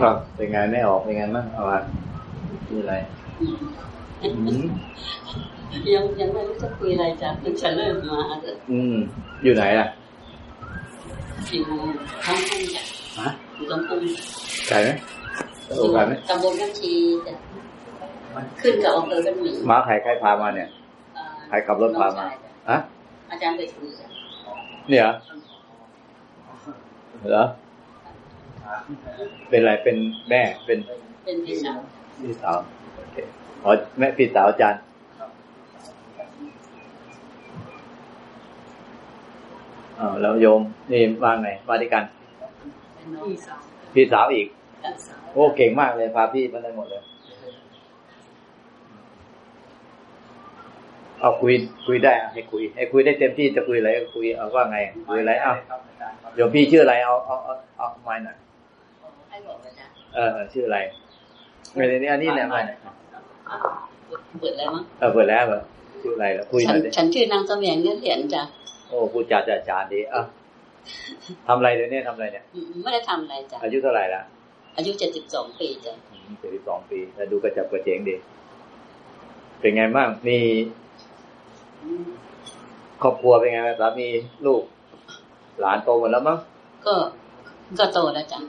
ครับ เป็นไงไม่ออกเป็นไงบ้างเอาอะชื่ออะไรอืมยังยังไม่รู้จะคุยอะไรจ้ะเพิ่งจะเริ่มมาเลยอืม อยู่ไหนล่ะอยู่ท้องทุ่งจ้ะฮะอยู่ตรงทุ่งไกลไหมโอกาสไหมตำบลน้ำชีจ้ะขึ้นกับอำเภอบ้านหมี่มาใครใครพามาเนี่ยอ่าใครขับรถพามาน้องชยจ้ะฮะอาจารย์ไปคุยจ้ะเนี่ยเหรอ เหรอเป็นอะไรเป็นแม่เป็นเป็นพี่สาวพี่สาวโอเคอ๋อแม่พี่สาวอาจารย์อ๋อแล้วโยมนี่ว่าไงมาด้วยกันเป็นน้องสาวพี่สาวอีกกันสาวโอ้เก่งมากเลยพาพี่มาได้หมดเลยเอาคุยคุยได้อะให้คุย ให้คุยได้เต็มที่จะคุยอะไรก็คุยเอาว่าไงคุยอะไรเอาโยมพี่ชื่ออะไรเอาเอาเอาเอาไม้หน่อย ให้บอกว่าจ้ะเออเออชื่ออะไรไม่ในนี้อันนี้แหละไม้หน่อยอ่าเปิดแล้วมั้งเออเปิดแล้วเหรอชื่ออะไรแล้วคุยหฉัน่นอยดิฉันชื่อนางเสมียงเนื้อเหรียญจ้ะโอ้พูดจาจะจานดีอะทำอะไรเดี๋ยวนี้ทำอะไรเนี่ยอืมไม่ได้ทำอะไรจ้ะอายุเท่าไหร่ละอายุเจ็ดสิบสองปีจ้ะเจ็ดสิบสองปี แล้วดูกระจับกระเจงดี เป็นไงบ้างมีครอบครัวเป็นไงบ้างสามีลูก หลานโตหมดแล้วมั้งก็ก็โตแล้วจ้ะ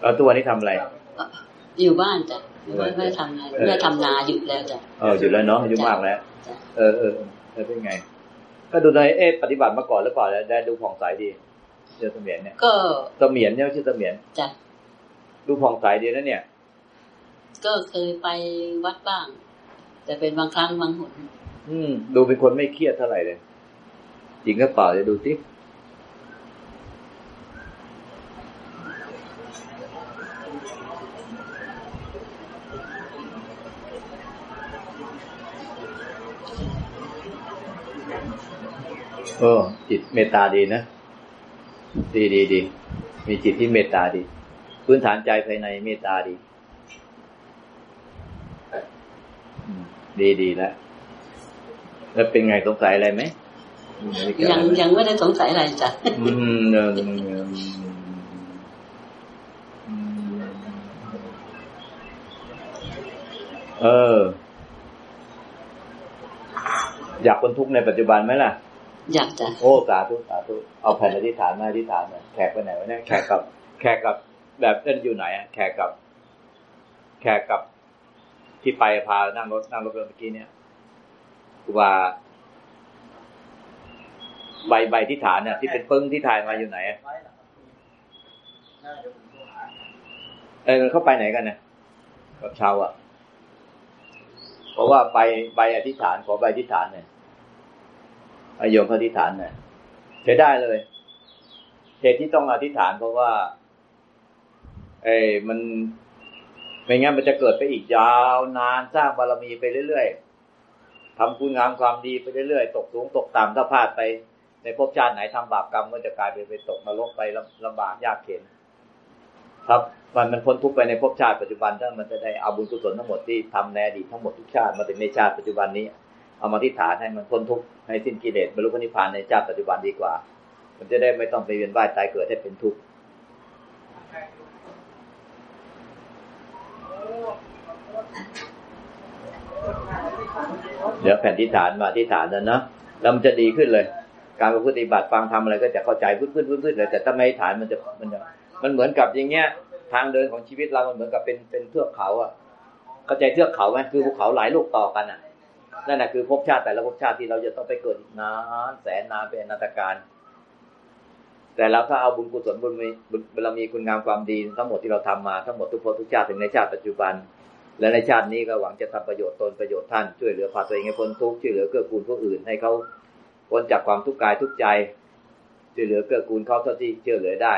แล้วตัวนี้ทำอะไร อยู่บ้านจ้ะไม่ไม่ได้ทำงานไม่ได้ทำนาหยุดแล้วจ้ะเอออยู่แล้วเนาะอายุมากแล้วจ้ะเออเออเออเออเป็นไง ก็ดูในเอ๊ะปฏิบัติมาก่อนหรือเปล่าแล้วได้ดูผ่องใสดีเจอเสมียนเนี่ย ก็เสมียนเนี่ยไม่ใช่เสมียนจ้ะดูผ่องใสดีนะเนี่ย ก็เคยไปวัดบ้าง แต่เป็นบางครั้งบางหนอืม ดูเป็นคนไม่เครียดเท่าไหร่เลย จริงก็เปล่าจะดูสิ ออจิตเมตตาดีนะ ดีดีดี มีจิตที่เมตตาดี พื้นฐานใจภายในเมตตาดีอืมดีดีแล้ว แล้วเป็นไงสงสัยอะไรไหมอืมไม่เกี่วยังอะไรไหมยังไม่ได้สงสัยอะไรจ้ะอืมเอออืมเออ อยากคนทุกข์ในปัจจุบันไหมล่ะ อยากจะโอ้สาธุสาธุเอาแผ่นอธิษฐานมาอธิษฐานหน่อยแขกไปไหนวะเนี่ยแขกกับ แขกกับ แบบเล่นอยู่ไหนอะแขกกับ แขกกับที่ไปพานั่งรถนั่งรถเมื่อกี้เนี่ยครูบาใบใบที่ฐานเนี่ยที่เป็นปึ้งที่ถ่ายมาอยู่ไหนอะเออเข้าไปไหนกันเนี่ยกับชาวอะ เพราะว่าใบใบอธิษฐานขอใบอธิษฐานเนี่ย อโยมเขาอธิษฐานเนี่ยใช้ได้เลยเหตุที่ต้องอธิษฐานเพราะว่า เอ้มันไม่งั้นมันจะเกิดไปอีกยาวนานสร้างบารมีไปเรื่อยๆทำคุณงามความดีไปเรื่อยๆตกสูงตกต่ำถ้าพลาดไป ในภพชาติไหนทำบาปกรรมก็จะกลายไปไปตกนรกไปลำบากยากเข็นครับมันมันพ้นทุกไปในภพชาติปัจจุบันถ้ามันจะได้เอาบุญกุศลทั้งหมดที่ทำในอดีตทั้งหมดทุกชาติมาถึงในชาติปัจจุบันนี้ เอามาที่ฐานให้มันพ้นทุกข์ให้สิ้นกิเลสบรรลุพระนิพพานในชาติปัจจุบันดีกว่า มันจะได้ไม่ต้องไปเวียนว่ายตายเกิดให้เป็นทุกข์เดี๋ยวแผ่นที่ฐานมาที่ฐานนั้นนะแล้วมันจะดีขึ้นเลย การปฏิบัติฟังทำอะไรก็จะเข้าใจพื้นพื้นพื้นพื้นเลยแต่ถ้าไม่ฐานมันจะมันจะมันเหมือนกับอย่างเงี้ย ทางเดินของชีวิตเรามันเหมือนกับเป็นเป็นเทือกเขาอะเข้าใจเทือกเขาไหมคือภูเขาหลายลูกต่อกันอะ นั่นแหะคือภพชาติแต่ละภพชาติที่เราจะต้องไปเกิดอีกนานแสนนานเป็นอนันตการ แต่เราถ้าเอาบุญกุศลบุญมีบุญบารมีคุณงามความดีทั้งหมดที่เราทำมาทั้งหมดทุกภพทุกชาติถึงในชาติปัจจุบัน และในชาตินี้ก็หวังจะทำประโยชน์ตนประโยชน์ท่านช่วยเหลือพาตัวเองให้พ้นทุกข์ช่วยเหลือเกื้อกูลผู้อื่นให้เขาพ้นจากความทุกข์กายทุกใจช่วยเหลือเกื้อกูลเขาเท่าที่ช่วยเหลือได้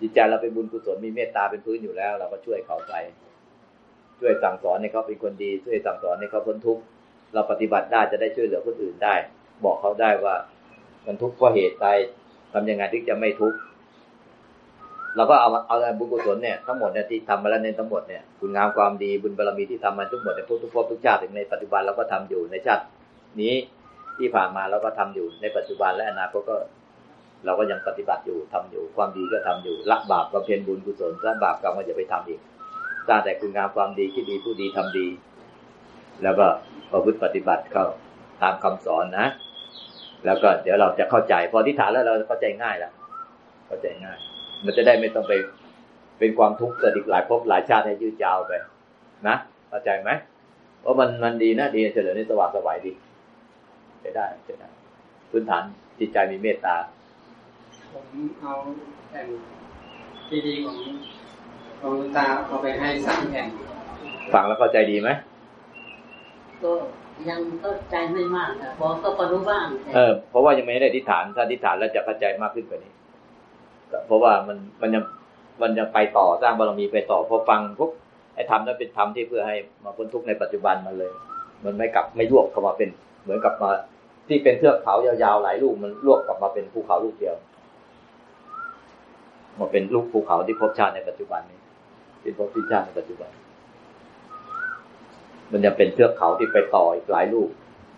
จิตใจเราเป็นบุญกุศลมีเมตตาเป็นพื้นอยู่แล้ว เราก็ช่วยเขาไป ช่วยสั่งสอนให้เขาเป็นคนดี ช่วยสั่งสอนให้เขาพ้นทุกข์ เราปฏิบัติได้จะได้ช่วยเหลือคนอื่นได้ บอกเขาได้ว่า มันทุกข์เพราะเหตุใดทำยังไงที่จะไม่ทุกข์เราก็เอาเอาบุญกุศลเนี่ยทั้งหมดเนี่ยที่ทำมาแล้วในทั้งหมดเนี่ยคุณงามความดีบุญบารมีที่ทำมาทั้งหมดในทุกทุกภพทุกชาติถึงในปัจจุบันเราก็ทำอยู่ในชาตินี้ที่ผ่านมาเราก็ทำอยู่ในปัจจุบันและอนาคตก็ เราก็ยังปฏิบัติอยู่ทำอยู่ ความดีก็ทำอยู่ละบาปบำเพ็ญบุญกุศลละบาปกรรมก็อย่าไปทำอีกสร้างแต่คุณงามความดีคิดดีผู้ดีทำดี แล้วก็ประพฤติปฏิบัติเข้าตามคำสอนนะ แล้วก็เดี๋ยวเราจะเข้าใจ พอที่ฐานแล้วเราเข้าใจง่ายแล้วเข้าใจง่าย มันจะได้ไม่ต้องไปเป็นความทุกข์เกิดอีกหลายภพหลายชาติให้ยืดยาวไป นะเข้าใจไหมเพราะมันมันดีนะดีเฉลิมในสว่างสวายดีใช้ได้ใช้ได้ พื้นฐานจิตใจมีเมตตา ผมเอาแผ่นซีดีของของหลวงตาเอาไปให้สามแผ่นฟังแล้วเข้าใจดีไหม ก็ยังก็ใจไม่มากค่ะบอกก็พอรู้บ้างแต่เออเพราะว่ายังไม่ได้อธิษฐานถ้าอธิษฐานแล้วจะเข้าใจมากขึ้นกว่านี้เพราะว่ามันมันยังมันยังไปต่อสร้างบารมีไปต่อพอฟังปุ๊บไอ้ธรรมนั้นเป็นธรรมที่เพื่อให้มาพ้นทุกข์ในปัจจุบันมันเลย มันไม่กลับไม่รวบเข้ามาเป็น เหมือนกับมา ที่เป็นเทือกเขายาวๆหลายลูกมันรวบกลับมาเป็นภูเขาลูกเดียวมาเป็นลูกภูเขาที่พบชาติในปัจจุบันนี้ที่พบที่ชาติในปัจจุบัน มันจะเป็นเทือกเขาที่ไปต่ออีกหลายลูก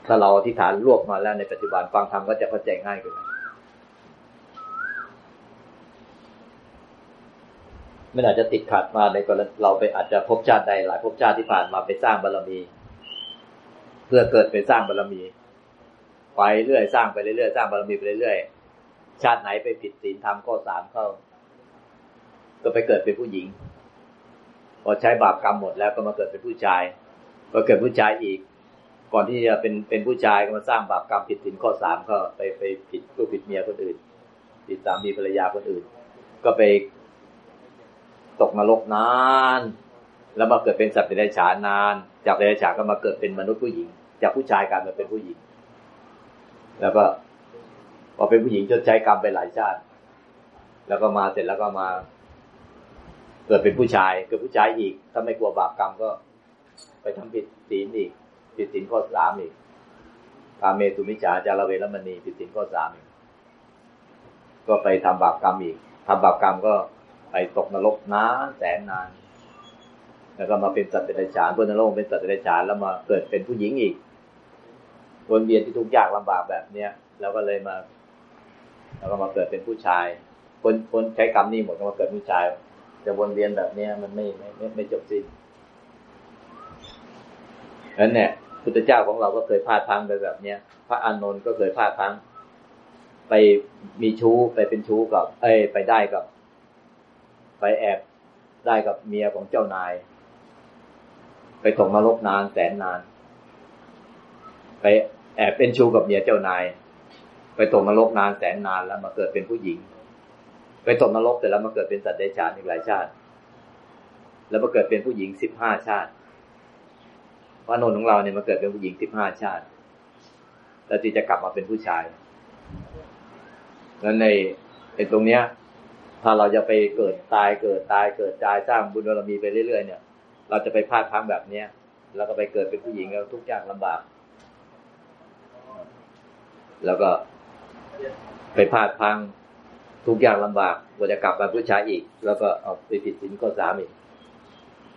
ถ้าเราอธิษฐานรวบมาแล้วในปัจจุบันฟังธรรมก็จะเข้าใจง่ายขึ้นมันอาจจะติดขัดมาในกรณีเราไปอาจจะพบชาติใดหลายภพชาติที่ผ่านมาไปสร้างบารมี เพื่อเกิดไปสร้างบารมี ไปเรื่อยสร้างไปเรื่อยสร้างบารมีไปเรื่อยชาติไหนไปผิดศีลธรรมข้อสามเข้า ก็ไปเกิดเป็นผู้หญิงพอใช้บาปกรรมหมดแล้วก็มาเกิดเป็นผู้ชาย พอเกิดผู้ชายอีก ก่อนที่จะเป็นเป็นผู้ชายก็มาสร้างบาปกรรมผิดศีลข้อสามก็ไปไปผิดลูกผิดเมียคนอื่น ผิดสามีภรรยาคนอื่น ก็ไปตกนรกนาน แล้วมาเกิดเป็นสัตว์เดรัจฉานนาน จากเดรัจฉานก็มาเกิดเป็นมนุษย์ผู้หญิง จากผู้ชายกลายมาเป็นผู้หญิง แล้วก็พอเป็นผู้หญิงชดใช้กรรมไปหลายชาติ แล้วก็มาเสร็จแล้วก็มา เกิดเป็นผู้ชาย เกิดผู้ชายอีก ถ้าไม่กลัวบาปกรรมก็ ไปทำผิดศีลอีก ผิดศีลข้อสามอีกกาเมสุมิจฉาจารเวรมณีผิดศีลข้อสามอีก ก็ไปทำบาปกรรมอีกทำบาปกรรมก็ไปตกนรกนานแสนนาน แล้วก็มาเป็นสัตว์เดรัจฉานบนนรกเป็นสัตว์เดรัจฉานแล้วมาเกิดเป็นผู้หญิงอีกวนเวียนที่ทุกข์ยากลำบากแบบเนี้ยแล้วก็เลยมา แล้วก็มาเกิดเป็นผู้ชาย คนคนใช้กรรมนี่หมดก็มาเกิดผู้ชาย จะวนเวียนแบบเนี้ยมันไม่ไม่ไม่จบสิ้น นั้นเนี่ยพุทธเจ้าของเราก็เคยพลาดพังไปแบบเนี้ย พระอานนท์ก็เคยพลาดพังไปมีชู้ไปเป็นชู้กับ เอ้ยไปได้กับ ไปแอบได้กับเมียของเจ้านาย ไปตกนรกนานแสนนาน ไปแอบเป็นชู้กับเมียเจ้านาย ไปตกนรกนานแสนนานแล้วมาเกิดเป็นผู้หญิง ไปตกนรกแต่แล้วมาเกิดเป็นสัตว์เดรัจฉานอีกหลายชาติ แล้วมาเกิดเป็นผู้หญิงสิบห้าชาติ ระนนท์ของเราเนี่ยมาเกิดเป็นผู้หญิงสิบห้าชาติ แล้วที่จะกลับมาเป็นผู้ชาย แล้วในในตรงเนี้ย ถ้าเราจะไปเกิดตายเกิดตายเกิดตายสร้างบุญบารมีไปเรื่อยๆเนี่ย เราจะไปพลาดพังแบบเนี้ยแล้วก็ไปเกิดเป็นผู้หญิงแล้วทุกข์ยากลำบาก แล้วก็ไปพลาดพังทุกข์ยากลำบากกว่าจะกลับมาผู้ชายอีก แล้วก็เอาไปผิดศีลข้อสามอีก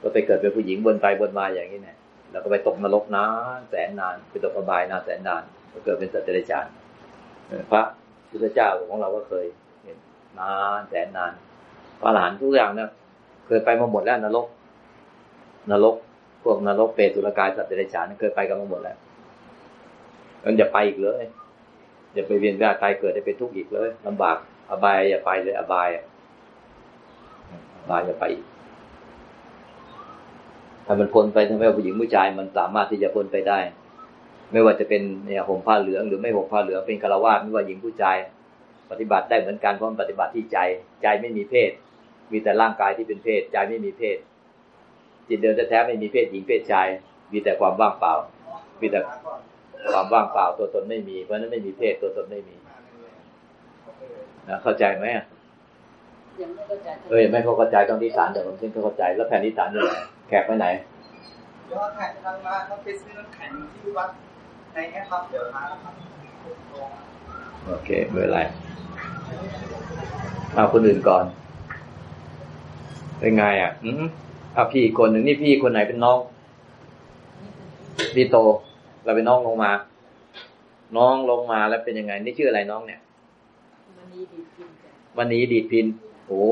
ก็ไปเกิดเป็นผู้หญิงบนไปบนมาอย่างนี้เนี่ย แล้วก็ไปตกนรกนานแสนนานไปตกอบายนานแสนนานก็เกิดเป็นสัตว์เดรัจฉานพระพุทธเจ้าของเราก็เคยเห็นนานแสนนาน พระอรหันต์ทุกอย่างเนี่ยเคยไปมาหมดแล้วนรก นรก พวกนรกเปรตสุรกายสัตว์เดรัจฉานเคยไปกันมาหมดแล้วมันอย่าไปอีกเลยอย่าไปเวียนว่ายตายเกิดได้เป็นทุกข์อีกเลยลำบากอบายอย่าไปเลยอบายอบายอย่าไปอีก ถ้ามันพ้นไปทั้งแม่ผู้หญิงผู้ชายมันสามารถที่จะพ้นไปได้ ไม่ว่าจะเป็นเนี่ยห่มผ้าเหลืองหรือไม่ห่มผ้าเหลืองเป็นคารวาสไม่ว่าหญิงผู้ชาย ปฏิบัติได้เหมือนกันเพราะมันปฏิบัติที่ใจ ใจไม่มีเพศ มีแต่ร่างกายที่เป็นเพศ ใจไม่มีเพศ จิตเดิมแท้ๆไม่มีเพศหญิงเพศชาย มีแต่ความว่างเปล่า มีแต่ความว่างเปล่าตัวตนไม่มีเพราะนั้นไม่มีเพศตัวตนไม่มีนะเข้าใจไหมยังไม่เข้าใจเอ้ยไม่เข้าใจต้องที่ฐานเดี๋ยวผมเช่นเข้าใจแล้วแผ่นที่ฐานอยู่ไหน แขกไปไหนเดี๋ยวแข่งทางมาเขาไปซื้อน้ำแข็งที่วัดในแอปครับเดี๋ยวมาครับโอเคไม่เป็นไรเอาคนอื่นก่อน เป็นไงอะ อืมเอาพี่อีกคนหนึ่งนี่พี่คนไหนเป็นน้อง พี่โต เราเป็นน้องลงมา น้องลงมาแล้วเป็นยังไง นี่ชื่ออะไรน้องเนี่ยไม่มันนีดีพินจ้ะมณีดีดพิน โอ้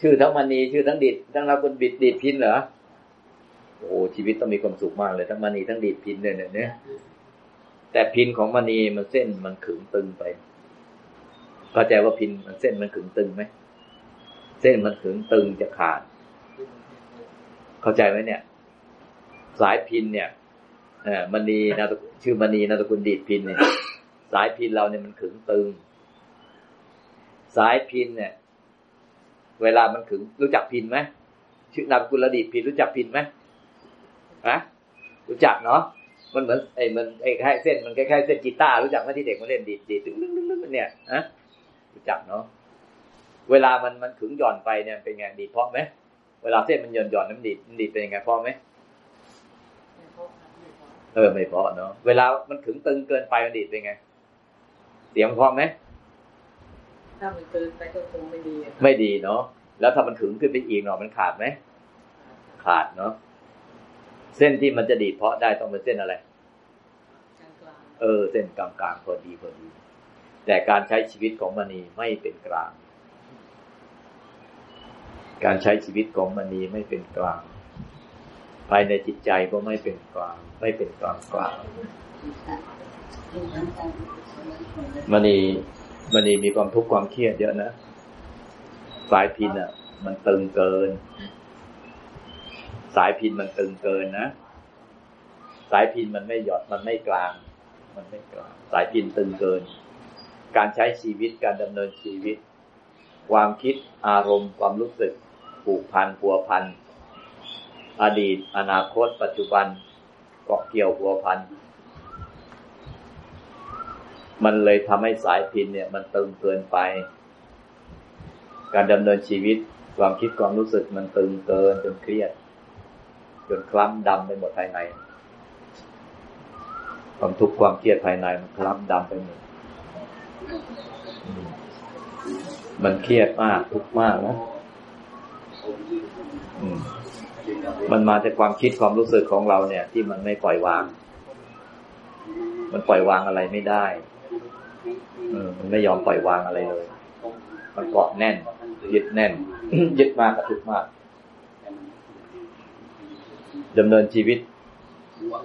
ชื่อทั้งมณีชื่อทั้งดีดทั้งเราคนบิดดีดพินเหรอโอ้ชีวิตต้องมีความสุขมากเลยทั้งมณีทั้งดีดพินเนี่ยเนี่ยแต่พินของมณีมันเส้นมันขึงตึงไปเข้าใจว่าพินมันเส้นมันขึงตึงไหมเส้นมันขึงตึงจะขาด เข้าใจไหมเนี่ย สายพินเนี่ยมณีนาชื่อมณีนามสกุลดีดพินเนี่ย สายพินเราเนี่ยมันขึงตึง สายพินเนี่ย เวลามันขึงรู้จักพินไหมชื่อนามกุลระดีพินรู้จักพินไหมฮะรู้จักเนาะมันเหมือนไอ้มันไอ้แค่เส้นมันคล้ายๆเส้นกีตาร์รู้จักไหมที่เด็กมาเล่นดีดดีดตึ้งตึ้งตึ้งตึ้งเนี่ยฮะรู้จักเนาะเวลามันมันขึงหย่อนไปเนี่ยเป็นไงดีดเพราะไหมเวลาเส้นมันหย่อนหย่อนๆนั้นดีดมันดีดเป็นยังไงเพราะไหมเพราะครับไม่พราะเออไม่เพาะเนาะเวลามันขึงตึงเกินไปมันดีดเป็นไงเสียงเพราะไหม ถ้ามันเกินไปก็คงไม่ดีอะครับไม่ดีเนาะแล้วถ้ามันขึงขึ้นไปอีกเนาะมันขาดไหมขาดเนาะเส้นที่มันจะดีดเพราะได้ต้องเป็นเส้นอะไรกลางกลางเออ เส้นกลางๆพอดีพอดี แต่การใช้ชีวิตของมณีไม่เป็นกลาง การใช้ชีวิตของมณีไม่เป็นกลาง ภายในจิตใจก็ไม่เป็นกลาง ไม่เป็นกลางกลางมณี มณีมีความทุกข์ความเครียดเยอะนะสายพินอะ มันตึงเกิน สายพินมันตึงเกินนะสายพินมันไม่หยอดมันไม่กลาง มันไม่กลาง สายพินตึงเกิน การใช้ชีวิตการดำเนินชีวิต ความคิดอารมณ์ความรู้สึกผูกพันพัวพันอดีต อนาคต ปัจจุบันเกาะเกี่ยวพัวพัน มันเลยทำให้สายพินเนี่ย มันตึงเกินไป การดำเนินชีวิตความคิดความรู้สึกมันตึงเกินจนเครียด จนคล้ำดำไปหมดภายใน ความทุกข์ความเครียดภายในมันคล้ำดำไปหมดมันเครียดมากทุกข์มากนะมันมาจากความคิดความรู้สึกของเราเนี่ย ที่มันไม่ปล่อยวาง มันปล่อยวางอะไรไม่ได้ เออมันไม่ยอมปล่อยวางอะไรเลย มันเกาะแน่น ยึดแน่น ยึดมากกระทุกข์มากดำเนินชีวิต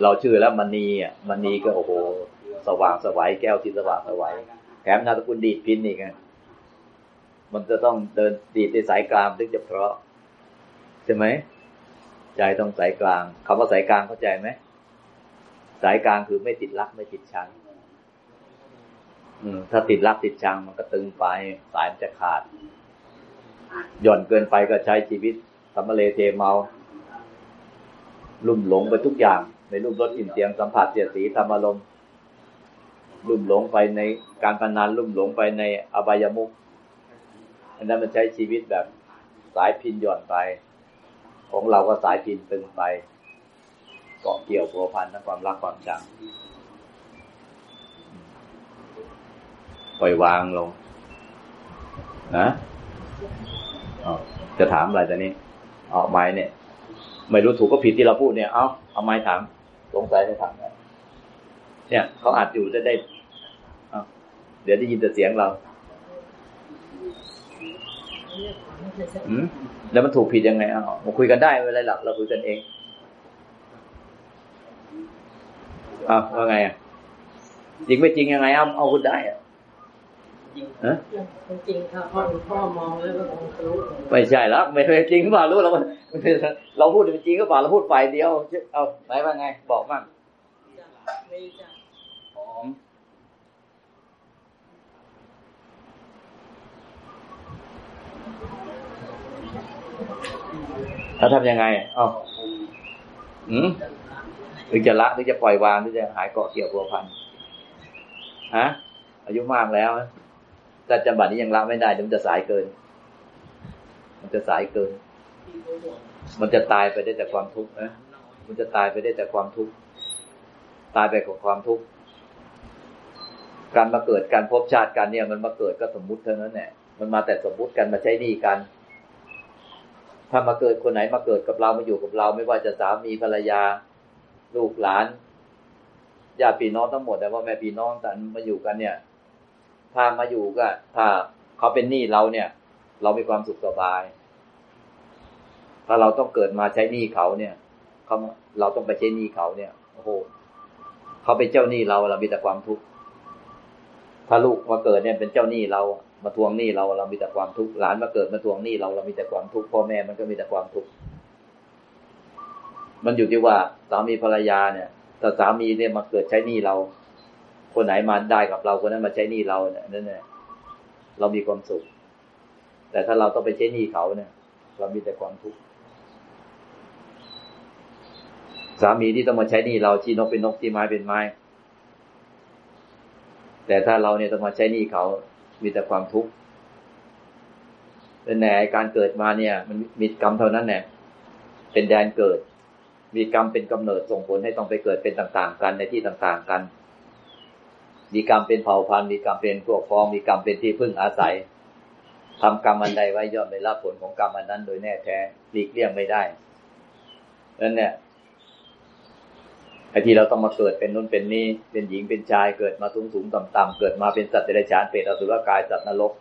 เราชื่อแล้วมณีอะมณีก็โอ้โห สว่างสวัยแก้วที่สว่างสวัยแถมนามสกุลดีดพินอีกไงมันจะต้องเดินดีดในสายกลางถึงจะเพราะ ใช่ไหมใจต้องสายกลางคำว่าสายกลางเข้าใจไหมสายกลางคือไม่ติดรักไม่ติดชัง ถ้าติดรักติดชังมันก็ตึงไปสายมันจะขาด หย่อนเกินไปก็ใช้ชีวิตสำมเลเทเมา ลุ่มหลงไปทุกอย่าง ในรูปรสกลิ่นเสียงสัมผัสเสียสีธรรมอารมณ์ลุ่มหลงไปในการพนันลุ่มหลงไปในอบายมุขอันนั้นมันใช้ชีวิตแบบสายพินหย่อนไป ของเราก็สายพินตึงไป เกาะเกี่ยวพัวพันทั้งความรักความชัง ล่อยวางลงนะจะถามอะไรต่นี้ เอาไม้เนี่ย ไม่รู้ถูกก็ผิดที่เราพูดเนี่ย เอาเอาไม้ถาม สงสัยไม่ถามเนี่ยเขาอัดอยู่จะได้เอาเดี๋ยวได้ยินแต่เสียงเราอืมแล้วมันถูกผิดยังไงเอามาคุยกันได้เป็นไรหรอกเราคุยกันเองเอาว่าไงอะจริงไม่จริงยังไงเอาเอาคุณได้อะ ฮะจริงค่ะพ่อหลวงพ่อมองแล้วก็คงรู้ไม่ใช่แล้วไม่เป็นจริงหรือเปล่ารู้เราเราพูดเป็นจริงก็เปล่าเราพูดฝ่ายเดียวเอาไหนว่าไง บอกบ้างมีจ้ะแล้วทำยังไงเอ้าอืมหรือจะละหรือจะปล่อยวางหรือจะหายเกาะเกี่ยวพัวพัน ฮะ อายุมากแล้ว นะแต่จำบัดนี้ยังละไม่ได้เดี๋ยวมันจะสายเกิน มันจะสายเกิน มันจะตายไปได้แต่ความทุกข์นะมันจะตายไปได้แต่ความทุกข์ตายไปกับความทุกข์การมาเกิดการพบชาติกันเนี่ย มันมาเกิดก็สมมุติเท่านั้นแหละมันมาแต่สมมุติกันมาใช้หนี้กัน ถ้ามาเกิดคนไหนมาเกิดกับเรามาอยู่กับเรา ไม่ว่าจะสามีภรรยา ลูกหลานญาติพี่น้องทั้งหมดแต่ว่าแม่พี่น้องกันมาอยู่กันเนี่ย พามาอยู่ก็ ถ้าเขาเป็นหนี้เราเนี่ย เรามีความสุขสบาย ถ้าเราต้องเกิดมาใช้หนี้เขาเนี่ยเขาเราต้องไปใช้หนี้เขาเนี่ยโอ้โหเขาเป็นเจ้าหนี้เราเรามีแต่ความทุกข์ถ้าลูกมาเกิดเนี่ยเป็นเจ้าหนี้เรา มาทวงหนี้เราเรามีแต่ความทุกข์หลานมาเกิดมาทวงหนี้เราเรามีแต่ความทุกข์พ่อแม่มันก็มีแต่ความทุกข์มันอยู่ที่ว่าสามีภรรยาเนี่ยถ้าสามีเนี่ยมาเกิดใช้หนี้เรา คนไหนมาได้กับเราคนนั้นมาใช้หนี้เราเนี่ยนั่นแหละเรามีความสุข แต่ถ้าเราต้องไปใช้หนี้เขาเนี่ย เรามีแต่ความทุกข์สามีที่ต้องมาใช้หนี้เราชี้นกเป็นนกชี้ไม้เป็นไม้ แต่ถ้าเราเนี่ยต้องมาใช้หนี้เขามีแต่ความทุกข์เป็นแน่การเกิดมาเนี่ย มันมีกรรมเท่านั้นแหละเป็นแดนเกิด มีกรรมเป็นกำเนิดส่งผลให้ต้องไปเกิดเป็นต่าง ๆ กันในที่ต่าง ๆ กัน มีกรรมเป็นเผ่าพันธุ์มีกรรมเป็นพวกพ้องมีกรรมเป็นที่พึ่งอาศัยทำกรรมอันใดไว้ย่อมได้รับผลของกรรมอันนั้น โดยแน่แท้หลีกเลี่ยงไม่ได้นั่นเนี่ยไอ้ที่เราต้องมาเกิดเป็นนู้นเป็นนี้เป็นหญิงเป็นชายเกิดมาสูงสูงต่ำต่ำเกิดมาเป็นสัตว์เดรัจฉานเปรตอสุรกายสัตว์นรก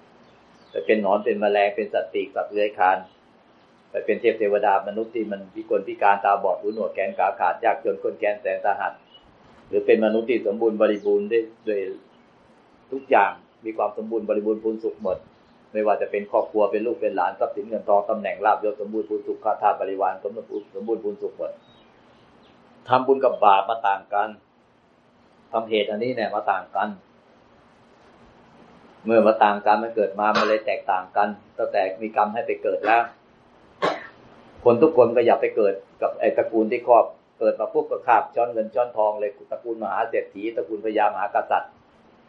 ไปเป็นหนอนเป็นแมลงเป็นสัตว์ปีกสัตว์เลื้อยคลานไปเป็นเทพเทวดามนุษย์ที่มันพิกลพิการตาบอดหูหนวกแขนขาขาดยากจนคนแกนแสนสาหัส รือเป็นมนุษย์ที่สมบูรณ์บริบูรณ์ด้วยด้วยทุกอย่างมีความสมบูรณ์บริบูรณ์พูนสุขหมด ไม่ว่าจะเป็นครอบครัวเป็นลูกเป็นหลานทรัพย์สินเงินทองตำแหน่งลาบยศสมบูรณ์พูนสุขข้าทาสบริวารสมบูรณ์สมบูรณ์พูนสุขหมดทำบุญกับบาปมาต่างกันทำเหตุอันนี้เนี่ยมาต่างกัน เมื่อมาต่างกันมันเกิดมามันเลยแตกต่างกันตั้งแต่มีกรรมให้ไปเกิดแล้ว คนทุกคนก็อยากไปเกิดกับไอ้ตระกูลที่ครอบ เกิดมาปุ๊บก็คาบช้อนเงินช้อนทองเลยตระกูลมหาเศรษฐีตระกูลพญามหากษัตริย์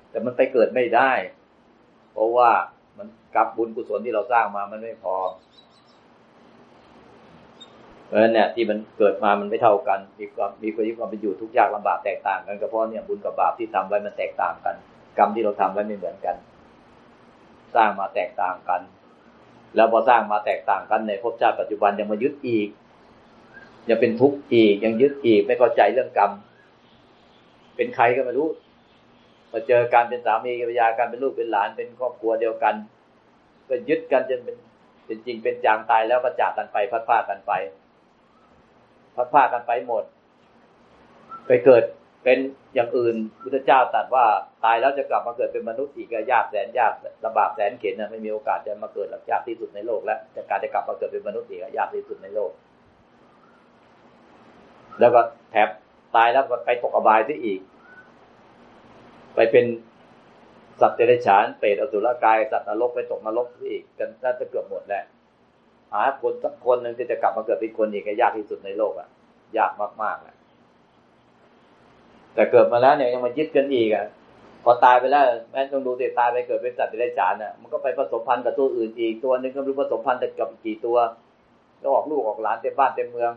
แต่มันไปเกิดไม่ได้ เพราะว่ามันกับบุญกุศลที่เราสร้างมามันไม่พอเพราะฉะนั้นเนี่ยที่มันเกิดมามันไม่เท่ากัน มีความมีความที่ความเป็นอยู่ทุกยากลำบากแตกต่างกันก็เพราะเนี่ยบุญกับบาปที่ทำไว้มันแตกต่างกัน กรรมที่เราทำไว้ไม่เหมือนกัน สร้างมาแตกต่างกัน แล้วพอสร้างมาแตกต่างกันในภพชาติปัจจุบันยังมายึดอีก ยังเป็นทุกข์อีกยังยึดอีกไม่เข้าใจเรื่องกรรม เป็นใครก็ไม่รู้มาเจอการเป็นสามีภรรยากันเป็นลูกเป็นหลานเป็นครอบครัวเดียวกัน ก็ยึดกันจนเป็นเป็นจริงเป็นจางตายแล้วก็จากกันไปพัดพากันไปพัดพากันไปหมด ไปเกิดเป็นอย่างอื่นพุทธเจ้าตรัสว่าตายแล้วจะกลับมาเกิดเป็นมนุษย์อีกก็ยากแสนยากลำบากแสนเข็ญนะไม่มีโอกาสจะมาเกิดหลักยากที่สุดในโลกแล้วจะการจะกลับมาเกิดเป็นมนุษย์อีกก็ยากที่สุดในโลก แล้วก็แถบตายแล้วก็ไปตกอบายที่อีก ไปเป็นสัตว์เดรัจฉานเปรตอสุรกาย สัตว์นรกไปตกนรกที่อีกกันน่าจะเกือบหมดแหละหาคนสักคนหนึ่งที่จะกลับมาเกิดเป็นคนอีกก็ยากที่สุดในโลกอะ ยากมากๆแหละแต่เกิดมาแล้วเนี่ยยังมายึดกันอีกอะพอตายไปแล้วแม้ต้องดูติตายไปเกิดเป็นสัตว์เดรัจฉานอะมันก็ไปผสมพันธุ์กับตัวอื่นอีกตัวหนึ่งก็ไม่รู้ผสมพันธุ์กับกี่ตัวแล้วออกลูกออกหลานเต็มบ้านเต็มเมือง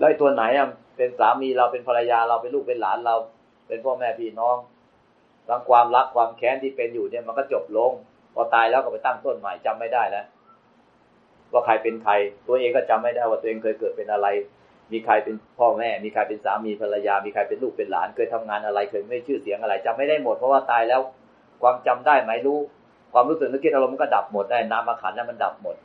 แล้วไอ้ตัวไหนอะเป็นสามีเราเป็นภรรยาเราเป็นลูกเป็นหลานเรา เป็นพ่อแม่พี่น้องทั้งความรักความแค้นที่เป็นอยู่เนี่ยมันก็จบลง พอตายแล้วก็ไปตั้งต้นใหม่จำไม่ได้แล้วว่าใครเป็นใคร ตัวเองก็จำไม่ได้ว่าตัวเองเคยเกิดเป็นอะไร มีใครเป็นพ่อแม่ มีใครเป็นสามีภรรยา มีใครเป็นลูกเป็นหลาน เคยทำงานอะไร เคยไม่ชื่อเสียงอะไรจำไม่ได้หมดเพราะว่าตายแล้ว ความจำได้ไหมรู้ ความรู้สึกนึกคิดอารมณ์ก็ดับหมดได้นามขันนั้นมันดับหมด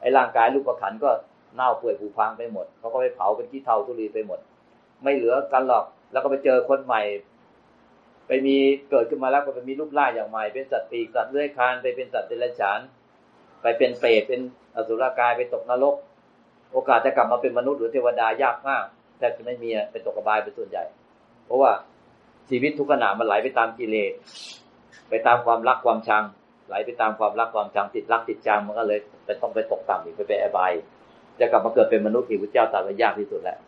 ไอ้ร่างกายรูปขันก็ เน่าเปื่อยผุพังไปหมดเขาก็ไปเผาเป็นขี้เถ้าทุลีไปหมด ไม่เหลือกันหรอก แล้วก็ไปเจอคนใหม่ ไปมีเกิดขึ้นมาแล้วก็ไปมีรูปร่างอย่างใหม่ เป็นสัตว์ปีกสัตว์เลื้อยคลานไปเป็นสัตว์เดรัจฉาน ไปเป็นเปรตเป็นอสุรกายไปตกนรก โอกาสจะกลับมาเป็นมนุษย์หรือเทวดายากมากแทบจะไม่มีเป็นตกกบายเป็นส่วนใหญ่ เพราะว่าชีวิตทุกขณะมันไหลไปตามกิเลสไปตามความรักความชังไหลไปตามความรักความชังติดรักติดชังมันก็เลยไปต้องไปตกต่ำอีกไปเป็นอบาย จะกลับมาเกิดเป็นมนุษย์อีกพระเจ้าตรัสว่ายากที่สุดแล้ว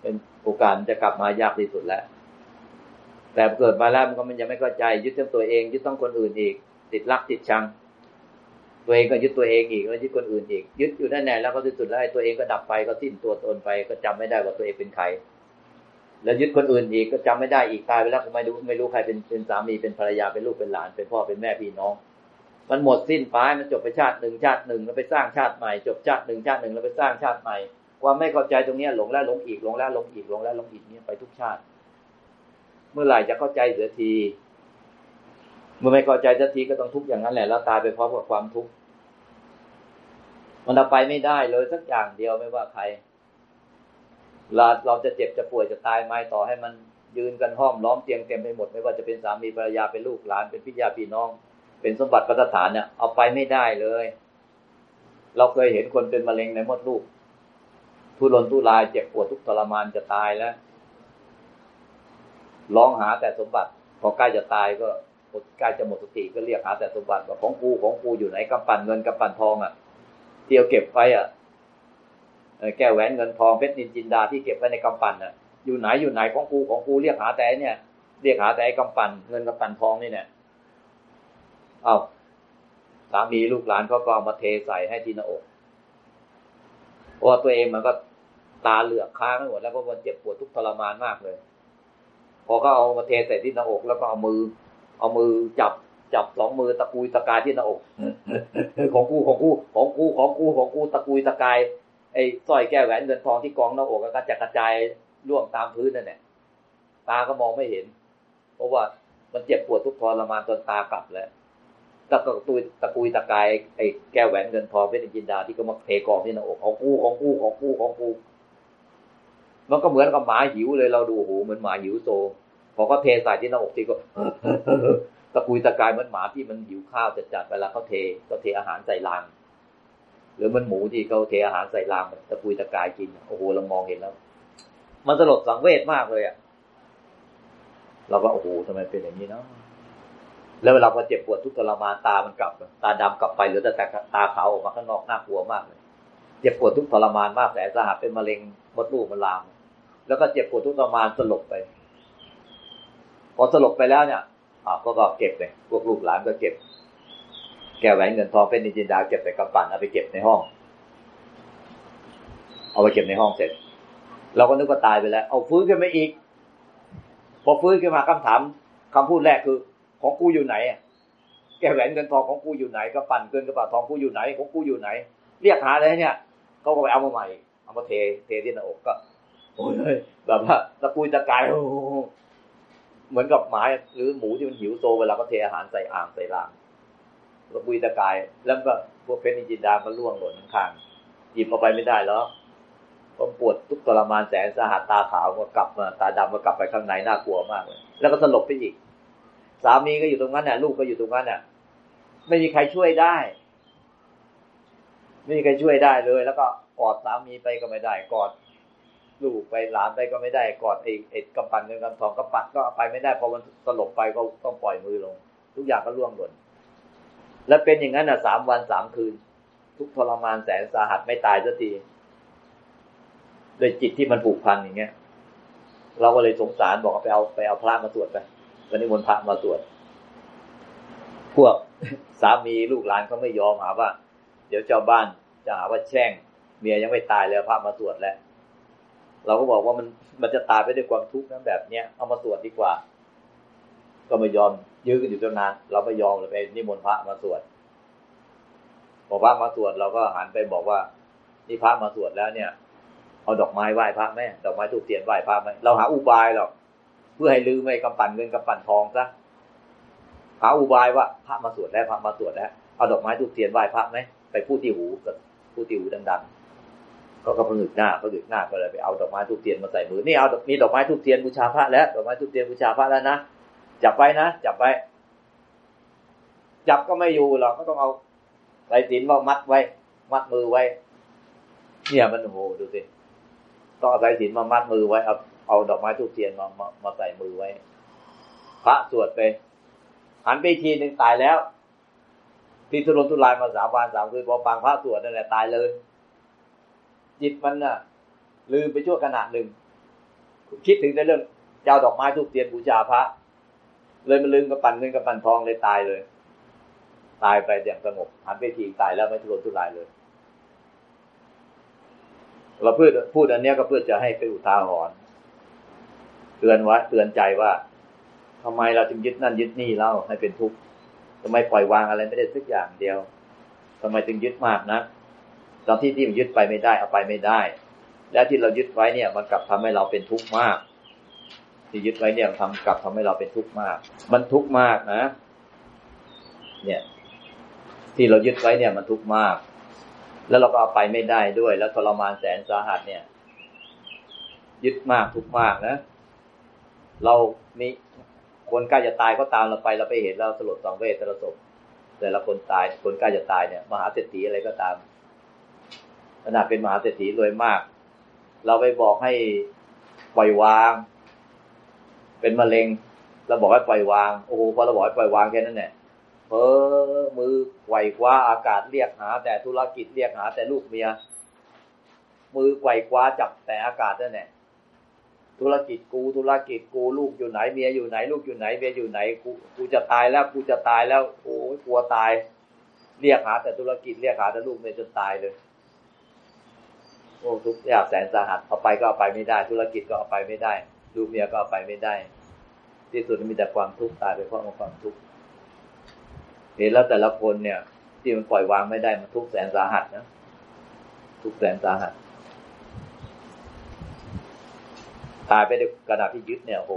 เป็นโอกาสจะกลับมายากที่สุดแล้ว แต่เกิดมาแล้วมันก็มันยังไม่เข้าใจ ยึดทั้งตัวเองยึดต้องคนอื่นอีก ติดรักติดชัง ตัวเองก็ยึดตัวเองอีกแล้วยึดคนอื่นอีก ยึดอยู่นั่นแน่แล้วก็ที่สุดแล้วตัวเองก็ดับไปก็สิ้นตัวตนไป ก็จำไม่ได้ว่าตัวเองเป็นใครแล้วยึดคนอื่นอีกก็จำไม่ได้อีกตายไปแล้วก็ไม่รู้ไม่รู้ใครเป็นเป็นสามีเป็นภรรยาเป็นลูกเป็นหลานเป็นพ่อเป็นแม่พี่น้อง มันหมดสิ้นไปมันจบไปชาติหนึ่งชาติหนึ่งแล้วไปสร้างชาติใหม่จบชาติหนึ่งชาติหนึ่งแล้วไปสร้างชาติใหม่ความไม่เข้าใจตรงนี้หลงแล้วหลงอีกหลงแล้วหลงอีกหลงแล้วหลงอีกเนี่ยไปทุกชาติ เมื่อไหร่จะเข้าใจเสียที เมื่อไม่เข้าใจสักทีก็ต้องทุกข์อย่างนั้นแหละแล้วตายไปพร้อมกับความทุกข์มันเอาไปไม่ได้เลยสักอย่างเดียวไม่ว่าใครเราเราจะเจ็บจะป่วยจะตายไม่ต่อให้มันยืนกันห้อมล้อมเตียงเต็มไปหมด ไม่ว่าจะเป็นสามีภรรยาเป็นลูกหลานเป็นพี่ญาพี่น้อง เป็นสมบัติพัฒฐานเนี่ยเอาไปไม่ได้เลย เราเคยเห็นคนเป็นมะเร็งในมดลูก ทุรนทุรายเจ็บปวดทุกทรมานจะตายแล้วร้องหาแต่สมบัติ พอใกล้จะตายก็ใกล้จะหมดสติก็เรียกหาแต่สมบัติว่าของกูของกูอยู่ไหนกำปั่นเงินกำปั่นทองอะเที่ยวเก็บไว้อะแก้วแหวนเงินทองเพชรนินจินดาที่เก็บไว้ในกำปั่นอะอยู่ไหนอยู่ไหนของกูของกูเรียกหาแต่เนี่ย เรียกหาแต่กำปั่นเงินกำปั่นทองนี่เนี่ย เอาสามีลูกหลานเขาก็เอามาเทใส่ให้ที่หน้าอกเพราะตัวเองมันก็ตาเหลือกค้างไปหมดแล้วเพราะมันเจ็บปวดทุกทรมานมากเลย พอเขาเอามาเทใส่ที่หน้าอก แล้วก็เอามือ เอามือจับจับสองมือตะกุยตะกายที่หน้าอกของกูของกูของกูของกูของกูตะกุยตะกายไอ้สร้อยแก้วแหวนเงินทองที่กองหน้าอกก็จะกระจายล่วงตามพื้นนั่นแหละตาก็มองไม่เห็น เพราะว่ามันเจ็บปวดทุกทรมานจนตากลับแล้ว ตะกุยตะกุยตะกายไอ้แก้วแหวนเงินทองเพชรจินดาที่ก็มาเทกองที่หน้าอกของกูของกูของกูของกูมันก็เหมือนกับหมาหิวเลยเราดูโหเหมือนหมาหิวโซพอก็เทใส่ที่หน้าอกที่ก็ตะกุยตะกายเหมือนหมาที่มันหิวข้าวจัดจัดเวลาเขาเทเขาเทอาหารใส่รางหรือมันหมูที่เขาเทอาหารใส่รางตะกุยตะกายกินโอ้โหเรามองเห็นแล้ว มันสลดสังเวชมากเลยอะเราก็โอ้โหทำไมเป็นอย่างนี้เนาะ แล้วเวลาพอเจ็บปวดทุกทรมานตามันกลับ ตาดำกลับไปเหลือแต่ตาขาวออกมาข้างนอกน่ากลัวมากเลยเจ็บปวดทุกทรมานมากแต่สาหัสเป็นมะเร็งมดลูกมันลาม แล้วก็เจ็บปวดทุกทรมานสลบไป พอสลบไปแล้วเนี่ยอ่าก็ก็เก็บเลยพวกลูกหลานก็เก็บ แกแหวนเงินทองเป็นนิจินดาเก็บใส่กำปั่นเอาไปเก็บในห้อง เอาไปเก็บในห้องเสร็จ เราก็นึกว่าตายไปแล้ว เอาฟื้นขึ้นมาอีก พอฟื้นขึ้นมาคำถามคำพูดแรกคือ ของกูอยู่ไหนแก้วแหวนเงินทองของกูอยู่ไหนกำปั่นเกินกระเป๋าทองกูอยู่ไหนของกูอยู่ไหน เรียกหาเลยเนี่ยเขาก็ไปเอามาใหม่เอามาเทเทที่หน้าอกก็โอ้ยแบบว่าตะกุยตะกายเหมือนกับหมาหรือหมูที่มันหิวโซเวลาก็เทอาหารใส่อ่างใส่รางตะกุยตะกาย แล้วก็พวกเพชรนิจินดามันล่วงหล่นข้างหยิบเอาไปไม่ได้แล้วมันปวดทุกทรมานแสนสาหัสตาขาวก็กลับมาตาดำก็กลับไปข้างในน่ากลัวมากเลยแล้วก็สลบไปอีก สามีก็อยู่ตรงนั้นน่ะ ลูกก็อยู่ตรงนั้นน่ะ ไม่มีใครช่วยได้ ไม่มีใครช่วยได้เลย แล้วก็กอดสามีไปก็ไม่ได้ กอดลูกไปหลานไปก็ไม่ได้ กอดไอ้ไอ้กำปั้นเงินกำทองกำปั้นก็ไปไม่ได้พอมันสลบไปก็ต้องปล่อยมือลง ทุกอย่างก็ล่วงหล่นแล้วเป็นอย่างนั้นอะสามวันสามคืน ทุกทรมานแสนสาหัสไม่ตายสักทีโดยจิตที่มันผูกพันอย่างเงี้ย เราก็เลยสงสารบอกไปเอาไปเอาพระมาตรวจไป วันนี้มนต์พระมาตรวจพวกสามีลูกหลานเขาไม่ยอมหาว่า เดี๋ยวเจ้าบ้านจะหาว่าแช่ง เมียยังไม่ตายเลยพระมาตรวจแล้ว เราก็บอกว่ามันมันจะตายไปด้วยความทุกข์นั้นแบบเนี้ยเอามาตรวจดีกว่า ก็ไม่ยอมยื้อกันอยู่ตั้งนาน เราไม่ยอมเลยไปนิมนต์พระมาตรวจพอพระมาตรวจเราก็หันไปบอกว่า นี่พระมาตรวจแล้วเนี่ย เอาดอกไม้ไหว้พระแม่ดอกไม้ทูบเทียนไหว้พระไหมเราหาอุบายหรอก เพื่อให้ลืมไม่กำปั่นเงินกำปั่นทองซะหาอุบายว่าพระมาสวดแล้วพระมาสวดแล้วเอาดอกไม้ธูปเทียนไหว้พระไหมไปพูดที่หูกับพูดที่หูดังๆก็ก็ผงึกหน้าผงึกหน้าก็เลยไปเอาดอกไม้ธูปเทียนมาใส่มือนี่เอามีดอกไม้ธูปเทียนบูชาพระแล้วดอกไม้ธูปเทียนบูชาพระแล้วนะจับไว้นะจับไว้ จับก็ไม่อยู่หรอกก็ต้องเอาสายสิญจน์มามัดไว้ มัดมือไว้ เนี่ยมันโหดูสิต้องเอาสายสินมามัดมือไว้เอา เอาดอกไม้ทูบเทียนมามามาใส่มือไว้ พระสวดไปหันไปทีหนึ่งตายแล้ว ที่ทุรนทุรายมาสามวันสามคืนพอฟังพระสวดนั่นแหละตายเลย จิตมันน่ะ ลืมไปชั่วขณะหนึ่ง คิดถึงแต่เรื่องเจ้าดอกไม้ทูบเทียนบูชาพระ เลยมันลืมกระปั่นเงินกระปั่นทองเลยตายเลย ตายไปอย่างสงบหันไปทีตายแล้วไม่ทุรนทุรายเลยเราพูดพูดอันนี้ก็เพื่อจะให้เป็นอุทาหรณ์ เตือนไว้เตือนใจว่าทำไมเราจึงยึดนั่นยึดนี่เล่าให้เป็นทุกข์ทำไมปล่อยวางอะไรไม่ได้สักอย่างเดียวทำไมจึงยึดมากนะตอนที่ที่มันยึดไปไม่ได้เอาไปไม่ได้ และที่เรายึดไว้เนี่ย มันกลับทำให้เราเป็นทุกข์มาก ที่ยึดไว้เนี่ยทำกลับทำให้เราเป็นทุกข์มาก มันทุกข์มากนะ เนี่ย ที่เรายึดไว้เนี่ยมันทุกข์มาก แล้วเราก็เอาไปไม่ได้ด้วย แล้วทรมานแสนสาหัสเนี่ย ยึดมากทุกข์มากนะ เรามีคนใกล้จะตายก็ตามเราไปเราไปเห็นเราสลดสังเวชสลดศพแต่ละคนตายคนใกล้จะตายเนี่ยมหาเศรษฐีอะไรก็ตามขนาดเป็นมหาเศรษฐีรวยมาก เราไปบอกให้ปล่อยวาง เป็นมะเร็งเราบอกให้ปล่อยวางโอ้โหพอเราบอกให้ปล่อยวางแค่นั้นเนี่ยเพอมือไหวคว้าอากาศเรียกหา แต่ธุรกิจเรียกหา แต่ลูกเมีย มือไหวคว้าจับแต่อากาศนั่นแหละ ธุรกิจกูธุรกิจกูลูกอยู่ไหนเมียอยู่ไหน ลูกอยู่ไหนเมียอยู่ไหนกูกูจะตายแล้วกูจะตายแล้วโอ้ยกลัวตาย เรียกหาแต่ธุรกิจเรียกหาแต่ลูกเมียจนตายเลยโอ้ทุกอย่างแสนสาหัสเอาไปก็เอาไปไม่ได้ ธุรกิจก็เอาไปไม่ได้ ลูกเมียก็เอาไปไม่ได้ ที่สุดมีแต่ความทุกข์ตายไปเพราะความทุกข์เห็นแล้วแต่ละคนเนี่ย ที่มันปล่อยวางไม่ได้มันทุกข์แสนสาหัสนะทุกข์แสนสาหัส ตายไปในขณะที่ยึดเนี่ยโห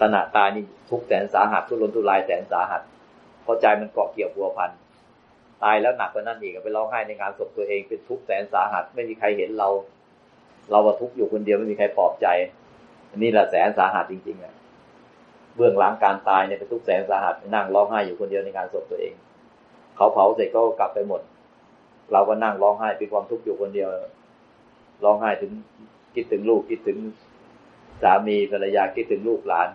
ขณะตายนี่ทุกแสนสาหัสทุรนทุรายแสนสาหัสเพราะใจมันเกาะเกี่ยวพัวพันตายแล้วหนักกว่านั้นอีกไปร้องไห้ในงานศพตัวเองเป็นทุกข์แสนสาหัส ไม่มีใครเห็นเรา เราว่าทุกข์อยู่คนเดียวไม่มีใครปลอบใจอันนี้แหละแสนสาหัสจริงๆอะเบื้องหลังการตายเนี่ยเป็นทุกข์แสนสาหัสนั่งร้องไห้อยู่คนเดียวในงานศพตัวเอง เขาเผาเสร็จก็กลับไปหมด เราก็นั่งร้องไห้เป็นความทุกข์อยู่คนเดียวร้องไห้ถึง คิดถึงลูกคิดถึงสามีภรรยาคิดถึงลูกหลาน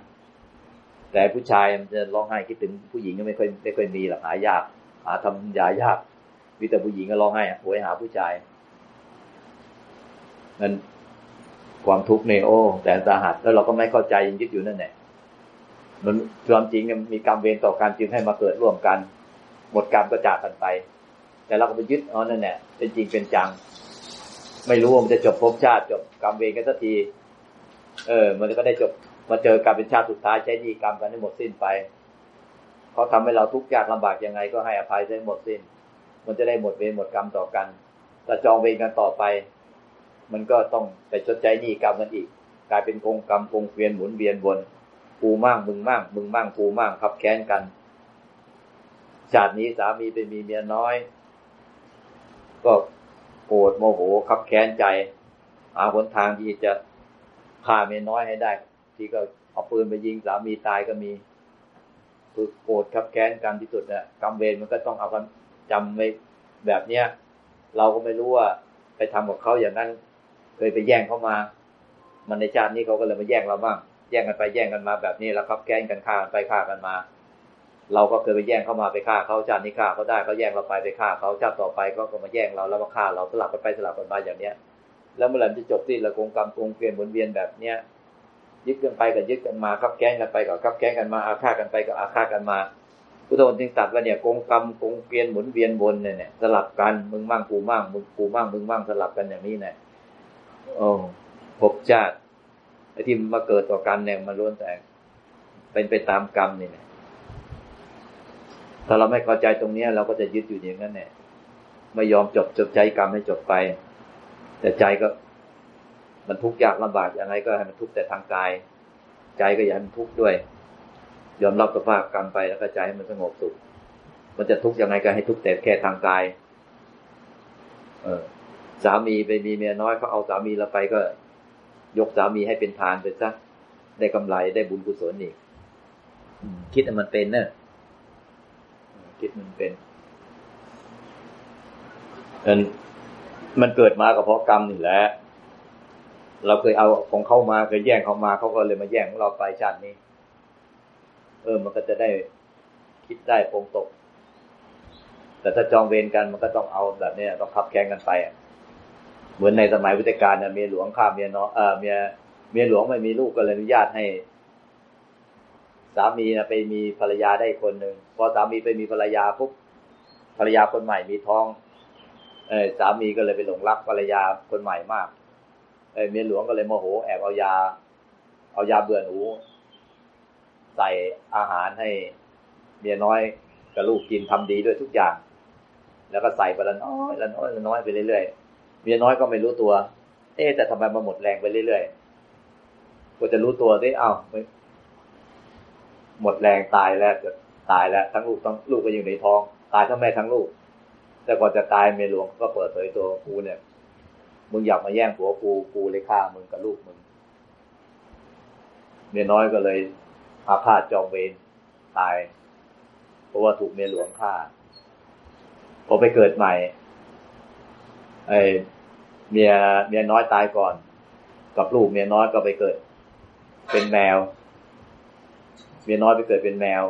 แต่ผู้ชายมันจะร้องไห้คิดถึงผู้หญิงก็ไม่ค่อยไม่ค่อยมีหรอกหายาก หาทำยายากมีแต่ผู้หญิงก็ร้องไห้โหยหาผู้ชายนั่นความทุกข์เนโอ้แต่สาหัสแล้วเราก็ไม่เข้าใจยังยึดอยู่นั่นแหละมันความจริงมีกรรมเวรต่อกันจึงให้มาเกิดร่วมกัน หมดกรรมก็จากกันไป แต่เราก็ไปยึดอ๋อนั่นแหละเป็นจริงเป็นจัง ไม่รู้ว่ามันจะจบภพชาติจบกรรมเวรกันสักที เออ มันก็ได้จบมาเจอการเป็นชาติสุดท้ายใช้นี่กรรมกันให้หมดสิ้นไปเขาทำให้เราทุกข์ยากลำบากยังไง ก็ให้อภัยได้หมดสิ้น มันจะได้หมดเวรหมดกรรมต่อกันถ้าจองเวรกันต่อไป มันก็ต้องไปชดใช้หนี้กรรมกันอีก กลายเป็นกงกรรมกงเวียนหมุนเวียนวนกูมั่งมึงมั่งมึงมั่งกูมั่งขับแค้นกันชาตินี้สามีไปมีเมียน้อย ก็ โกรธโมโหขับแค้นใจ หาหนทางที่จะฆ่าเมียน้อยให้ได้ ที่ก็เอาปืนไปยิงสามีตายก็มีคือโกรธขับแค้นกันที่สุดเนี่ยกรรมเวรมันก็ต้องเอากันจำไว้แบบเนี้ยเราก็ไม่รู้ว่าไปทำกับเขาอย่างนั้น เคยไปแย่งเขามา มันในชาตินี้เขาก็เลยมาแย่งเราบ้างแย่งกันไปแย่งกันมาแบบนี้แล้วครับแค้นกันฆ่ากันไปฆ่ากันมา เราก็เคยไปแย่งเข้ามาไปฆ่าเขาชาตินี้ฆ่าเขาได้เขาแย่งเราไปไปฆ่าเขาชาติต่อไปก็ก็มาแย่งเราแล้วมาฆ่าเราสลับกันไปสลับกันมาอย่างเนี้ย แล้วเมื่อไหร่จะจบสิ้นละกงกรรมกงเกวียนวนเวียนแบบเนี้ยยึดกันไปกับยึดกันมาครับแก้งกันไปกับครับแก้งกันมาอาฆาตกันไปกับอาฆาตกันมาพุทธองค์จึงตรัสว่าเนี่ยกงกรรมกงเกวียนหมุนเวียนวนเนี่ยเนี่ยสลับกันมึงมั่งกูมั่งมึงกูมั่งมึงมั่งสลับกันอย่างนี้เนี่ยโอ้ภพชาติไอ้ที่มาเกิดต่อกันเนี่ยมันล้วนแต่เป็นไปตามกรรมนี่เนี่ย ถ้าเราไม่เข้าใจตรงนี้เราก็จะยึดอยู่อย่างนั้นเนี่ยไม่ยอมจบจบใจกรรมให้จบไป แต่ใจก็ มันทุกข์ยากลำบากยังไงก็ให้มันทุกข์แต่ทางกาย ใจก็อย่าให้มันทุกข์ด้วย ยอมรับสภาพกรรมไปแล้วก็ใจให้มันสงบสุข มันจะทุกข์ยังไงก็ให้ทุกข์แต่แค่ทางกาย เออสามีไปมีเมียน้อยเขาเอาสามีเราไปก็ ยกสามีให้เป็นทานไปซะได้กำไรได้บุญกุศลอีกคิดให้มันเป็นเนอะ คิดมันเป็นมันมันเกิดมาก็เพราะกรรมนี่แหละ เราเคยเอาของเข้ามาเคยแย่งเขามาเขาก็เลยมาแย่งของเราไปชาตินี้ เออ มันก็จะได้คิดได้ปรงตก แต่ถ้าจองเวรกันมันก็ต้องเอาแบบนี้ต้องขับแข่งกันไปเหมือนในสมัยพุทธกาลเนี่ยเมียหลวงฆ่าเมียน้อยเออเมียเมียหลวงไม่มีลูกก็เลยอนุญาตให้ สามีนะไปมีภรรยาได้คนหนึ่งพอสามีไปมีภรรยาปุ๊บภรรยาคนใหม่มีท้อง เออสามีก็เลยไปหลงรักภรรยาคนใหม่มากเออเมียหลวงก็เลยโมโหแอบเอายา เอายาเบื่อหนูใส่อาหารให้เมียน้อยกับลูกกินทำดีด้วยทุกอย่าง แล้วก็ใส่ไปละน้อยละน้อยละน้อยไปเรื่อยๆเมียน้อยก็ไม่รู้ตัว เอ๊แต่ทำไมมาหมดแรงไปเรื่อยๆก็จะรู้ตัวได้เอ้าไม่ หมดแรงตายแล้วจะตายแล้ว ทั้งลูกทั้งลูกก็อยู่ในท้อง ตายทั้งแม่ทั้งลูก แต่ก่อนจะตายเมียหลวงก็เปิดเผยตัวกูเนี่ยมึงอยากมาแย่งผัวกูกูเลยฆ่ามึงกับลูกมึงเมียน้อยก็เลยอาพาธจองเวรตาย เพราะว่าถูกเมียหลวงฆ่าพอไปเกิดใหม่ ไอเมียเมียน้อยตายก่อน กับลูกเมียน้อยก็ไปเกิด เป็นแมว เมียน้อยไปเกิดเป็นแมว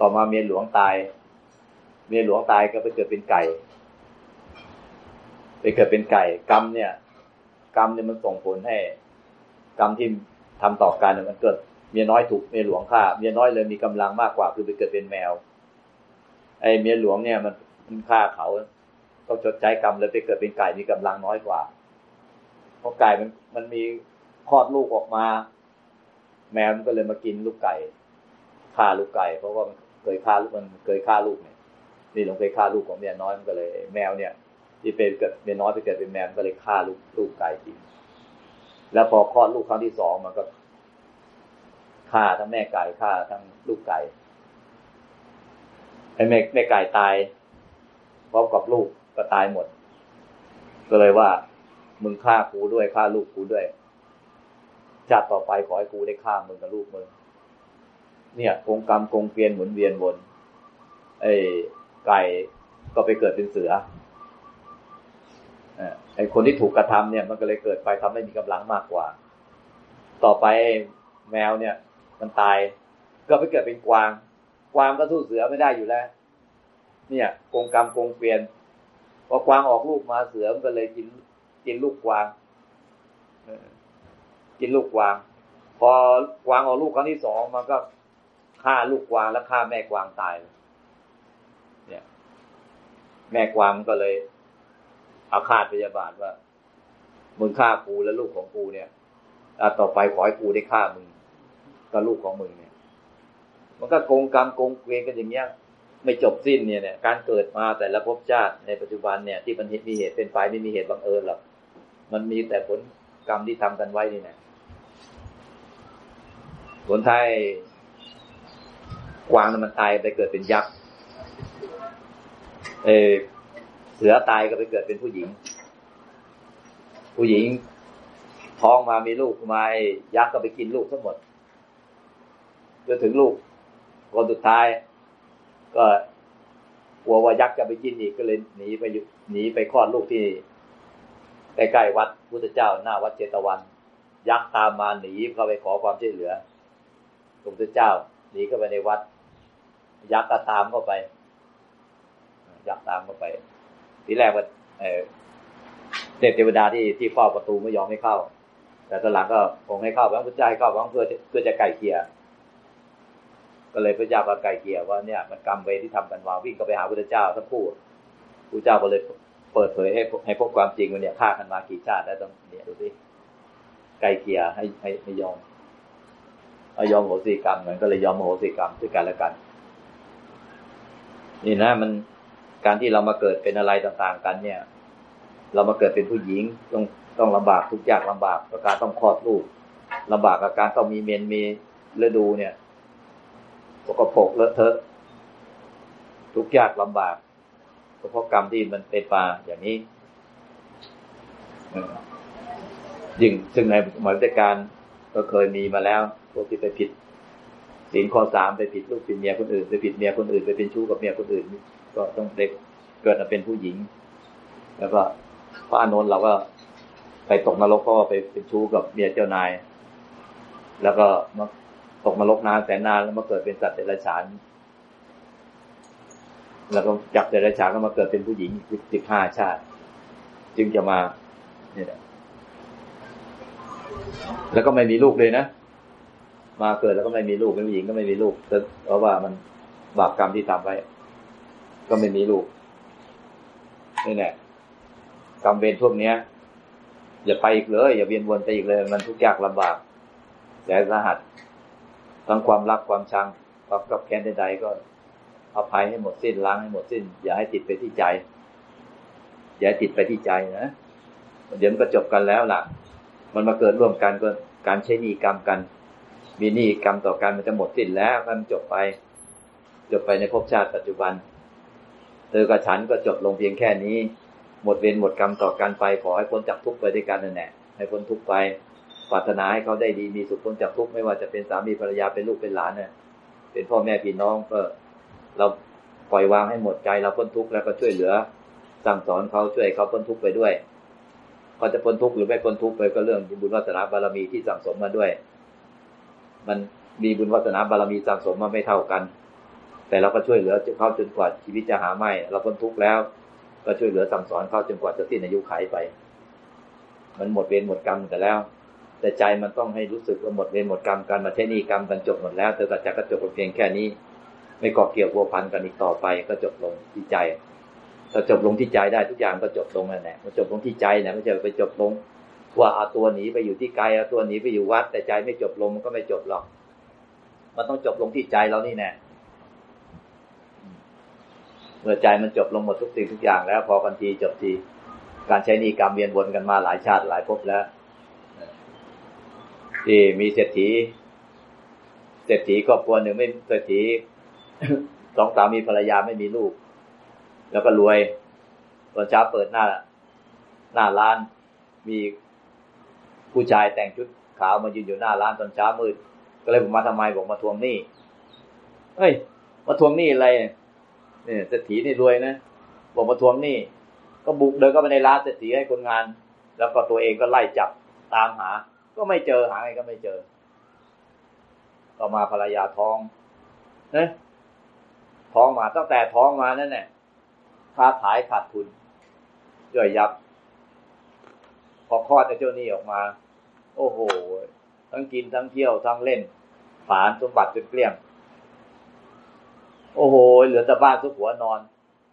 ต่อมาเมียหลวงตาย เมียหลวงตายก็ไปเกิดเป็นไก่ ไปเกิดเป็นไก่กรรมเนี่ย กรรมเนี่ยมันส่งผลให้ กรรมที่ทำต่อกันเนี่ยมันเกิดเมียน้อยถูกเมียหลวงฆ่า เมียน้อยเลยมีกำลังมากกว่า คือไปเกิดเป็นแมว ไอ้เมียหลวงเนี่ยมันมันฆ่าเขาต้องชดใช้กรรมเลยไปเกิดเป็นไก่มีกำลังน้อยกว่าเพราะไก่มันมันมีคลอดลูกออกมา แมวมันก็เลยมากินลูกไก่ฆ่าลูกไก่ เพราะว่ามันเคยฆ่าลูกมันเคยฆ่าลูกเนี่ยนี่หลวงเคยฆ่าลูกของเมียน้อยมันก็เลย แมวเนี่ย ที่เป็นเกิดเมียน้อยไปเกิดเป็นแมวมันก็เลยฆ่าลูกลูกไก่กิน แล้วพอคลอดลูกครั้งที่สองมันก็ฆ่าทั้งแม่ไก่ฆ่าทั้งลูกไก่ไอ้แม่แม่ไก่ตายพร้อมกับลูกก็ตายหมด ก็เลยว่า มึงฆ่ากูด้วยฆ่าลูกกูด้วย ชาติต่อไปขอให้กูได้ฆ่ามึงกับลูกมึงเนี่ยกงกรรมกงเกวียนหมุนเวียนวนไอ้ไก่ก็ไปเกิดเป็นเสือไอ้คนที่ถูกกระทำเนี่ย มันก็เลยเกิดไปทำให้มีกำลังมากกว่า ต่อไปแมวเนี่ย มันตาย ก็ไปเกิดเป็นกวาง กวางก็สู้เสือไม่ได้อยู่แล้ว เนี่ยกงกรรมกงเกวียนพอกวางออกลูกมาเสือมันก็เลยกินกินลูกกวาง กินลูกกวาง พอกวางออกลูกครั้งที่สองมันก็ฆ่าลูกกวางแล้วฆ่าแม่กวางตายเนี่ย แม่กวางก็เลยอาฆาตพยาบาทว่ามึงฆ่ากูแล้วลูกของกูเนี่ยต่อไปขอให้กูได้ฆ่ามึงกับลูกของมึงเนี่ย มันก็โกงกรรมโกงเกวียนกันอย่างเงี้ย ไม่จบสิ้นเนี่ยเนี่ย การเกิดมาแต่ละภพชาติในปัจจุบันเนี่ยที่มันมีเหตุเป็นไปไม่มีเหตุบังเอิญหรอกมันมีแต่ผลกรรมที่ทำกันไว้นี่แหละ ผลท้ายกวางมันตายไปเกิดเป็นยักษ์เอเสือตายก็ไปเกิดเป็นผู้หญิง ผู้หญิงท้องมามีลูกมายักษ์ก็ไปกินลูกทั้งหมดจนถึงลูกคนสุดท้าย ก็กลัวว่ายักษ์จะไปกินอีกก็เลยหนีไปหนีไปคลอดลูกที่ใกล้ๆวัดพุทธเจ้าหน้าวัดเจตวัน ยักษ์ตามมาหนีเข้าไปขอความช่วยเหลือ พระพุทธเจ้าหนีเข้าไปในวัด ยักษ์ก็ตามเข้าไป ยักษ์ตามเข้าไป ทีแรกว่าเออเทวดาที่ที่เฝ้าประตูไม่ยอมให้เข้า แต่ตอนหลังก็คงให้เข้าพระพุทธเจ้าให้เข้าเพื่อเพื่อจะไก่เกลี่ยก็เลยพระเจ้าก็ไก่เกลี่ยว่าเนี่ยมันกรรมเวที่ทำกันมาวิ่งก็ไปหาพระเจ้าทั้งคู่พระเจ้าก็เลยเปิดเผยให้ให้พบความจริงว่าเนี่ยฆ่ากันมากี่ชาติแล้วต้องเนี่ยดูสิไก่เกลี่ยให้ให้ให้ยอม อายอมโหสิกรรมมันก็เลยยอมโหสิกรรมด้วยกันแล้วกัน นี่นะมันการที่เรามาเกิดเป็นอะไรต่างๆกัน เนี่ย เรามาเกิดเป็นผู้หญิงต้องต้องลำบากทุกยากลำบากกับการต้องคลอดลูกลำบากกับการต้องมีเมนมีฤดูเนี่ยสกปรกเลอะเทอะ ทุกยากลำบากเพราะกรรมที่มันเป็นมาอย่างนี้ยิ่งซึ่งในสมัยพุทธกาลก็เคยมีมาแล้วพวกที่ไปผิดศีลข้อสามไปผิดลูกผิดเมียคนอื่นไปผิดเมียคนอื่นไปเป็นชู้กับเมียคนอื่น ก็ต้องเด็กเกิดมาเป็นผู้หญิง แล้วก็พระอานนท์เราก็ไปตกนรกเพราะว่าไปเป็นชู้กับเมียเจ้านาย แล้วก็มาตกนรกนานแสนนานแล้วมาเกิดเป็นสัตว์เดรัจฉานแล้วก็จากเดรัจฉานก็มาเกิดเป็นผู้หญิงสิบห้าชาติ จึงจะมาเนี่ยแล้วก็ไม่มีลูกเลยนะ มาเกิดแล้วก็ไม่มีลูกเป็นผู้หญิงก็ไม่มีลูกเพราะว่ามันบาปกรรมที่ทำไว้ ก็ไม่มีลูกนี่แหละกรรมเวรพวกเนี้ย อย่าไปอีกเลย อย่าเวียนวนไปอีกเลย มันทุกข์ยากลำบากแสนสาหัสทั้งความรักความชังความกับแค้นใดๆก็อภัยให้หมดสิ้นล้างให้หมดสิ้น อย่าให้ติดไปที่ใจ อย่าให้ติดไปที่ใจนะเดี๋ยวมันก็จบกันแล้วล่ะ มันมาเกิดร่วมกันก็การใช้หนีกรรมกัน มีหนี้กรรมต่อกันมันจะหมดสิ้นแล้วมันจบไป จบไปในภพชาติปัจจุบัน เธอกับฉันก็จบลงเพียงแค่นี้ หมดเวรหมดกรรมต่อกันไป ขอให้พ้นจากทุกข์ไปด้วยกันนั่นแหละให้พ้นทุกข์ไปปรารถนาให้เขาได้ดีมีสุขพ้นจากทุกข์ไม่ว่าจะเป็นสามีภรรยาเป็นลูกเป็นหลานเนี่ยเป็นพ่อแม่พี่น้องก็เราปล่อยวางให้หมดใจเราพ้นทุกข์แล้วก็ช่วยเหลือ สั่งสอนเขาช่วยเขาพ้นทุกข์ไปด้วยเขาจะพ้นทุกข์หรือไม่พ้นทุกข์ไปก็เรื่องบุญวาสนาบารมีที่สั่งสมมาด้วย มันมีบุญวาสนาบารมีสั่งสมมาไม่เท่ากัน แต่เราก็ช่วยเหลือเขาจนกว่าชีวิตจะหาไม่ เราพ้นทุกข์แล้ว ก็ช่วยเหลือสั่งสอนเขาจนกว่าจะสิ้นอายุขัยไป มันหมดเวรหมดกรรมแต่แล้ว แต่ใจมันต้องให้รู้สึกว่าหมดเวรหมดกรรมการมาใช้นี่กรรมกันจบหมดแล้วเธอกับจักก็จบเพียงแค่นี้ ไม่เกาะเกี่ยววัวพันกันอีกต่อไป ก็จบลงที่ใจถ้าจบลงที่ใจได้ทุกอย่างก็จบลงนั่นแหละมันจบลงที่ใจนะไม่ใช่ไปจบลง ว่าเอาตัวหนีไปอยู่ที่ไกลเอาตัวหนีไปอยู่วัด แต่ใจไม่จบลงมันก็ไม่จบหรอก มันต้องจบลงที่ใจเรานี่แน่เมื่อใจมันจบลงหมดทุกสิ่งทุกอย่างแล้ว พอกันทีจบที การใช้นี่กรรมเวียนวนกันมาหลายชาติหลายภพแล้วที่มีเศรษฐี เศรษฐีครอบครัวหนึ่งไม่เศรษฐีสองสามีภรรยาไม่มีลูก แล้วก็รวยตอนเช้าเปิดหน้า หน้าร้านมี ผู้ชายแต่งชุดขาวมายืนอยู่หน้าร้านตอนเช้ามืด ก็เลยผมมาทำไมบอกมาทวงหนี้เฮ้ย มาทวงหนี้อะไรเนี่ยเศรษฐีนี่รวยนะบอกมาทวงหนี้ก็บุกเดินก็ไปในร้านเศรษฐีให้คนงาน แล้วก็ตัวเองก็ไล่จับตามหา ก็ไม่เจอหาไงก็ไม่เจอ ต่อมาภรรยาท้องนะท้องมาตั้งแต่ท้องมานั่นแหละค้าขายขาดทุนย่อยยับ พอคลอดเจ้าหนี้ออกมา โอ้โห ทั้งกินทั้งเที่ยวทั้งเล่นผานสมบัติจนเกลี้ยง โอ้โห เหลือแต่บ้านทุกหัวนอน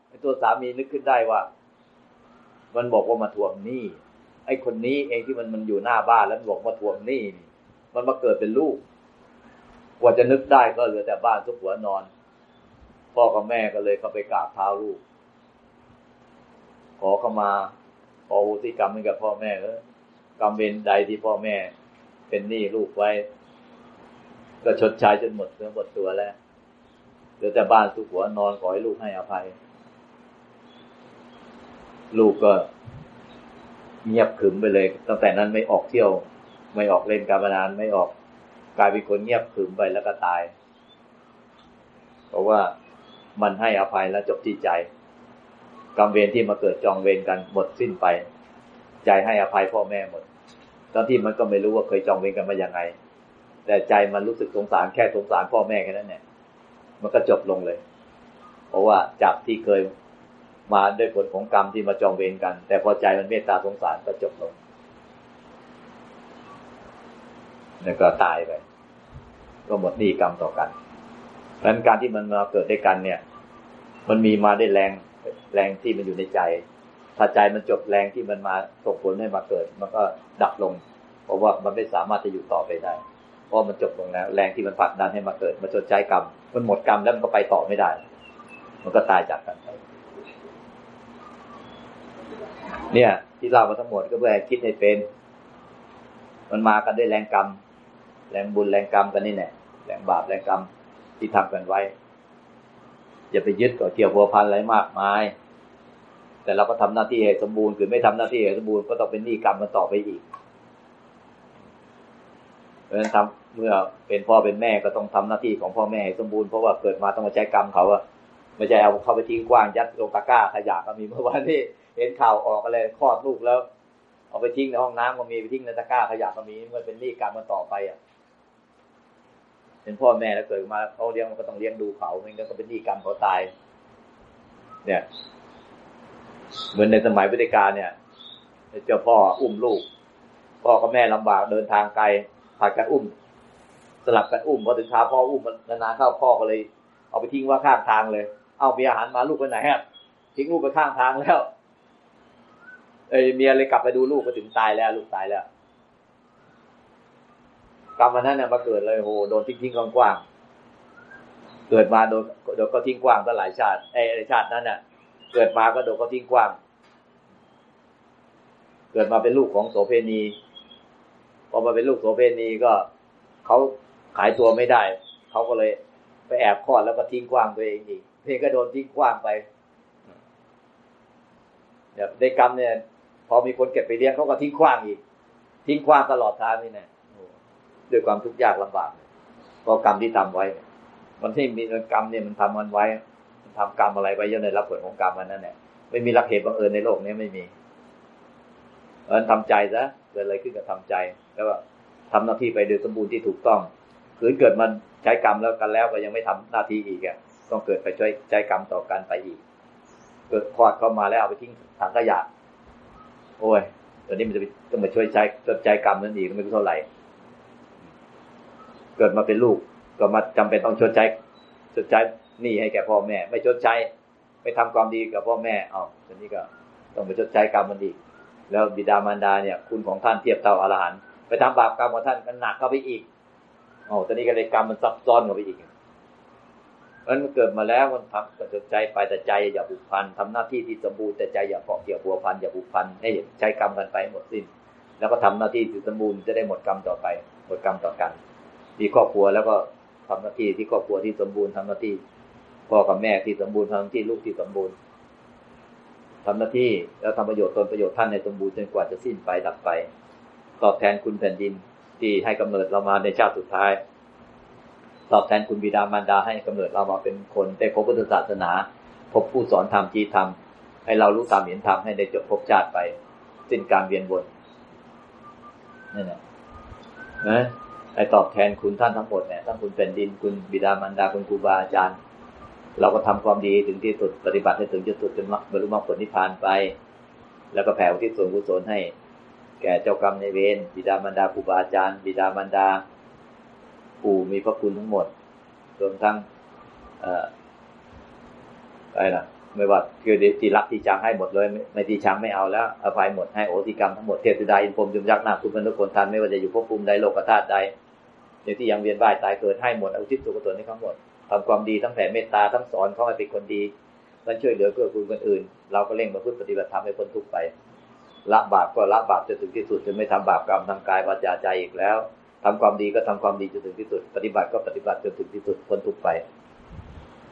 ไอ้ตัวสามีนึกขึ้นได้ว่า มันบอกว่ามาทวงหนี้ไอ้คนนี้เองที่มันมันอยู่หน้าบ้านแล้วบอกมาทวงหนี้นี่ มันมาเกิดเป็นลูก กว่าจะนึกได้ก็เหลือแต่บ้านทุกหัวนอน พ่อกับแม่ก็เลยเข้าไปกราบเท้าลูก ขอเข้ามาขอโหสิกรรมให้กับพ่อแม่เออ กรรมเวรใดที่พ่อแม่เป็นหนี้ลูกไว้ ก็ชดใช้จนหมดเนื้อหมดตัวแล้วเหลือแต่บ้านทุกหัวนอนขอให้ลูกให้อภัย ลูกก็เงียบขึมไปเลย ตั้งแต่นั้นไม่ออกเที่ยว ไม่ออกเล่นการพนันไม่ออกกลายเป็นคนเงียบขึมไปแล้วก็ตาย เพราะว่ามันให้อภัยแล้วจบที่ใจกรรมเวรที่มาเกิดจองเวรกันหมดสิ้นไป ใจให้อภัยพ่อแม่หมด ตอนที่มันก็ไม่รู้ว่าเคยจองเวรกันมาอย่างไง แต่ใจมันรู้สึกสงสารแค่สงสารพ่อแม่แค่นั้นเนี่ย มันก็จบลงเลย เพราะว่าจากที่เคยมาด้วยผลของกรรมที่มาจองเวรกัน แต่พอใจมันเมตตาสงสารก็จบลงแล้วก็ตายไป ก็หมดหนี้กรรมต่อกันเพราะฉะนั้นการที่มันมาเกิดด้วยกันเนี่ย มันมีมาได้แรงแรงที่มันอยู่ในใจ ถ้าใจมันจบแรงที่มันมาส่งผลให้มาเกิด มันก็ดับลง เพราะว่ามันไม่สามารถจะอยู่ต่อไปได้ เพราะมันจบลงแล้ว แรงที่มันผลักดันให้มาเกิดมาชดใช้กรรม มันหมดกรรมแล้วมันก็ไปต่อไม่ได้ มันก็ตายจากกันไปเนี่ย ที่เล่ามาทั้งหมดก็เพื่อให้คิดให้เป็น มันมากันด้วยแรงกรรม แรงบุญแรงกรรมกันนี่แหละแรงบาปแรงกรรมที่ทำกันไว้ อย่าไปยึดกับเกี่ยวพัวพันอะไรมากมาย แต่เราก็ทำหน้าที่ให้สมบูรณ์คือไม่ทำหน้าที่ให้สมบูรณ์ก็ต้องเป็นหนี้กรรมมันต่อไปอีก เพราะฉะนั้นทำเมื่อเป็นพ่อเป็นแม่ก็ต้องทำหน้าที่ของพ่อแม่ให้สมบูรณ์เพราะว่าเกิดมาต้องมาใช้กรรมเขาอะไม่ใช่เอาเข้าไปทิ้งกว้างยัดลงตะกร้าขยะก็มีเมื่อวานนี้เห็นข่าวออกอะไรคลอดลูกแล้ว เอาไปทิ้งในห้องน้ำก็มีไปทิ้งในตะกร้าขยะก็มีมันเป็นหนี้กรรมมันต่อไปอะเป็นพ่อแม่แล้วเกิดมาเขาเลี้ยงมันก็ต้องเลี้ยงดูเขาไม่งั้นก็เป็นหนี้กรรมเขาตาย เนี่ย เหมือนในสมัยพุทธกาลเนี่ยเจ้าพ่ออุ้มลูก พ่อกับแม่ลำบากเดินทางไกลผัดกันอุ้ม สลับกันอุ้มพอถึงเช้าพ่ออุ้มมันานๆเข้าพ่อก็เลย เอาไปทิ้งว่าข้างทางเลย เอามีอาหารมาลูกไปไหนฮะทิ้งลูกไปข้างทางแล้วเอ้ยเมียเลยกลับไปดูลูกก็ถึงตายแล้ว ลูกตายแล้วกรรมมันนั้นเนี่ยมาเกิดเลยโหโดนทิ้งทิ้งกว้างๆเกิดมาโดนโดนก็ทิ้งกว้างก็หลายชาติไอ้ชาตินั้นเนี่ย เกิดมาก็โดนก็ทิ้งกว้าง เกิดมาเป็นลูกของโสเพณี พอมาเป็นลูกโสเภณีก็เขาขายตัวไม่ได้ เขาก็เลยไปแอบคลอดแล้วก็ทิ้งกว้างตัวเองอีกเพลงก็โดนทิ้งกว้างไปเนี่ยในกรรมเนี่ย พอมีคนเก็บไปเลี้ยงเขาก็ทิ้งขว้างอีก ทิ้งขว้างตลอดทางนี่แน่ด้วยความทุกข์ยากลำบากเพราะกรรมที่ทำไว้ มันที่มีกรรมเนี่ยมันทำมันไว้ ทำกรรมอะไรไว้ย่อมได้รับผลของกรรมมันนั่นแหละไม่มีรักเหตุบังเอิญในโลกนี้ไม่มีเพราะฉะนั้นทำใจซะเกิดอะไรขึ้นก็ทำใจ แล้วก็ทำหน้าที่ไปโดยสมบูรณ์ที่ถูกต้องขืนเกิดมันใช้กรรมแล้วกันแล้วก็ยังไม่ทำหน้าที่อีกอะต้องเกิดไปช่วยใช้กรรมต่อกันไปอีก เกิดคลอดเข้ามาแล้วเอาไปทิ้งถังขยะโอ้ยตอนนี้มันจะต้องมาช่วยใช้ชดใช้กรรมนั่นอีกไม่รู้เท่าไหร่เกิดมาเป็นลูกก็มาจำเป็นต้องชดใช้ชดใช้ หนี้ให้แก่พ่อแม่ ไม่ชดใช้ ไม่ทำความดีกับพ่อแม่เอาตอนนี้ก็ต้องไปชดใช้กรรมมันอีก แล้วบิดามารดาเนี่ย คุณของท่านเทียบเท่าอรหันต์ไปทำบาปกรรมของท่านมันหนักเข้าไปอีกอ๋อตอนนี้ก็เลยกรรมมันซับซ้อนเข้าไปอีกเพราะมันเกิดมาแล้วมันทำกระจดใจไปแต่ใจอย่าผูกพันทำหน้าที่ที่สมบูรณ์แต่ใจอย่าเกาะเกี่ยวพัวพันอย่าผูกพันให้ใช้กรรมกันไปหมดสิ้น แล้วก็ทำหน้าที่ที่สมบูรณ์จะได้หมดกรรมต่อไป หมดกรรมต่อกัน มีครอบครัวแล้วก็ทำหน้าที่ที่ครอบครัวที่สมบูรณ์ทำหน้าที่ พ่อกับแม่ที่สมบูรณ์ทำหน้าที่ลูกที่สมบูรณ์ทำหน้าที่แล้วทำประโยชน์ตนประโยชน์ท่านในสมบูรณ์จนกว่าจะสิ้นไปดับไป ตอบแทนคุณแผ่นดินที่ให้กำเนิดเรามาในชาติสุดท้าย ตอบแทนคุณบิดามารดาให้กำเนิดเรามาเป็นคนได้พบพุทธศาสนา พบผู้สอนธรรมที่ธรรมให้เรารู้ตามเห็นธรรมให้ได้จบภพชาติไป สิ้นการเวียนวนนั่นแหละนะไอ้ตอบแทนคุณท่านทั้งหมดเนี่ยทั้งคุณแผ่นดินคุณบิดามารดาคุณครูบาอาจารย์ เราก็ทำความดีถึงที่สุดปฏิบัติให้ถึงที่สุดจนบรรลุมรรคผลนิพพานไป แล้วก็แผ่อุทิศส่วนกุศลให้ แก่เจ้ากรรมในเวรบิดามารดาครูบาอาจารย์บิดามารดาปู่มีพระคุณทั้งหมดรวมทั้งอะไรนะไม่ว่าคือที่รักที่ชังให้หมดเลย ไม่ไม่ที่ชังไม่เอาแล้วอภัยหมดให้โอสิกรรมทั้งหมดเทพธิดาอินพรมจุมยักษ์นาคคุณมนุษย์คนทันไม่ว่าจะอยู่ภพภูมิใดโลกธาตุใดในที่ยังเวียนว่ายตายเกิดให้หมดอุทิศส่วนกุศลให้เขาหมด ทำความดีทั้งแผ่เมตตาทั้งสอนเขาให้เป็นคนดีมันช่วยเหลือเกื้อกูลคนอื่น เราก็เร่งมาพึ่งปฏิบัติธรรมให้พ้นทุกข์ไป ละบาปก็ละบาปจนถึงที่สุดจนไม่ทำบาปกรรมทางกายวาจาใจอีกแล้วทำความดีก็ทำความดีจนถึงที่สุด ปฏิบัติก็ปฏิบัติจนถึงที่สุดพ้นทุกข์ไป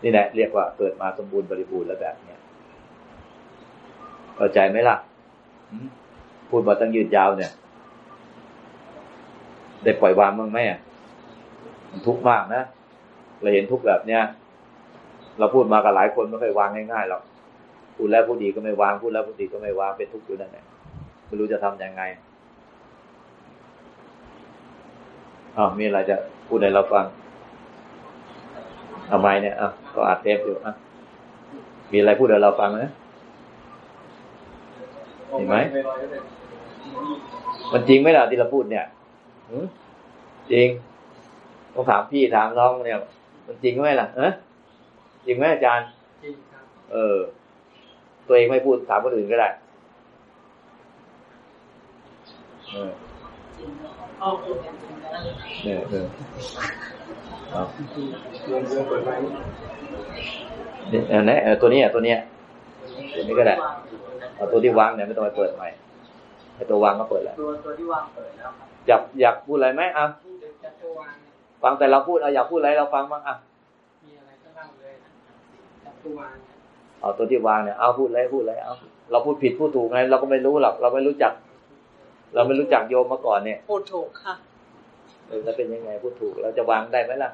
นี่แหละเรียกว่าเกิดมาสมบูรณ์บริบูรณ์แล้วแบบเนี้ยเข้าใจไหมล่ะพูดมาตั้งยืดยาวเนี่ย ได้ปล่อยวางบ้างไหมอะมันทุกข์มากนะ เราเห็นทุกแบบเนี้ยเราพูดมากับหลายคนไม่เคยวางง่ายๆหรอกพูดแล้วพูดดีก็ไม่วางพูดแล้วพูดดีก็ไม่วางเป็นทุกข์อยู่นั่นแหละไม่รู้จะทำยังไงอ้าวมีอะไรจะพูดให้เราฟังทำไมเนี่ยอะก็อัดเทปอยู่อะมีอะไรพูดให้เราฟังไหมเห็นไหมมันจริงไหมล่ะที่เราพูดเนี่ยหืจริงต้องถามพี่ถามน้องเนี่ย มันจริงไหมล่ะเออจริงไหมอาจารย์ จริงครับ เออ ตัวเองไม่พูดถามคนอื่นก็ได้เออพ่อพูดกันจริงนะเออเออเอาเรื่องเรื่องเปิดไว้เนี่ยเออเนี่ยเออตัวเนี้ยตัวเนี้ยตัวนี้ก็ได้เอาตัวที่วางเนี่ยไม่ต้องไปเปิดใหม่ไอ้ตัววางก็เปิดแล้วตัวตัวที่วางเปิดแล้วครับอยากอยากพูดอะไรไหมอะที่เดี๋ยวจะตัววางเนี่ย ฟังแต่เราพูดเอาอยากพูดอะไรเราฟังบ้างอะมีอะไรก็เล่าเลยจะตัววางเนี่ยเอาตัวที่วางเนี่ยเอาพูดอะไรพูดอะไรเอาเราพูดผิดพูดถูกไงเราก็ไม่รู้หรอกเราไม่รู้จัก เราไม่รู้จักโยมมาก่อนเนี่ยพูดถูกค่ะเออแล้วเป็นยังไงพูดถูกเราจะวางได้ไหมล่ะ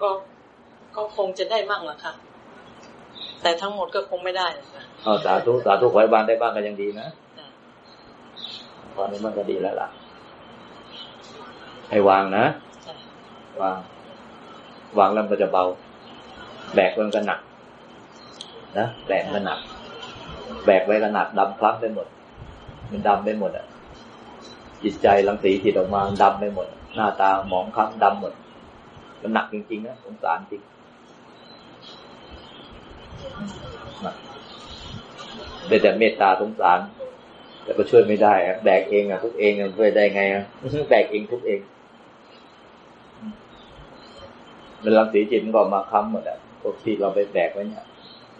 ก็ก็คงจะได้มั่งละค่ะ แต่ทั้งหมดก็คงไม่ได้ค่ะเอาสาธุสาธุขอให้วางได้บ้างก็ยังดีนะจ้ะตอนนี้มันก็ดีแล้วล่ะ ให้วางนะจ้ะ วาง วางแล้วมันจะเบา แบกมันก็หนัก นะแบกมันหนัก แบกไว้ก็หนักดำคล้ำไปหมด มันดำไปหมดอะ จิตใจลังสีจิตออกมาดำไปหมด หน้าตาหมองคล้ำดำหมด มันหนักจริงๆนะสงสารจริงหนักได้แต่เมตตาสงสาร แต่ก็ช่วยไม่ได้แบกเองอะทุกเองอะช่วยได้ไงอะแบกเองทุกเอง มันรังสีจิตมันก็มาค้ำหมดอะพวกที่เราไปแบกไว้เนี่ย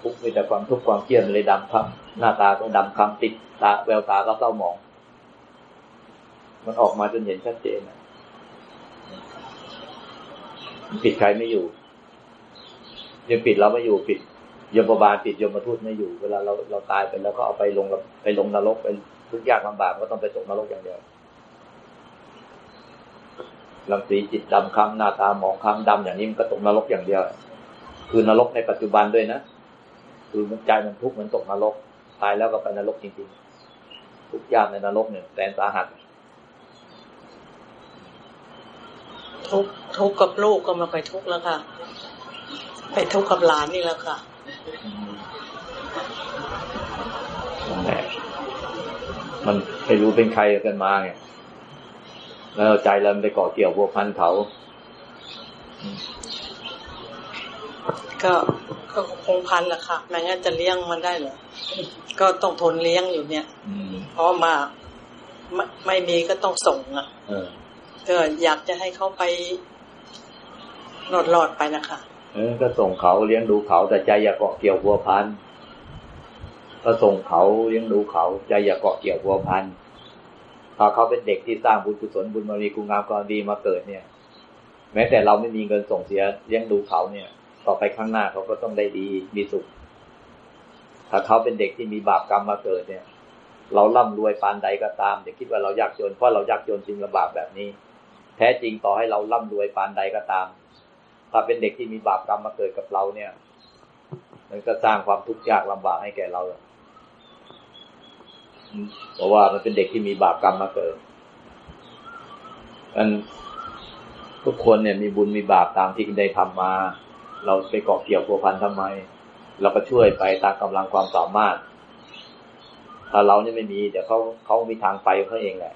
ทุกมีแต่ความทุกข์ความเครียดมันเลยดำค้ำหน้าตาก็ดำค้ำติดตาแววตาก็เศร้าหมอง มันออกมาจนเห็นชัดเจนอะปิดใครไม่อยู่ยังปิดเราไม่อยู่ปิดยมบาลปิดยมทูตไม่อยู่ เวลาเราเราตายไปแล้วก็เอาไปลงไปลงนรกไปทุกยากลำบากก็ต้องไปตกนรกอย่างเดียว ลังสีจิตดำคำหน้าตาหมองคำดำอย่างนี้มันก็ตกนรกอย่างเดียว คือนรกในปัจจุบันด้วยนะ คือมันใจมันทุกข์มันตกนรกตายแล้วก็ไปนรกจริงๆ ทุกยากในนรกเนี่ยแสนสาหัสทุกข์ทุกข์กับลูกก็ไมาไปทุกข์แล้วค่ะ ไปทุกข์กับหลานนี่แล้วค่ะนั่นแหละมันไม่รู้เป็นใครกันมาไง แล้วใจเราไปเกาะเกี่ยวพัวพันเขาก็ก็คงพันแหละค่ะแม้งั้นจะเลี้ยงมันได้เหรอก็ต้องทนเลี้ยงอยู่เนี่ยอืมเพราะมาไม่ไม่มีก็ต้องส่งอะเออก็อยากจะให้เขาไปหลอดหลอดๆไปนะคะเออก็ส่งเขาเลี้ยงดูเขา แต่ใจอย่าเกาะเกี่ยวพัวพันก็ส่งเขาเลี้ยงดูเขา ใจอย่าเกาะเกี่ยวพัวพัน ถ้าเขาเป็นเด็กที่สร้างบุญกุศลบุญบารมีคุงามความดีมาเกิดเนี่ย แม้แต่เราไม่มีเงินส่งเสียเลี้ยงดูเขาเนี่ย ต่อไปข้างหน้าเขาก็ต้องได้ดีมีสุข ถ้าเขาเป็นเด็กที่มีบาปกรรมมาเกิดเนี่ย เราร่ำรวยปานใดก็ตามอย่าคิดว่าเรายากจนเพราะเรายากจนจริงลำบากแบบนี้ แท้จริงต่อให้เราร่ำรวยปานใดก็ตาม ถ้าเป็นเด็กที่มีบาปกรรมมาเกิดกับเราเนี่ยมันก็สร้างความทุกข์ยากลำบากให้แก่เรา เพราะว่ามันเป็นเด็กที่มีบาปกรรมมาเกิดอันทุกคนเนี่ยมีบุญมีบาปตามที่ได้ทำมา เราไปเกาะเกี่ยวพัวพันทำไม เราก็ช่วยไปตามกำลังความสามารถ ถ้าเราเนี่ยไม่มีเดี๋ยวเขาเขามีทางไปเขาเองแหละ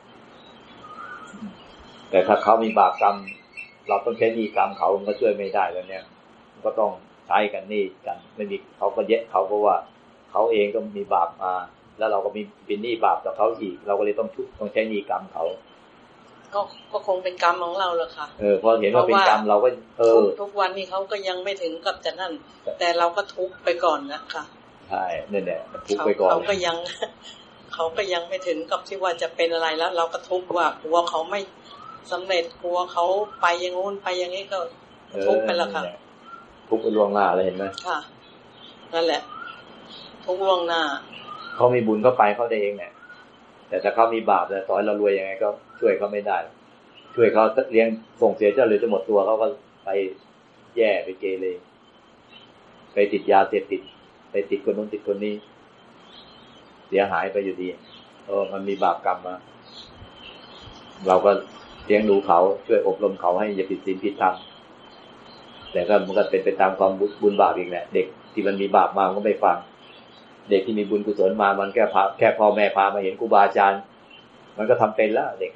แต่ถ้าเขามีบาปกรรม เราต้องใช้นี้กรรมเขามันก็ช่วยไม่ได้แล้วเนี่ยมันก็ต้องใช้กันนี้กัน ไม่มีเขาก็เยะเขาเพราะว่า เขาเองก็มีบาปมา แล้วเราก็มีเป็นหนี้บาปกับเขาอีก เราก็เลยต้องชุต้องใช้หนี้กรรมเขาก็ก็คงเป็นกรรมของเราแหละค่ะ เออพอเห็นว่าเป็นกรรมเราก็ เออทุกทุกวันนี้เขาก็ยังไม่ถึงกับจะนั่น แต่เราก็ทุกข์ไปก่อนนะคะใช่นี่นแหละมันทุกข์เขาไปก่อนเขาก็ยังเขาก็ยังไม่ถึงกับที่ว่าจะเป็นอะไรแล้ว เราก็ทุกข์ว่ากลัวเขาไม่สำเร็จกลัวเขาไปอย่างงู้นไปอย่างนี้ก็เออทุกข์ไปและค่ะนี่นหทุกข์ไปล่วงหน้าเลยเห็นไหมค่ะนั่นแหละ ทุกข์ล่วงหน้า เขามีบุญก็ไปเขาได้เองเนี่ย แต่ถ้าเขามีบาปแต่ต่อยเรารวยยังไงก็ช่วยเขาไม่ได้ ช่วยเขาเลี้ยงส่งเสียเจ้าเลยจะหมดตัวเขาก็ไปแย่ไปเกเรไปติดยาเสพติด ไปติดคนนู้นติดคนนี้ เสียหายไปอยู่ดีเออมันมีบาปกรรมมาเราก็เลี้ยงดูเขาช่วยอบรมเขาให้อย่าผิดศีลผิดธรรมแต่ก็มันก็เป็นไปตามความบุญบาปอีกแหละเด็กที่มันมีบาปมาก็ไม่ฟัง เด็กที่มีบุญกุศลมา มันแค่พาแค่พ่อแม่พามาเห็นครูบาอาจารย์ มันก็ทำเป็นแล้ว เด็ก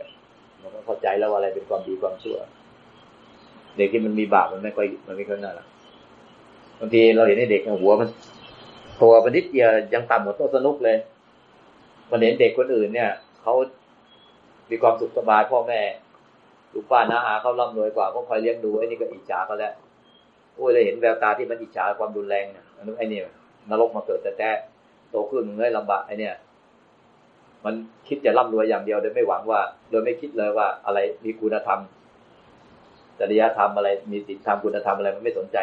มันก็เข้าใจแล้วว่าอะไรเป็นความดีความชั่ว เด็กที่มันมีบาปมันไม่ค่อยมันไม่ค่อยน่ารักบางทีเราเห็นไอ้เด็กเนี่ยหัวมันตัวมันนิดเดียวยังต่ำกว่าโต๊ะสนุกเลย มันเห็นเด็กคนอื่นเนี่ยเขามีความสุขสบายพ่อแม่ลูกป้าน้าอาเขาร่ำรวยกว่าก็คอยเลี้ยงดูไอ้นี่ก็อิจฉาเขาแล้วโอ้ยเลยเห็นแววตาที่มันอิจฉาความรุนแรงเนี่ยอันนู้นไอ้นี่นรกมาเกิดแต่แต่ โตขึ้นมึงยลำบากไอเนี่ย มันคิดจะร่ำรวยอย่างเดียวโดยไม่หวังว่า โดยไม่คิดเลยว่า อะไรมีคุณธรรมจริยธรรมอะไรมีศีลธรรมคุณธรรมอะไรมันไม่สนใจ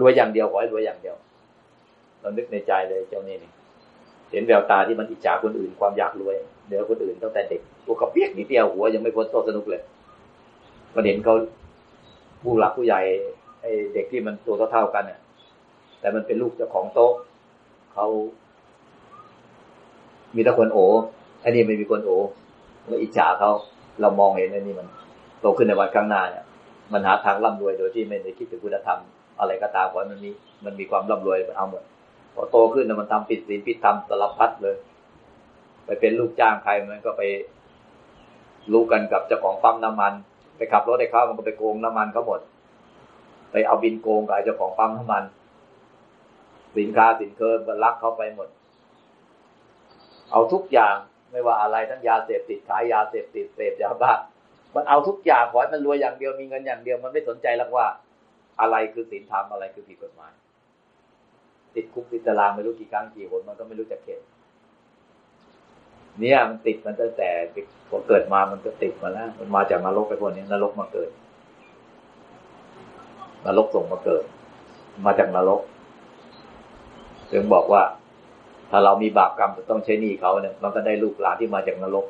รวยอย่างเดียวขอให้รวยอย่างเดียว เรานึกในใจเลยเจ้านี่นี่เห็นแววตาที่มันอิจฉาคนอื่นความอยากรวยเหนือคนอื่นตั้งแต่เด็กตัวกระเปียกนิดเดียวหัวยังไม่พ้นโต๊ะสนุกเลยมันเห็นเขาผู้หลักผู้ใหญ่ไอ้เด็กที่มันตัวเท่าๆกันเนี่ยแต่มันเป็นลูกเจ้าของโต๊ะเขา มีแต่คนโอไอ้นี่ไม่มีคนโอแล้วอิจฉาเขาเรามองเห็นไอ้นี่มันโตขึ้นในวันข้างหน้าเนี่ยมันหาทางร่ำรวยโดยที่ไม่ได้คิดถึงคุณธรรม อะไรก็ตามขอให้มันมีมันมีความร่ำรวยมันเอาหมดพอโตขึ้นน่ะมันทำผิดศีลผิดธรรมสารพัดเลย ไปเป็นลูกจ้างใครมันก็ไปรู้กันกับเจ้าของปั๊มน้ำมัน ไปขับรถให้เขามันก็ไปโกงน้ำมันเขาหมด ไปเอาบิลโกงกับไอ้เจ้าของปั๊มน้ำมัน สินค้าสินเคิร์มันลักเขาไปหมด เอาทุกอย่างไม่ว่าอะไรทั้งยาเสพติดขายยาเสพติดเสพยาบ้ามันเอาทุกอย่างขอให้มันรวยอย่างเดียวมีเงินอย่างเดียวมันไม่สนใจหรอกว่า อะไรคือศีลธรรมอะไรคือผิดกฎหมาย ติดคุกติดตารางไม่รู้กี่ครั้งกี่หนมันก็ไม่รู้จักเข็ดเนี่ยมันติดมันตั้งแต่พอเกิดมามันก็ติดมาแล้วมันมาจากนรกไปพวกนี้นรกมาเกิดนรกส่งมาเกิด มาจากนรกถึงบอกว่า ถ้าเรามีบาปกรรมจะต้องใช้หนี้เขาเนี่ย มันก็ได้ลูกหลานที่มาจากนรก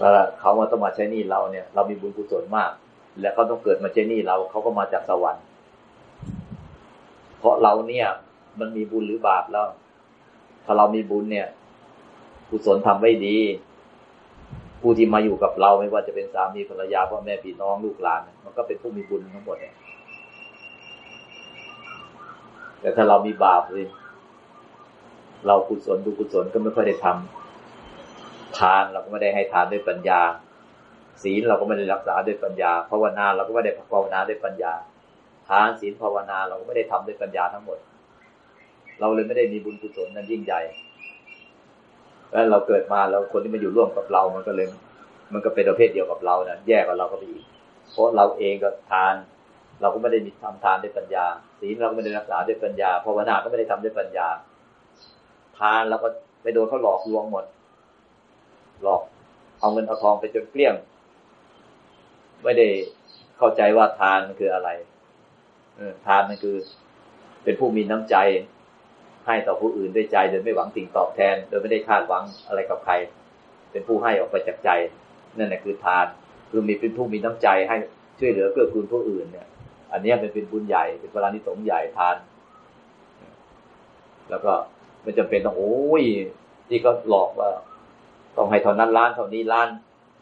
ถ้าเขามาต้องมาใช้หนี้เราเนี่ย เรามีบุญกุศลมาก แล้วเขาต้องเกิดมาใช้หนี้เราเขาก็มาจากสวรรค์ เพราะเราเนี่ย มันมีบุญหรือบาปแล้ว ถ้าเรามีบุญเนี่ย กุศลทำไว้ดี ผู้ที่มาอยู่กับเราไม่ว่าจะเป็นสามีภรรยาพ่อแม่พี่น้องลูกหลาน มันก็เป็นผู้มีบุญทั้งหมดเนี่ยแต่ถ้าเรามีบาปเลย เรากุศลดูกุศลก็ไม่ค่อยได้ทำทานเราก็ไม่ได้ให้ทานด้วยปัญญา ศีลเราก็ไม่ได้รักษาด้วยปัญญาภาวนาเราก็ไม่ได้ภาวนาด้วยปัญญา ทานศีลภาวนาเราก็ไม่ได้ทำด้วยปัญญาทั้งหมด เราเลยไม่ได้มีบุญกุศลนั้นยิ่งใหญ่แล้วเราเกิดมาแล้วคนที่มาอยู่ร่วมกับเรา มันก็เลย มันก็เป็นประเภทเดียวกับเรานะแย่กว่าเราก็ไปอีกเพราะเราเองก็ทาน เราก็ไม่ได้มีทำทานด้วยปัญญา ศีลเราก็ไม่ได้รักษาด้วยปัญญาภาวนาก็ไม่ได้ทำด้วยปัญญา ทานเราก็ไปโดนเขาหลอกลวงหมด หลอกเอาเงินเอาทองไปจนเกลี้ยง ไม่ได้เข้าใจว่าทานมันคืออะไรอทานมันคือเป็นผู้มีน้ำใจ ให้ต่อผู้อื่นด้วยใจโดยไม่หวังสิ่งตอบแทน โดยไม่ได้คาดหวังอะไรกับใคร เป็นผู้ให้ออกไปจากใจ นั่นแหละคือทาน คือมีเป็นผู้มีน้ำใจให้ช่วยเหลือเกื้อกูลผู้อื่นเนี่ย อันนี้เป็นเป็นบุญใหญ่เป็นพลานิสงส์ใหญ่ทาน แล้วก็ ไม่จำเป็นต้องโอ้ยที่ก็หลอกว่า ต้องให้เท่านั้นล้านเท่านี้ล้าน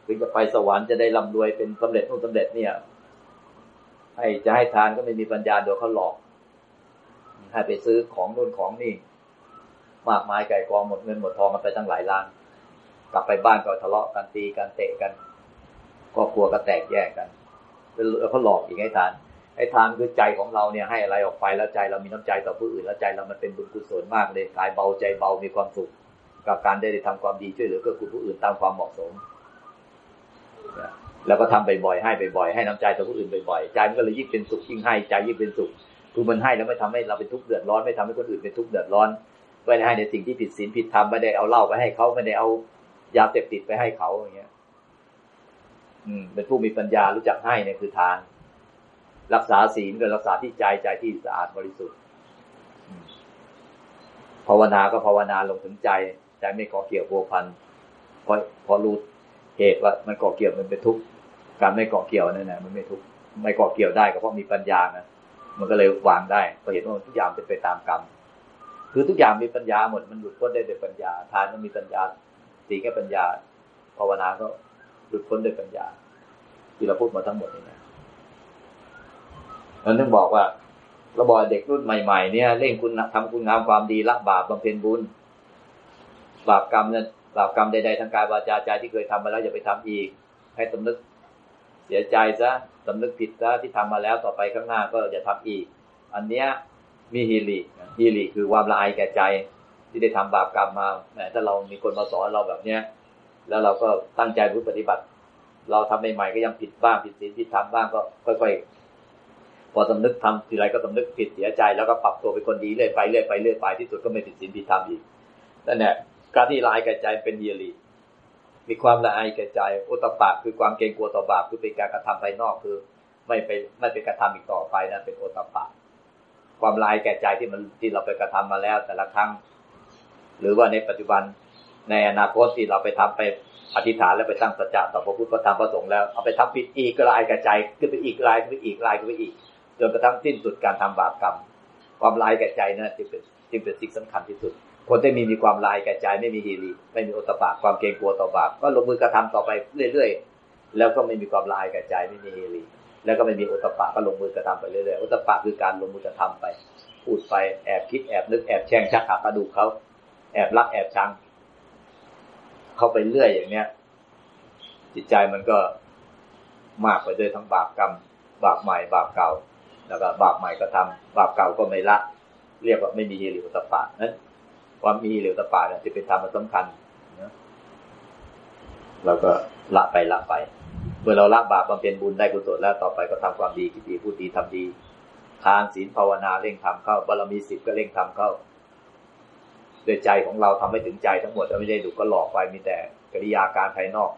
ถึงจะไปสวรรค์จะได้ร่ำรวยเป็นสำเร็จนู่นสำเร็จเนี่ย ให้จะให้ทานก็ไม่มีปัญญาโดยเขาหลอกให้ไปซื้อของนู่นของนี่ มากมายไก่กองหมดเงินหมดทองกันไปตั้งหลายล้าน กลับไปบ้านก็ทะเลาะกันตีกันเตะกันครอบครัวก็แตกแยกกันแล้วเขาหลอกอีกให้ทาน ให้ทานคือใจของเราเนี่ยให้อะไรออกไปแล้วใจเรามีน้ำใจต่อผู้อื่นแล้วใจเรามันเป็นบุญกุศลมากเลยกายเบาใจเบามีความสุข กับการได้ทำความดีช่วยเหลือเกื้อกูลผู้อื่นตามความเหมาะสมแล้วก็ทำบ่อยๆให้บ่อยๆให้น้ำใจต่อผู้อื่นบ่อยๆใจมันก็เลยยิ่งเป็นสุขยิ่งให้ใจยิ่งเป็นสุขคือมันให้แล้วไม่ทำให้เราเป็นทุกข์เดือดร้อนไม่ทำให้คนอื่นเป็นทุกข์เดือดร้อนไม่ได้ให้ในสิ่งที่ผิดศีลผิดธรรมไม่ได้เอาเหล้าไปให้เขาไม่ได้เอายาเสพติดไปให้เขาอย่างเงี้ย อืมเป็นผู้มีปัญญารู้จักให้เนี่ยคือทาน รักษาศีลก็รักษาที่ใจใจที่สะอาดบริสุทธิ์ภาวนาก็ภาวนาลงถึงใจ ใจไม่ก่อเกี่ยวโวพันพอพอรู้เหตุว่ามันก่อเกี่ยวมันเป็นทุกข์การไม่ก่อเกี่ยวนั่นแหละมันไม่ทุกข์ไม่ก่อเกี่ยวได้ก็เพราะมีปัญญานะมันก็เลยวางได้พอเห็นว่าทุกอย่างเป็นไปตามกรรมคือทุกอย่างมีปัญญาหมดมันหลุดพ้นได้ด้วยปัญญา ทานก็มีปัญญาสีก็ปัญญาภาวนาก็หลุดพ้นด้วยปัญญาที่เราพูดมาทั้งหมดนี่นะ มันต้องบอกว่าเราบอกเด็กรุ่นใหม่ ๆ เนี่ยเร่งคุณทำคุณงามความดีละบาปบำเพ็ญบุญ บาปกรรมเนี่ยบาปกรรมใดๆทางกายวาจาใจที่เคยทำมาแล้วอย่าไปทำอีก ให้สำนึกเสียใจซะสำนึกผิดซะที่ทำมาแล้วต่อไปข้างหน้าก็อย่าทำอีก อันเนี้ยมีฮีริฮีริคือความละอายแก่ใจ ที่ได้ทำบาปกรรมมาแหมถ้าเรามีคนมาสอนเราแบบเนี้ยแล้วเราก็ตั้งใจรู้ปฏิบัติ เราทำใหม่ๆก็ยังผิดบ้างผิดศีลผิดธรรมบ้างก็ค่อยๆ พอสำนึกทำทีไรก็สำนึกผิดเสียใจแล้วก็ปรับตัวเป็นคนดีเรื่อยไปเรื่อยไปเรื่อยไปที่สุดก็ไม่ผิดศีลผิดธรรมอีกนั่นแหละการที่ละอายแก่ใจเป็นฮีริมีความละอายแก่ใจอุตปะคือความเกรงกลัวต่อบาปคือเป็นการกระทำภายนอกคือ ไม่ไปไม่เป็นกระทำอีกต่อไปนะเป็นโอตปะ ความลายแก่ใจที่มันที่เราไปกระทำมาแล้ว แต่ละครั้ง หรือว่าในปัจจุบันในอนาคตที่เราไปทำไปอธิษฐานแล้วไปตั้งสัจจะต่อพระพุทธพระธรรมพระสงฆ์แล้วเอาไปทำผิดอีกลายก่ใจขึ้นไปอีกลายขึ้นไปอีกลายขึ้นไปอีก จนกระทั่งสิ้นสุดการทำบาปกรรม ความลายแก่ใจนั่นจึงเป็นจึงเป็นสิ่งสำคัญที่สุด คนที่มีมีความลายแก่ใจ ไม่มีฮีรีไม่มีโอตปะความเกรงกลัวต่อบาปก็ลงมือกระทำต่อไปเรื่อยๆ แล้วก็ไม่มีความลายแก่ใจไม่มีฮีรีแล้วก็ไม่มีอุตปะก็ลงมือกระทำไปเรื่อยๆอุตปะคือการลงมือกระทำไปพูดไปแอบคิดแอบนึกแอบแช่งชักหักกระดูกเขาแอบรักแอบชังเข้าไปเรื่อยอย่างเนี้ย จิตใจมันก็มากไปด้วยทั้งบาปกรรม บาปใหม่บาปเก่า แล้วก็บาปใหม่ก็ทำบาปเก่าก็ไม่ละ เรียกว่าไม่มีฮิริอุตปะนั้นความมีฮิริอุตปะเนี่ยจะเป็นธรรมสำคัญนะเราก็ละไปละไป เมื่อเราละบาปบำเพ็ญบุญได้กุศลแล้วต่อไปก็ทำความดีคิดดีพูดดีทำดีทานศีลภาวนาเร่งทำเข้าบารมีสิบก็เร่งทำเข้าโดยใจของเราทำให้ถึงใจทั้งหมดแล้วไม่ได้ดูก็หลอกไปมีแต่กิริยาการภายนอก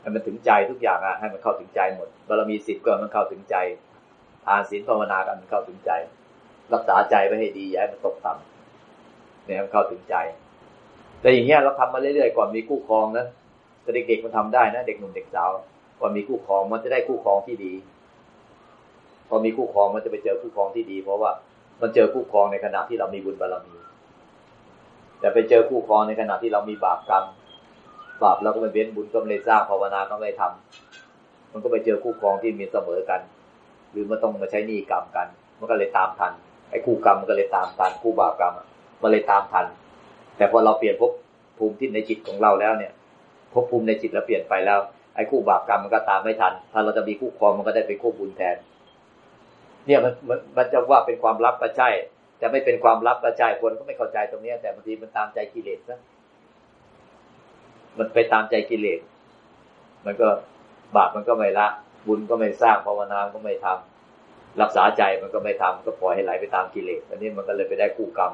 ให้มันถึงใจทุกอย่างอะให้มันเข้าถึงใจหมดบารมีสิบก็มันเข้าถึงใจ อ่านศีลภาวนากันมันเข้าถึงใจ รักษาใจไว้ให้ดีอย่าให้มันตกต่ำเนี่ยมันเข้าถึงใจ แต่อย่างเงี้ยเราทำมาเรื่อยๆก่อนมีคู่ครองนะแต่เด็กๆมันทำได้นะ เด็กหนุ่มเด็กสาวก่อนมีคู่ครองมันจะได้คู่ครองที่ดี พอมีคู่ครองมันจะไปเจอคู่ครองที่ดี เพราะว่ามันเจอคู่ครองในขณะที่เรามีบุญบารรมี แต่ไปเจอคู่ครองในขณะที่เรามีบาปกรรมบาปเราก็ไม่เว้นบุญก็ไม่ได้สร้างภาวนาก็ไม่ได้ทำมันก็ไปเจอคู่ครองที่มีเสมอกัน หรือมันต้องมาใช้หนี้กรรมกัน มันก็เลยตามทัน ไอ้คู่กรรมมันก็เลยตามทัน คู่บาปกรรมมันเลยตามทัน แต่พอเราเปลี่ยนภพภูมิที่ในจิตของเราแล้วเนี่ยภพภูมิในจิตเราเปลี่ยนไปแล้ว ไอ้คู่บาปกรรมมันก็ตามไม่ทัน ถ้าเราจะมีคู่ครองมันก็ได้เป็นคู่บุญแทน เนี่ยมันมันจะว่าเป็นความลับก็ใช่จะไม่เป็นความลับก็ใช่คนก็ไม่เข้าใจตรงนี้แต่บางทีมันตามใจกิเลสนะมันไปตามใจกิเลสมันก็บาปมันก็ไม่ละ บุญก็ไม่สร้างภาวนาก็ไม่ทำรักษาใจมันก็ไม่ทำก็ปล่อยให้ไหลไปตามกิเลสอันนี้มันก็เลยไปได้คู่กรรม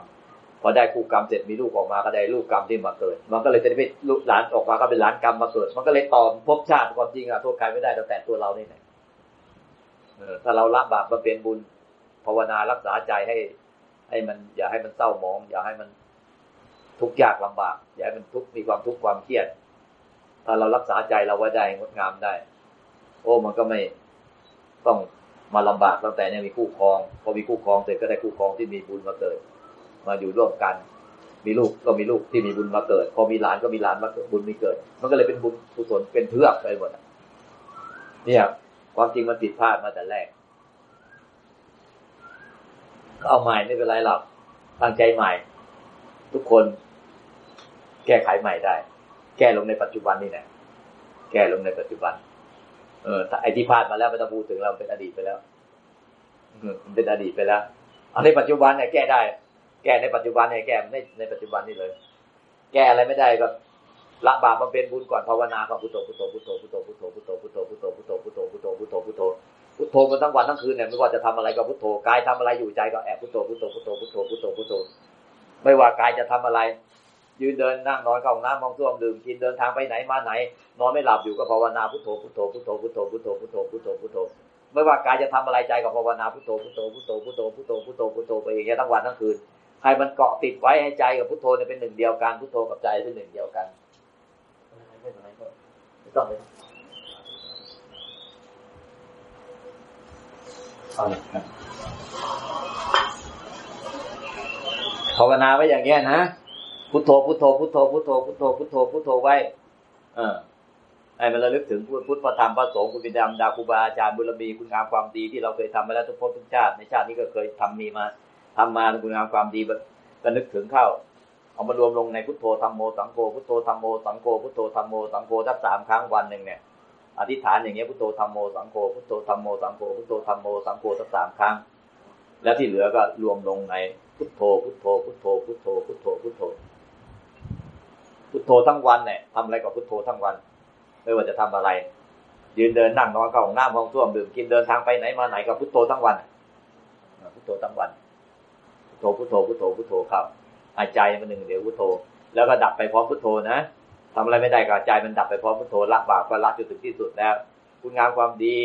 พอได้คู่กรรมเสร็จมีลูกออกมาก็ได้ลูกกรรมที่มาเกิด มันก็เลยจะได้เป็นลูกหลานออกมาก็เป็นหลานกรรมมาเกิด มันก็เลยต่อภพชาติความจริงอะโทษใครไม่ได้แต่ตัวเรานี่แหละถ้าเราละบาปมาเป็นบุญภาวนารักษาใจให้ ให้มัน อย่าให้มันเศร้าหมอง อย่าให้มันทุกข์ยากลำบาก อย่าให้มันทุกข์มีความทุกข์ความเครียด ถ้าเรารักษาใจเราไว้ได้งดงามได้ โอ้มันก็ไม่ต้องมาลำบากตั้งแต่เนี่ยมีคู่ครอง พอมีคู่ครองเสร็จก็ได้คู่ครองที่มีบุญมาเกิด มาอยู่ร่วมกัน มีลูกก็มีลูกที่มีบุญมาเกิด พอมีหลานก็มีหลานมาบุญมีเกิด มันก็เลยเป็นบุญกุศลเป็นเพื่อไปหมดเนี่ยความจริงมันผิดพลาดมาแต่แรกก็เอาใหม่ไม่เป็นไรหรอกตั้งใจใหม่ ทุกคนแก้ไขใหม่ได้ แก้ลงในปัจจุบันนี่แหละแก้ลงในปัจจุบัน เออถ้าไอ้ที่พลาดมาแล้วไม่ต้องพูดถึงเราเป็นอดีตไปแล้วมันเป็นอดีตไปแล้วเอาในปัจจุบันเนี่ยแก้ได้ แก้ในปัจจุบันเนี่ยแก้ในในปัจจุบันนี่เลย แก้อะไรไม่ได้ก็ละบาปมาเป็นบุญก่อนภาวนาก็พุทโธพุทโธพุทโธพุทโธพุทโธพุทโธพุทโธพุทโธพุทโธพุทโธพุทโธพุทโธพุทโธพุทโธมันทั้งวันทั้งคืนเนี่ยไม่ว่าจะทำอะไรก็พุทโธกายทำอะไรอยู่ใจก็แอบพุทโธพุทโธพุทโธพุทโธพุทโธพุทโธไม่ว่ากายจะทำอะไร ยืนเดินนั่งนอนเข้าห้องน้ำมองส้วมดื่มกินเดินทางไปไหนมาไหน นอนไม่หลับอยู่ก็ภาวนาพุทโธพุทโธพุทโธพุทโธพุทโธพุทโธพุทโธพุทโธไม่ว่ากายจะทำอะไรใจก็ภาวนาพุทโธพุทโธพุทโธพุทโธพุทโธพุทโธพุทโธไปอย่างเงี้ยทั้งวันทั้งคืนให้มันเกาะติดไว้ให้ใจกับพุทโธเนี่ยเป็นหนึ่งเดียวกันพุทโธกับใจเป็นหนึ่งเดียวกันไม่ต้องเลยเอาเลยครับภาวนาไว้อย่างเงี้ยนะ พุทโธพุทโธพุทโธพุทโธพุทโธพุทโธพุทโธไว้ เออให้มันระลึกถึงพุทธพระธรรมพระสงฆ์คุณบิดามดาครูบาอาจารย์บุญมีคุณงามความดีที่เราเคยทำมาแล้วทุกภพทุกชาติในชาตินี้ก็เคยทำมีมาทำมาคุณงามความดีก็นึกถึงเข้า เอามารวมลงในพุทโธธรรมโมสังโฆพุทโธธรรมโมสังโฆพุทโธธรรมโมสังโฆทักสามครั้งวันหนึ่งเนี่ยอธิษฐานอย่างเงี้ยพุทโธธรรมโมสังโฆพุทโธธรรมโมสังโฆพุทโธธรรมโมสังโฆทักสามครั้ง แล้วที่เหลือก็รวมลงในพุทโธพุทโธพุทโธพุทโธพุทโธพุทโธ พุทโธทั้งวันเนี่ยทำอะไรกับพุทโธทั้งวัน ไม่ว่าจะทำอะไร ยืนเดินนั่งนอนเข้าห้องน้ำห้องส้วมดื่มกินเดินทางไปไหนมาไหนกับพุทโธทั้งวันพุทโธทั้งวันพุทโธพุทโธพุทโธพุทโธครับหายใจมันหนึ่งเดี๋ยวพุทโธ แล้วก็ดับไปพร้อมพุทโธนะทำอะไรไม่ได้ก็ใจมันดับไปพร้อมพุทโธละบาปก็ละจนถึงที่สุดแล้ว คุณงามความดี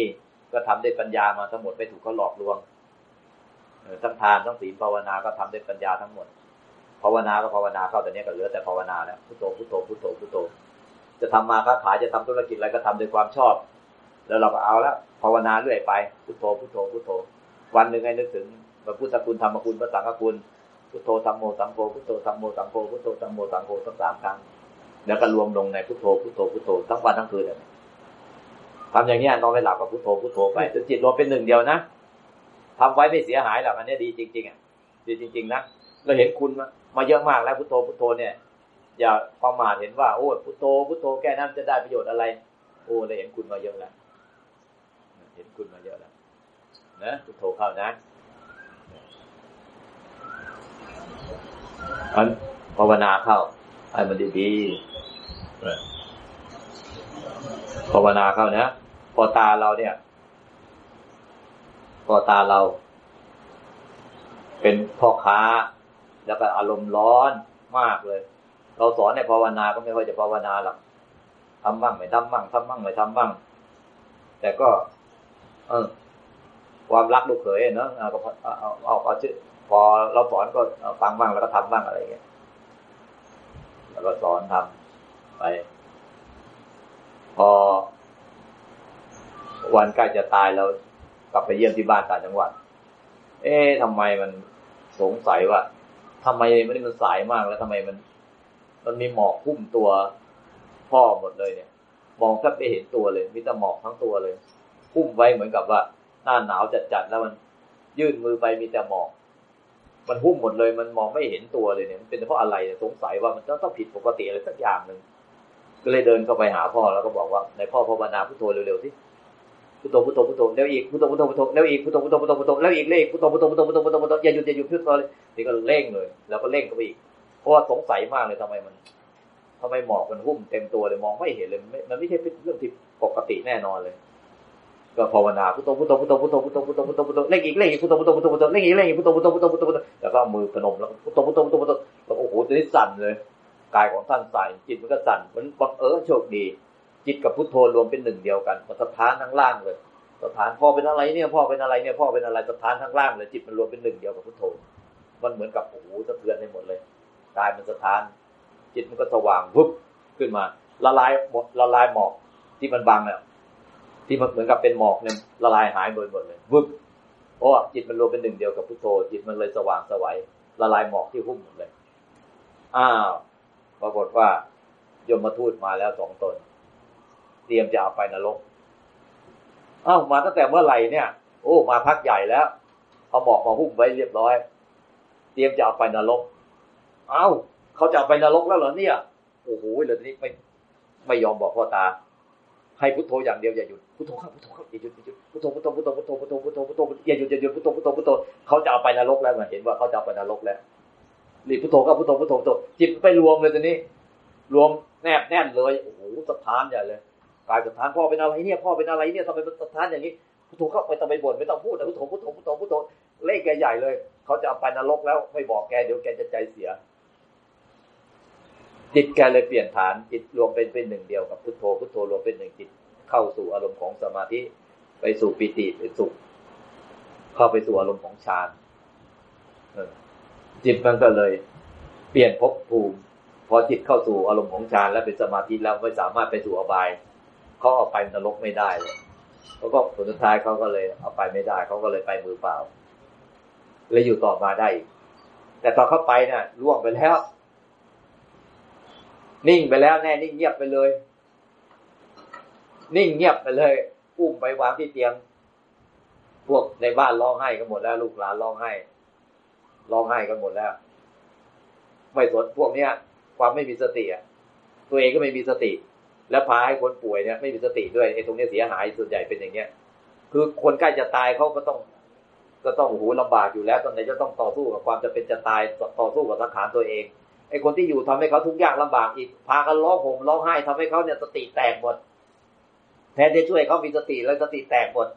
ก็ทำด้วยปัญญามาทั้งหมดไม่ถูกเขาหลอกลวงทั้งทานทั้งศีลภาวนาก็ทำด้วยปัญญาทั้งหมด ภาวนาก็ภาวนาเข้าแต่นี้ก็เหลือแต่ภาวนาแล้วพุทโธพุทโธพุทโธพุทโธจะทำมาค้าขายจะทำธุรกิจอะไรก็ทำด้วยความชอบ แล้วเราก็เอาแล้วภาวนาเรื่อยไปพุทโธพุทโธพุทโธ วันหนึ่งให้นึกถึงพระพุทธคุณธรรมคุณพระสังฆคุณพุทโธธรรมโมสังโฆพุทโธธรรมโมสังโฆพุทโธธรรมโมสังโฆทั้งสามครั้งแล้วก็รวมลงในพุทโธพุทโธพุทโธทั้งวันทั้งคืนทำอย่างนี้นอนไม่หลับกับพุทโธพุทโธไปจนจิตรวมเป็นหนึ่งเดียวนะทำไว้ไม่เสียหายหรอกอันนี้ดีจริง ๆอะดีจริง ๆ นะเราเห็นคุณม มาเยอะมากแล้วพุทโธพุทโธเนี่ย อย่าประมาทเห็นว่าโอ้พุทโธพุทโธแก้นั้นจะได้ประโยชน์อะไร โอ้เราเห็นคุณมาเยอะแล้วเห็นคุณมาเยอะแล้วนะพุทโธเข้านะอันภาวนาเข้าให้มันดีๆภาวนาเข้านะพอตาเราเนี่ยพอตาเรา เป็นพ่อค้า แล้วก็อารมณ์ร้อนมากเลย เราสอนในภาวนาก็ไม่ค่อยจะภาวนาหรอกทำบ้างไม่ทำบ้างทำบ้างไม่ทำบ้าง แต่ก็ เออ ความรักลูกเขยเนาะเอาก็เอาเอาเอาเอาชื่อพอเราสอนก็ฟังบ้างแล้วก็ทำบ้างอะไรอย่างเงี้ยแล้วก็สอนทำไป พอ วันใกล้จะตายเรากลับไปเยี่ยมที่บ้านต่างจังหวัด เอ๊ะทำไมมันสงสัยว่า ทำไมมันมันสายมากแล้วทำไมมัน มันมีหมอกหุ้มตัวพ่อหมดเลยเนี่ย มองแทบไม่เห็นตัวเลยมีแต่หมอกทั้งตัวเลยหุ้มไว้เหมือนกับว่า หน้าหนาวจัดๆแล้วมัน ยื่นมือไปมีแต่หมอก มันหุ้มหมดเลยมันมองไม่เห็นตัวเลยเนี่ยมันเป็นเพราะอะไรสงสัยว่ามันต้องผิดปกติอะไรสักอย่างหนึ่งก็เลยเดินเข้าไปหาพ่อแล้วก็บอกว่าในพ่อภาวนาพุทโธเร็วๆสิ พุทโธพุทโธพุทโธแล้วอีกพุทโธพุทโธพุทโธแล้วอีกพุทโธพุทโธพุทโธพุทโธแล้วอีกเลขพุทโธพุทโธพุทโธพุทโธพุทโธพุทโธอย่าหยุดอย่าหยุดพุทโธเลยนี่ก็เร่งเลยแล้วก็เร่งเข้าไปอีกเพราะว่าสงสัยมากเลยทำไมมันทำไมหมอกมันหุ้มเต็มตัวเลยมองไม่เห็นเลยมันไม่ใช่เป็นเรื่องที่ปกติแน่นอนเลย ก็ภาวนาพุทโธพุทโธพุทโธพุทโธพุทโธพุทโธพุทโธพุทโธเล่งอีกเล่งอีกพุทโธพุทโธพุทโธพุทโธเล่งอีกเล่งอีกพุทโธพุทโธพุทโธพุทโธพุทโธแล้วก็มือพนมแล้วพุทโธพุทโธพุทโธพุทโธแล้วโอ้โหจะได้สั่นเลยกายของท่านสั่นจิตมันก็สั่นมันบังเอิญโชคดี จิตกับพุทโธรวมเป็นหนึ่งเดียวกันมันสถานทั้งล่างเลยสถานพ่อเป็นอะไรเนี่ยพ่อเป็นอะไรเนี่ยพ่อเป็นอะไรสถานทั้งล่างเลยจิตมันรวมเป็นหนึ่งเดียวกับพุทโธ มันเหมือนกับโอ้โหสะเทือนในหมดเลยกายมันสถาน จิตมันก็สว่างวุบขึ้นมา ละลายหมดละลายหมอกที่มันบังเนี่ยที่มันเหมือนกับเป็นหมอกเนี่ยละลายหายหมดหมดเลยวุบเพราะจิตมันรวมเป็นหนึ่งเดียวกับพุทโธ จิตมันเลยสว่างสวัยละลายหมอกที่หุ้มหมดเลยอ้าวปรากฏว่า ยมมาทูตมาแล้วสองตน เตรียมจะเอาไปนรกเอ้ามาตั้งแต่เมื่อไหร่เนี่ย โอ้มาพักใหญ่แล้วเอาหมอกมาหุ้มไว้เรียบร้อย เตรียมจะเอาไปนรก เอ้าเขาจะเอาไปนรกแล้วเหรอเนี่ยโอ้โหเลยทีนี้ไม่ไม่ยอมบอกพ่อตา ให้พุทโธอย่างเดียวอย่าหยุดพุทโธครับพุทโธครับอย่าหยุดอย่าหยุดพุทโธพุทโธพุทโธพุทโธพุทโธพุทโธพุทโธอย่าหยุดอย่าหยุดพุทโธพุทโธพุทโธเขาจะเอาไปนรกแล้วมันเห็นว่าเขาจะเอาไปนรกแล้วนี่พุทโธครับพุทโธพุทโธพุทโธจิตไปรวมเลยตอนนี้ รวมแนบแน่นเลยโอ้โหสถานใหญ่เลย กายสถานพ่อเป็นอะไรเนี่ยพ่อเป็นอะไรเนี่ยทำไมเป็นสถานอย่างนี้พุทโธเข้าไปทำไมบ่นไม่ต้องพูดแต่พุทโธพุทโธพุทโธพุทโธเลขแกใหญ่เลยเขาจะเอาไปนรกแล้วไม่บอกแกเดี๋ยวแกจะใจเสีย จิตแกเลยเปลี่ยนฐานจิตรวมเป็นเป็นหนึ่งเดียวกับพุทโธพุทโธรวมเป็นหนึ่งจิตเข้าสู่อารมณ์ของสมาธิไปสู่ปิติไปสุข เข้าไปสู่อารมณ์ของฌานจิตมันก็เลย เปลี่ยนภพภูมิพอจิตเข้าสู่อารมณ์ของฌานแล้วเป็นสมาธิแล้วไม่สามารถไปสู่อบาย เขาเอาไปนรกไม่ได้เลยเขาก็ผลสุดท้ายเขาก็เลย เอาไปไม่ได้เขาก็เลยไปมือเปล่าเลยอยู่ต่อมาได้แต่ตอนเข้าไปเนี่ยล่วงไปแล้ว นิ่งไปแล้วแน่นิ่งเงียบไปเลย นิ่งเงียบไปเลยอุ้มไปวางที่เตียง พวกในบ้านร้องไห้กันหมดแล้ว ลูกหลานร้องไห้ร้องไห้กันหมดแล้ว ไม่สนพวกเนี้ย ความไม่มีสติอะตัวเองก็ไม่มีสติ แล้วพาให้คนป่วยเนี่ยไม่มีสติด้วยไอ้ตรงนี้เสียหายส่วนใหญ่เป็นอย่างเงี้ย คือคนใกล้จะตายเขาก็ต้อง ก็ต้องหูลำบากอยู่แล้วตอนไหนจะต้องต่อสู้กับความจะเป็นจะตายต่อสู้กับสังขารตัวเองไอ้คนที่อยู่ทำให้เขาทุกข์ยากลำบากอีก พากันร้องห่มร้องไห้ทำให้เขาเนี่ยสติแตกหมดแทนที่ช่วยเขามีสติแล้วสติแตกหมด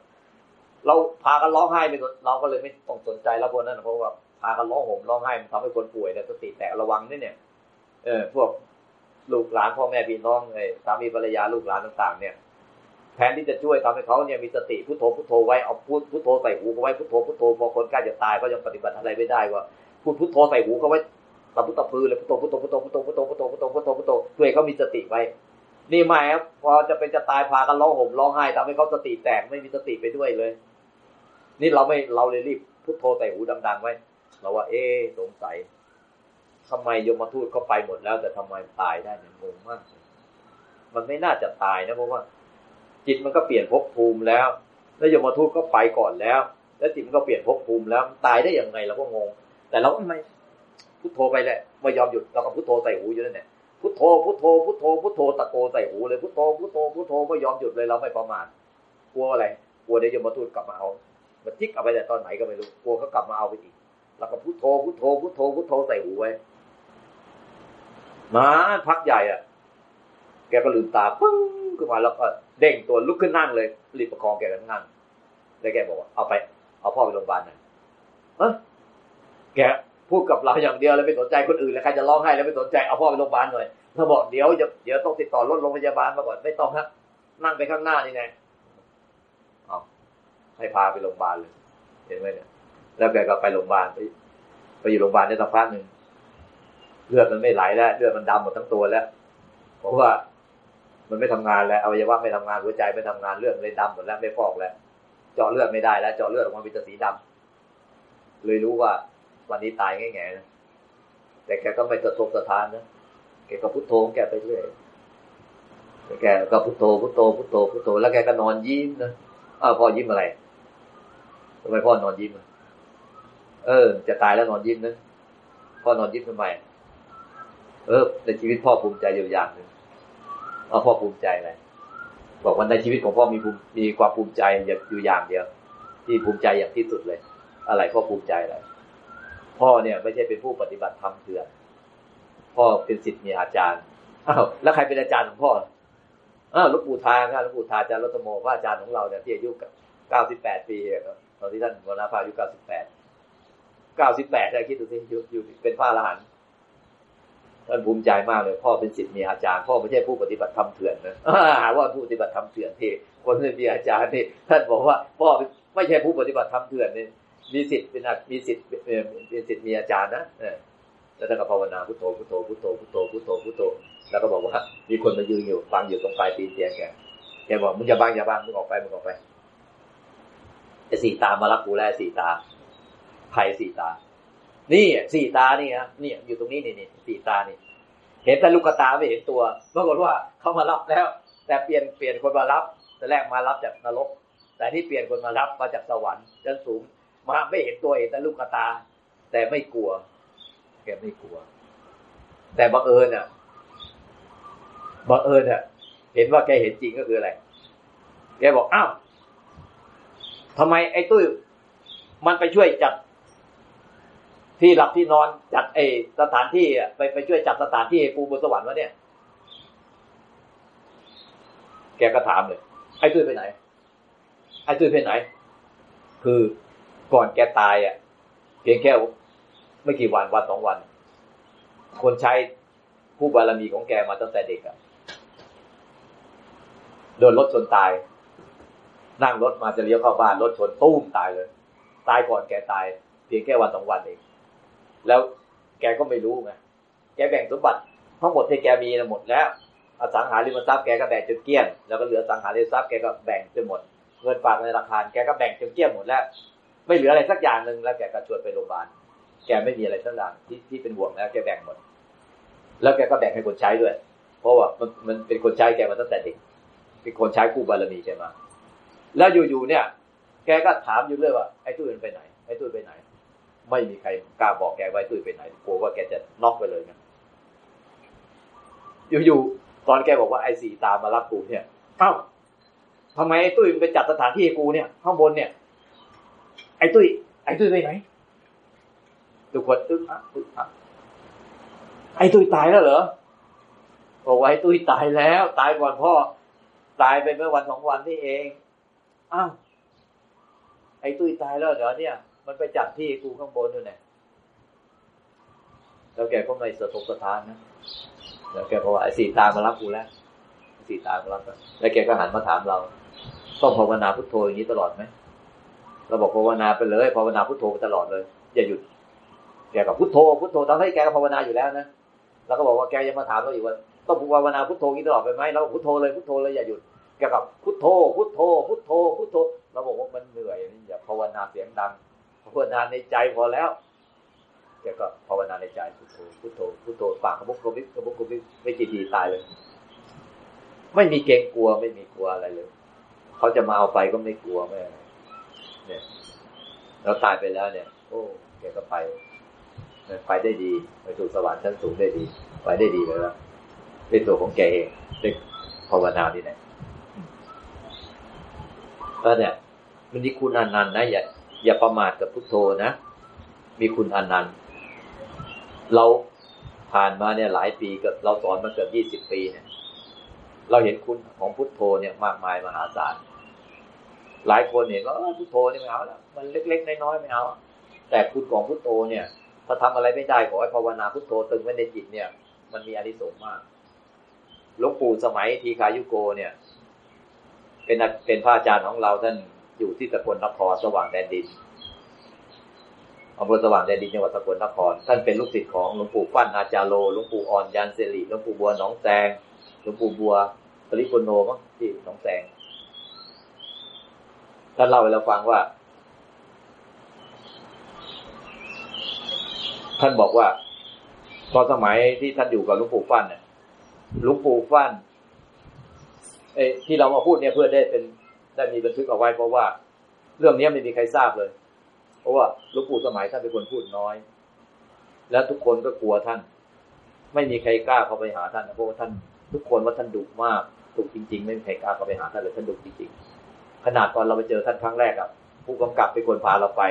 เราพากันร้องไห้ไปเราก็เลยไม่ต้องสนใจแล้วคนนั้นเพราะว่าพากันร้องห่มร้องไห้มันทำให้คนป่วยเนี่ยสติแตกระวังนี่เนี่ยเออพวก ลูกหลานพ่อแม่พี่น้องไอ้สามีภรรยาลูกหลานต่าง ๆ เนี่ยแทนที่จะช่วยทำให้เขาเนี่ยมีสติพุทโธพุทโธไว้เอาพุทพุทโธใส่หูเขาไว้พุทโธพุทโธพอคนใกล้จะตายก็ยังปฏิบัติอะไรไม่ได้ว่าพูดพุทโธใส่หูเขาไว้ตะพุตะพือเลยพุทโธพุทโธพุทโธพุทโธพุทโธพุทโธพุทโธพุทโธพุทโธด้วยเขามีสติไว้ นี่ไม่ครับพอจะเป็นจะตายพากันร้องห่มร้องไห้ทำให้เขาสติแตกไม่มีสติไปด้วยเลย นี่เราไม่เราเลยรีบพุทโธใส่หูดังๆไว้เราว่าเอ๊สงสัย ทำไมยมทูตเขาไปหมดแล้ว แต่ทำไมตายได้เนี่ยงงมาก มันไม่น่าจะตายนะเพราะว่า จิตมันก็เปลี่ยนภพภูมิแล้ว แล้วยมทูตก็ไปก่อนแล้ว แล้วจิตมันก็เปลี่ยนภพภูมิแล้วตายได้ยังไงเราก็งง แต่เราไม่พุทโธไปแหละไม่ยอมหยุดเราก็พุทโธใส่หูอยู่นั่นแหละพุทโธพุทโธพุทโธพุทโธตะโกใส่หูเลยพุทโธพุทโธพุทโธไม่ยอมหยุดเลยเราไม่ประมาทกลัวอะไรกลัวเดี๋ยวยมทูตกลับมาเอามันจิกเอาไปแต่ตอนไหนก็ไม่รู้กลัวเขากลับมาเอาไปอีกแล้วก็พุทโธพุทโธพุทโธพุทโธใส่หูไว้ มาพักใหญ่อะ แกก็ลืมตาปึ้งขึ้นมาแล้วก็เด้งตัวลุกขึ้นนั่งเลยรีบประคองแกกันนั่งแล้วแกบอกว่าเอาไป เอาพ่อไปโรงพยาบาลหน่อยเออแกพูดกับเราอย่างเดียวแล้วไม่สนใจคนอื่นแล้วใครจะร้องไห้แล้วไม่สนใจเอาพ่อไปโรงพยาบาลหน่อยเขาบอกเดี๋ยวเดี๋ยวต้องติดต่อรถโรงพยาบาลมาก่อนไม่ต้องครับนั่งไปข้างหน้านี่ไงเอาให้พาไปโรงพยาบาลเลย เห็นไหมเนี่ยแล้วแกก็ไปโรงพยาบาลไปไปอยู่โรงพยาบาลได้สักพักหนึ่ง เลือดมันไม่ไหลแล้วเลือดมันดำหมดทั้งตัวแล้วเพราะว่ามันไม่ทำงานแล้วอวัยวะไม่ทำงานหัวใจไม่ทำงานเลือดเลยดำหมดแล้วไม่ฟอกแล้ว เจาะเลือดไม่ได้แล้ว เจาะเลือดออกมาเป็นสีดำเลยรู้ว่าวันนี้ตายง่ายๆนะแต่แกก็ไม่สะทกสะทานนะแกก็พุทโธแกไปเรื่อยแกก็พุทโธพุทโธพุทโธพุทโธแล้วแกก็นอนยิ้มนะอ้าวพ่อยิ้มอะไรทำไมพ่อนอนยิ้มเออ จะตายแล้วนอนยิ้มนะพ่อนอนยิ้มทำไม เออ ในชีวิตพ่อภูมิใจอยู่อย่างหนึ่งเอาพ่อภูมิใจอะไรบอกว่าในชีวิตของพ่อมีภูมิมีความภูมิใจอยู่อย่างเดียว ที่ภูมิใจอย่างที่สุดเลย อะไรพ่อภูมิใจอะไรพ่อเนี่ยไม่ใช่เป็นผู้ปฏิบัติธรรมเถื่อนพ่อเป็นศิษย์มีอาจารย์อ้าวแล้วใครเป็นอาจารย์ของพ่ออ้าวหลวงปู่ทาครับหลวงปู่ทาอาจารย์รัตโมพระอาจารย์ของเราเนี่ยที่อายุเก้าสิบแปดปีตอนที่ท่านมรณภาพอายุเก้าสิบแปดเก้าสิบแปดได้คิดดูสิอยู่อยู่เป็นพระอรหันต์ ท่านภูมิใจมากเลย พ่อเป็นศิษย์มีอาจารย์ พ่อไม่ใช่ผู้ปฏิบัติธรรมเถื่อนนะหาว่าผู้ปฏิบัติธรรมเถื่อนที่คนที่มีอาจารย์นี่ท่านบอกว่าพ่อไม่ใช่ผู้ปฏิบัติธรรมเถื่อนนี่มีสิทธิ์เป็นมีสิทธิ์เป็นสิทธิ์มีอาจารย์นะแล้วท่านก็ภาวนาพุทโธพุทโธพุทโธพุทโธพุทโธพุทโธแล้วก็บอกว่า มีคนมายืนอยู่ฟังอยู่ตรงปลายตีนเตียงแกแกบอกมึงอย่าบังอย่าบังมึงออกไปมึงออกไปไอ้สี่ตามารับกูแล้วสี่ตาใครสี่ตา นี่สี่ตานี่ฮะนี่อยู่ตรงนี้นี่นี่สี่ตานี่ เห็นแต่ลูกตาไม่เห็นตัวปรากฏว่าเขามารับแล้ว แต่เปลี่ยนเปลี่ยนคนมารับแต่แรกมารับจากนรก แต่ที่เปลี่ยนคนมารับมาจากสวรรค์ชั้นสูง มาไม่เห็นตัวเองแต่ลูกตา แต่ไม่กลัวแกไม่กลัว แต่บังเอิญอะบังเอิญอะ เห็นว่าแกเห็นจริงก็คืออะไรแกบอกอ้าวทำไมไอ้ตุ้ยมันไปช่วยจัด ที่หลับที่นอนจัดไอสถานที่ไปไปช่วยจัดสถานที่ปูบนสวรรค์วะเนี่ย แกก็ถามเลย ไอ้ตุ้ยไปไหน ไอ้ตุ้ยไปไหน คือก่อนแกตายอะเพียงแค่ไม่กี่วันวันสองวัน คนใช้ผู้บารมีของแกมาตั้งแต่เด็กอะโดนรถชนตาย นั่งรถมาจะเลี้ยวเข้าบ้านรถชนตุ้มตายเลย ตายก่อนแกตาย เพียงแค่วันสองวันเอง แล้วแกก็ไม่รู้ไงแกแบ่งสมบัติทั้งหมดที่แกมีหมดแล้วอสังหาริมทรัพย์แกก็แบ่งจนเกลี้ยงแล้วก็เหลือสังหาริมทรัพย์แกก็แบ่งจนหมดเงินฝากในธนาคารแกก็แบ่งจนเกลี้ยงหมดแล้ว ไม่เหลืออะไรสักอย่างหนึ่งแล้วแกก็ชวนไปโรงพยาบาลแกไม่มีอะไรสักอย่างที่ที่เป็นห่วงแล้วแกแบ่งหมด แล้วแกก็แบ่งให้คนใช้ด้วย เพราะว่ามันมันเป็นคนใช้แกมาตั้งแต่เด็กเป็นคนใช้คู่บารมีแกมา แล้วอยู่ๆเนี่ย แกก็ถามอยู่เรื่อยว่าไอ้ตุ้ยมันไปไหนไอ้ตุ้ไปไหน ไม่มีใครกล้าบอกแกไอ้ตุ้ยไปไหนกลัวว่าแกจะน็อกไปเลยนะอยู่ๆตอนแกบอกว่าไอ้สี่ตามมารับกูเนี่ยเอ้าทำไมไอ้ตุ้ยมันไปจัดสถานที่กูเนี่ยข้างบนเนี่ย ไอ้ตุ้ยไอ้ตุ้ยไปไหนทุกคนอึ๊กอักอึ๊กอักไอ้ตุ้ยตายแล้วเหรอบอกว่าไอ้ตุ้ยตายแล้ว ตายก่อนพ่อ ตายไปเมื่อวันสองวันนี่เองอ้าวไอ้ตุ้ยตายแล้วเดี๋ยวเนี่ย มันไปจัดที่กูข้างบนนู่นแหละแล้วแกก็ไม่สะทกสะท้านนะแล้วแกบอกว่าไอ้สีตามารับกูแล้วสีตามารับแล้วแกก็หันมาถามเรา ต้องภาวนาพุทโธอย่างนี้ตลอดไหมเราบอกภาวนาไปเลยภาวนาพุทโธไปตลอดเลย อย่าหยุดแกกับพุทโธพุทโธทั้งที่แกก็ภาวนาอยู่แล้วนะแล้วก็บอกว่าแกยังมาถามเราอีกว่าต้องภาวนาพุทโธนี้ตลอดไปไหมเราพุทโธเลยพุทโธเลยอย่าหยุดแกกับพุทโธพุทโธพุทโธพุทโธเราบอกว่ามันเหนื่อยอย่าภาวนาเสียงดัง ภาวนาในใจพอแล้วแกก็ภาวนาในใจพุทโธพุทโธพุทโธปากขมุกขมิบขมุกขมิบไม่กี่ทีตายเลย ไม่มีเกรงกลัวไม่มีกลัวอะไรเลยเขาจะมาเอาไปก็ไม่กลัวไม่อะไรเนี่ยเราตายไปแล้วเนี่ย โอ้แกก็ไปไปได้ดี ไปสู่สวรรค์ชั้นสูงได้ดี ไปได้ดีเลยแล้วเป็นตัวของแกเองเป็นภาวนาที่ไหนก็เนี่ยมันมีคุณอนันต์นะอย่า อย่าประมาทกับพุทโธนะ มีคุณอน,นันต์เราผ่านมาเนี่ยหลายปีกับเราสอนมาเกือบยี่สิบปีเนี่ย เราเห็นคุณของพุทโธเนี่ยมากมายมหาศาล หลายคนเห็นว่าพุทโธนี่ไม่เอาแล้วมันเล็กๆน้อยๆไม่เอา แต่คุณของพุทโธเนี่ยถ้าทำอะไรไม่ได้ขอให้ภาวนาพุทโธตึงไว้ในจิตเนี่ย มันมีอานิสงส์มาก หลวงปู่สมัยทีคายุโกเนี่ย เป็นเป็นพระอาจารย์ของเราท่าน อยู่ที่สกลนครสว่างแดนดินอำเภอสว่างแดนดินจังหวัดสกลนคร ท่านเป็นลูกศิษย์ของหลวงปู่ฟั่นอาจารโลหลวงปู่อ่อนยันเสรีหลวงปู่บัวหนองแซงหลวงปู่บัวปริปุโนมั้งที่หนองแซงท่านเล่าให้เราฟังว่า ท่านบอกว่า ตอนสมัยที่ท่านอยู่กับหลวงปู่ฟั่นเนี่ยหลวงปู่ฟั่นเอที่เรามาพูดเนี่ยเพื่อได้เป็น ได้มีบันทึกเอาไว้เพราะว่า เรื่องนี้ไม่มีใครทราบเลย เพราะว่าหลวงปู่สมัยท่านเป็นคนพูดน้อย แล้วทุกคนก็กลัวท่าน ไม่มีใครกล้าเข้าไปหาท่านเพราะว่าท่าน ทุกคนว่าท่านดุมากดุจริง ๆ ไม่มีใครกล้าเข้าไปหาท่านเลยท่านดุจริง ๆ ขนาดตอนเราไปเจอท่านครั้งแรกอะผู้กำกับเป็นคนพาเราไป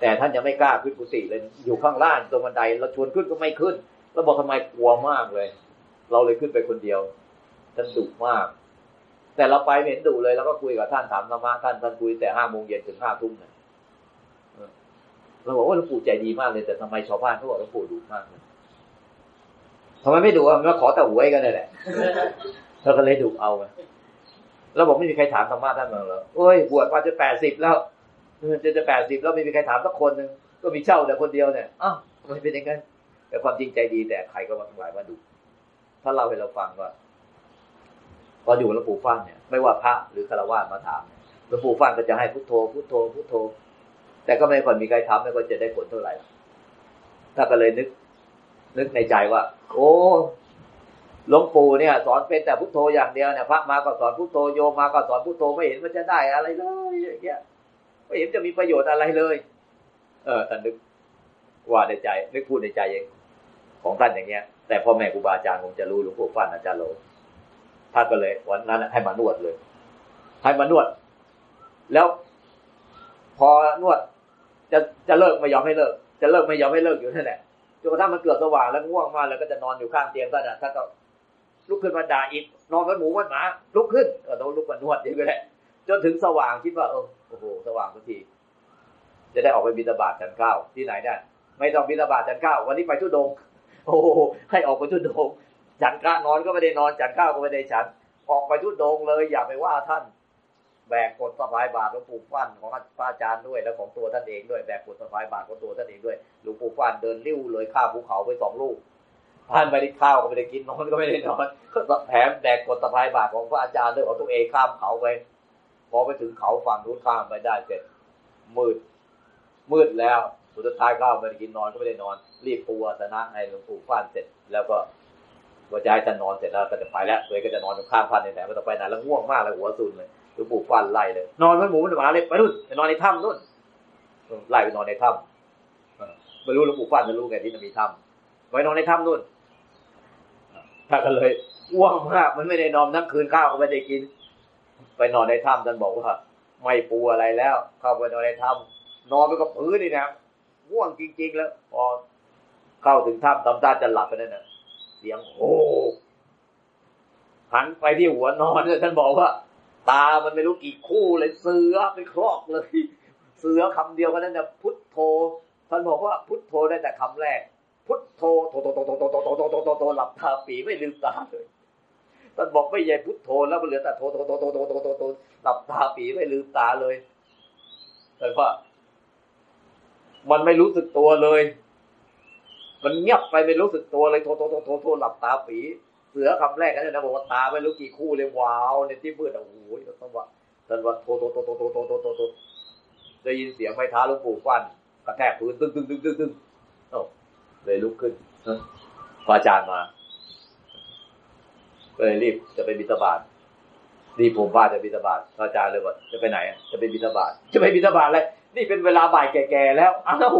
แต่ท่านยังไม่กล้าขึ้นกุฏิเลยอยู่ข้างล่างตรงบันไดเราชวนขึ้นก็ไม่ขึ้น แล้วบอกทำไมกลัวมากเลย เราเลยขึ้นไปคนเดียวท่านดุมาก แต่เราไปเห็นดุเลยแล้วก็คุยกับท่านถามธรรมะท่านท่านคุยแต่ห้าโมงเย็นถึงห้าทุ่มเนี่ยเราบอกว่าหลวงปู่ใจดีมากเลยแต่ทำไมชาวบ้านเขาบอกหลวงปู่ดุมากเลยทำไมไม่ดุอะมันขอแต่หวยกันเลยแหละเราก็เลยดุเอาไงเราบอกไม่มีใครถามธรรมะท่านมาเหรอโอ้ยบวชมาจะแปดสิบแล้วจะจะแปดสิบแล้วไม่มีใครถามสักคนหนึ่งก็มีเช่าแต่คนเดียวเนี่ยอ้าวทำไมเป็นอย่างนั้นแต่ความจริงใจดีแต่ใครก็มาทั้งหลายมาดุถ้าเราให้เราฟังว่า ตออยู่หลวงปู่ฟั่นเนี่ยไม่ว่าพระหรือฆราวาสมาถามหลวงปู่ฟั่นก็จะให้พุทโธพุทโธพุทโธ แต่ก็ไม่ค่อยมีใครทำไม่ค่อยจะได้ผลเท่าไหร่ถ้าก็เลยนึก นึกในใจว่า โอ้หลวงปู่เนี่ย สอนเป็นแต่พุทโธอย่างเดียวเนี่ยพระมาก็สอนพุทโธโยมมาก็สอนพุทโธไม่เห็นมันจะได้อะไรเลยอย่างเงี้ยไม่เห็นจะมีประโยชน์อะไรเลย เออท่านนึกว่าในใจ นึกพูดในใจเองของท่านอย่างเงี้ย แต่พ่อแม่ครูบาอาจารย์คงจะรู้หลวงปู่ฟันอาจารย์โล ท่านก็เลยวันนั้นให้มานวดเลย ให้มานวด แล้วพอนวด จะจะเลิกไม่ยอมให้เลิก จะเลิกไม่ยอมให้เลิกอยู่นั่นแหละจนกระทั่งมันเกิดสว่างแล้วง่วงมาแล้วก็จะนอนอยู่ข้างเตียงท่านอะท่านก็ลุกขึ้นมาด่าอีกนอนกันหมูกันหมา ลุกขึ้นก็ต้องลุกมานวดอย่างนี้แหละจนถึงสว่างคิดว่าโอ้โหสว่างสักทีจะได้ออกไปบิณฑบาตจันข้าวที่ไหนได้ไม่ต้องบิณฑบาตจันข้าววันนี้ไปทุดงโอ้โหให้ออกไปทุดง จันข้านอนก็ไม่ได้นอนจันข้าวก็ไม่ได้ฉัน ออกไปทุดดงเลย อย่าไปว่าท่าน แบกกดสะพายบาตรหลวงปู่ฟั่นของพระอาจารย์ด้วย แล้วของตัวท่านเองด้วย แบกกดสะพายบาตรของตัวท่านเองด้วย หลวงปู่ฟั่นเดินลิ้วเลยข้ามภูเขาไปสองลูกท่านไม่ได้ข้าวก็ไม่ได้กินนอนก็ไม่ได้นอนก็แถมแบกกดสะพายบาตรของพระอาจารย์ด้วยของตัวเองข้ามเขาไป พอไปถึงเขาฝั่งนู้นข้ามไปได้เสร็จ มืด มืดแล้วสุดท้ายข้าวไม่ได้กินนอนก็ไม่ได้นอน รีบปูอาสนะให้หลวงปู่ฟั่นเสร็จ แล้วก็ ว่าจะให้ท่านนอนเสร็จแล้วก็จะไปแล้วเลยก็จะนอนข้างฟันในแหนไม่ต้องไปไหนแล้วง่วงมากแล้วหัวซุนเลยหลวงปู่ฟันไล่เลย นอนมันหมูมันหมาเลยไปนู่นไปนอนในถ้ำนู่นไล่ไปนอนในถ้ำไม่รู้หลวงปู่ฟันจะรู้ไงที่มันมีถ้ำไปนอนในถ้ำนู่นถ้ากันเลยง่วงมากมันไม่ได้นอนทั้งคืนข้าวก็ไม่ได้กิน ไปนอนในถ้ำท่านบอกว่า ไม่ปูอะไรแล้ว เข้าไปนอนในถ้ำนอนไปกับพื้นนี่นะง่วงจริง ๆ แล้วพอเข้าถึงถ้ำตำตาจะหลับไปนั่นน่ะ เสียงโอ้หันไปที่หัวนอนท่านบอกว่า ตามันไม่รู้กี่คู่เลยเสือไปครอกเลย เสือคำเดียวกันนั่นน่ะพุทโธท่านบอกว่าพุทโธได้แต่คำแรก พุทโธโตโตโตโตโตโตโตโตโตโตโตหลับตาปี๋ไม่ลืมตาเลยท่านบอกไม่ใช่พุทโธแล้วมันเหลือแต่โตโตโตโตโตโตโตโตหลับตาปี๋ไม่ลืมตาเลยแต่ว่า มันไม่รู้สึกตัวเลย มันเงียบไปไม่รู้สึกตัวเลยโทโทโทโทโทหลับตาปีเสือคำแรกนั่นนะบอกว่าตาไม่รู้กี่คู่เลยว้าวในที่มืดโอ้โหต้องว่าท่านว่าโทโทโทโทโทโทโทโทได้ยินเสียงไม้เท้าหลวงปู่ฟันกระแทกพื้นตึ้งตึ้งตึ้งตึ้งตึ้งโอ้เลยลุกขึ้นพระอาจารย์มาเลยรีบจะไปบิณฑบาตรีบผมว่าจะบิณฑบาตพระอาจารย์เลยว่าจะไปไหนจะไปบิณฑบาตจะไปบิณฑบาตอะไรนี่เป็นเวลาบ่ายแก่ๆแล้วอ้าว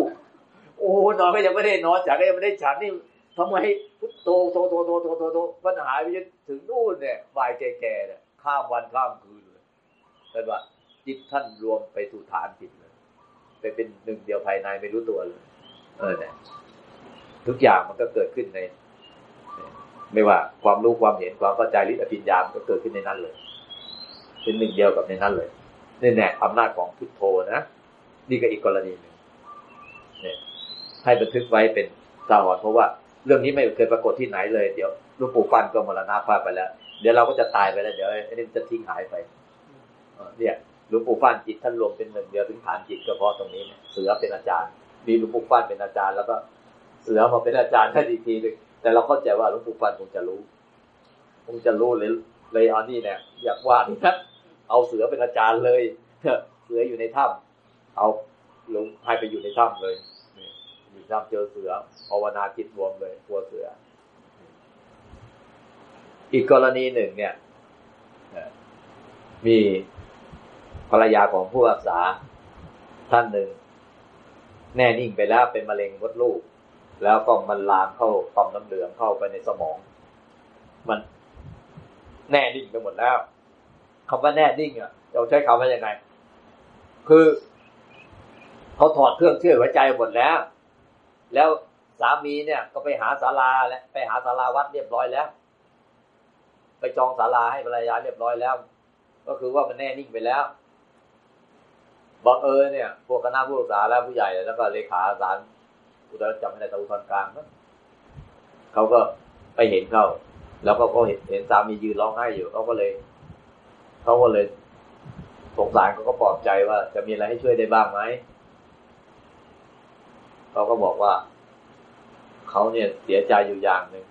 โอ้นอนก็ยังไม่ได้นอนฉันก็ยังไม่ได้ฉันนี่ทำไมพุทโตโตโตโตโตโตโตปัญหาไปจนถึงนู่นเนี่ยบ่ายแก่ๆเนี่ยข้ามวันข้ามคืนเลยแต่ว่าจิตท่านรวมไปสู่ฐานจิตเลยไปเป็นหนึ่งเดียวภายในไม่รู้ตัวเลย เออเนี่ยทุกอย่างมันก็เกิดขึ้นใน ไม่ว่าความรู้ความเห็นความเข้าใจฤทธิ์อภิญญามันก็เกิดขึ้นในนั้นเลย เป็นหนึ่งเดียวกับในนั้นเลยนี่แน่อำนาจของพุทโธนะนี่ก็อีกกรณีหนึ่งเนี่ย ให้บันทึกไว้เป็นสาหรณ์เพราะว่าเรื่องนี้ไม่เคยปรากฏที่ไหนเลยเดี๋ยวหลวงปู่ฟันก็มรณภาพไปแล้ว เดี๋ยวเราก็จะตายไปแล้วเดี๋ยวไอ้นี่จะทิ้งหายไปเนี่ยหลวงปู่ฟันจิตท่านรวมเป็นหนึ่งเดียวถึงฐานจิตก็เพราะตรงนี้เนี่ยเสือเป็นอาจารย์ มีหลวงปู่ฟันเป็นอาจารย์แล้วก็เสือมาเป็นอาจารย์ท่านอีกทีหนึงแต่เราเข้าใจว่าหลวงปู่ฟันคงจะรู้ คงจะรู้เลยเลยเอานี่เนี่ยอยากว่านี่ครับเอาเสือเป็นอาจารย์เลยเสืออยู่ในถ้ำเอาหลวงให้ไปอยู่ในถ้ำเลย จำเจอเสือภาวนาจิตรวมเลยกลัวเสือ อีกกรณีหนึ่งเนี่ยมีภรรยาของผู้รักษาท่านหนึ่ง แน่นิ่งไปแล้วเป็นมะเร็งมดลูก แล้วก็มันลามเข้าต่อมน้ำเหลืองเข้าไปในสมอง มันแน่นิ่งไปหมดแล้วคำว่าแน่นิ่งอะเราใช้คำว่ายังไง คือเขาถอดเครื่องช่วยหัวใจหมดแล้ว แล้วสามีเนี่ย ก็ไปหาศาลาและไปหาศาลาวัดเรียบร้อยแล้ว ไปจองศาลาให้ภรรยาเรียบร้อยแล้ว ก็คือว่ามันแน่นิ่งไปแล้วบังเอิญเนี่ย พวกคณะผู้ศึกษาและผู้ใหญ่ แล้วก็เลขาศาลอุตรจำไม่ได้ตะอุทรกลางมั้งเขาก็ไปเห็นเขาแล้วก็เขาเห็นเห็นสามียืนร้องไห้อยู่เขาก็เลยเขาก็เลยสงสารเขาก็ปลอบใจว่าจะมีอะไรให้ช่วยได้บ้างไหม เขาก็บอกว่า เขาเนี่ยเสียใจอยู่อย่างหนึ่ง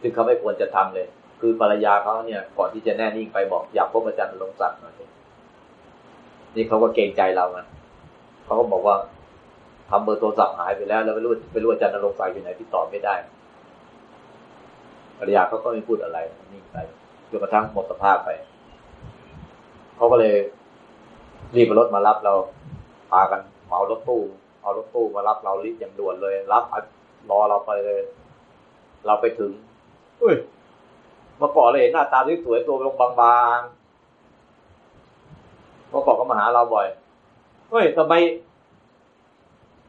ซึ่งเขาไม่ควรจะทำเลย คือภรรยาเขาเนี่ย ก่อนที่จะแน่นิ่งไปบอกอยากพบอาจารย์ลงศักดิ์หน่อยนี่เขาก็เกรงใจเราไงเขาก็บอกว่าทำเบอร์โทรศัพท์หายไปแล้ว แล้วไม่รู้ไม่รู้อาจารย์นรงศักดิ์อยู่ไหนติดต่อไม่ได้ภรรยาเขาก็ไม่พูดอะไรนิ่งไปจนกระทั่งหมดสภาพไปเขาก็เลยรีบรถมารับเราพากันเหมารถตู้ เอารถตู้มารับเรารีบอย่างด่วนเลย รับรอเราไปเลย เราไปถึง อุ้ยเมื่อก่อนเลยเห็นหน้าตาสวยๆตัวลงบางๆเมื่อก่อนก็มาหาเราบ่อยเฮ้ยทำไม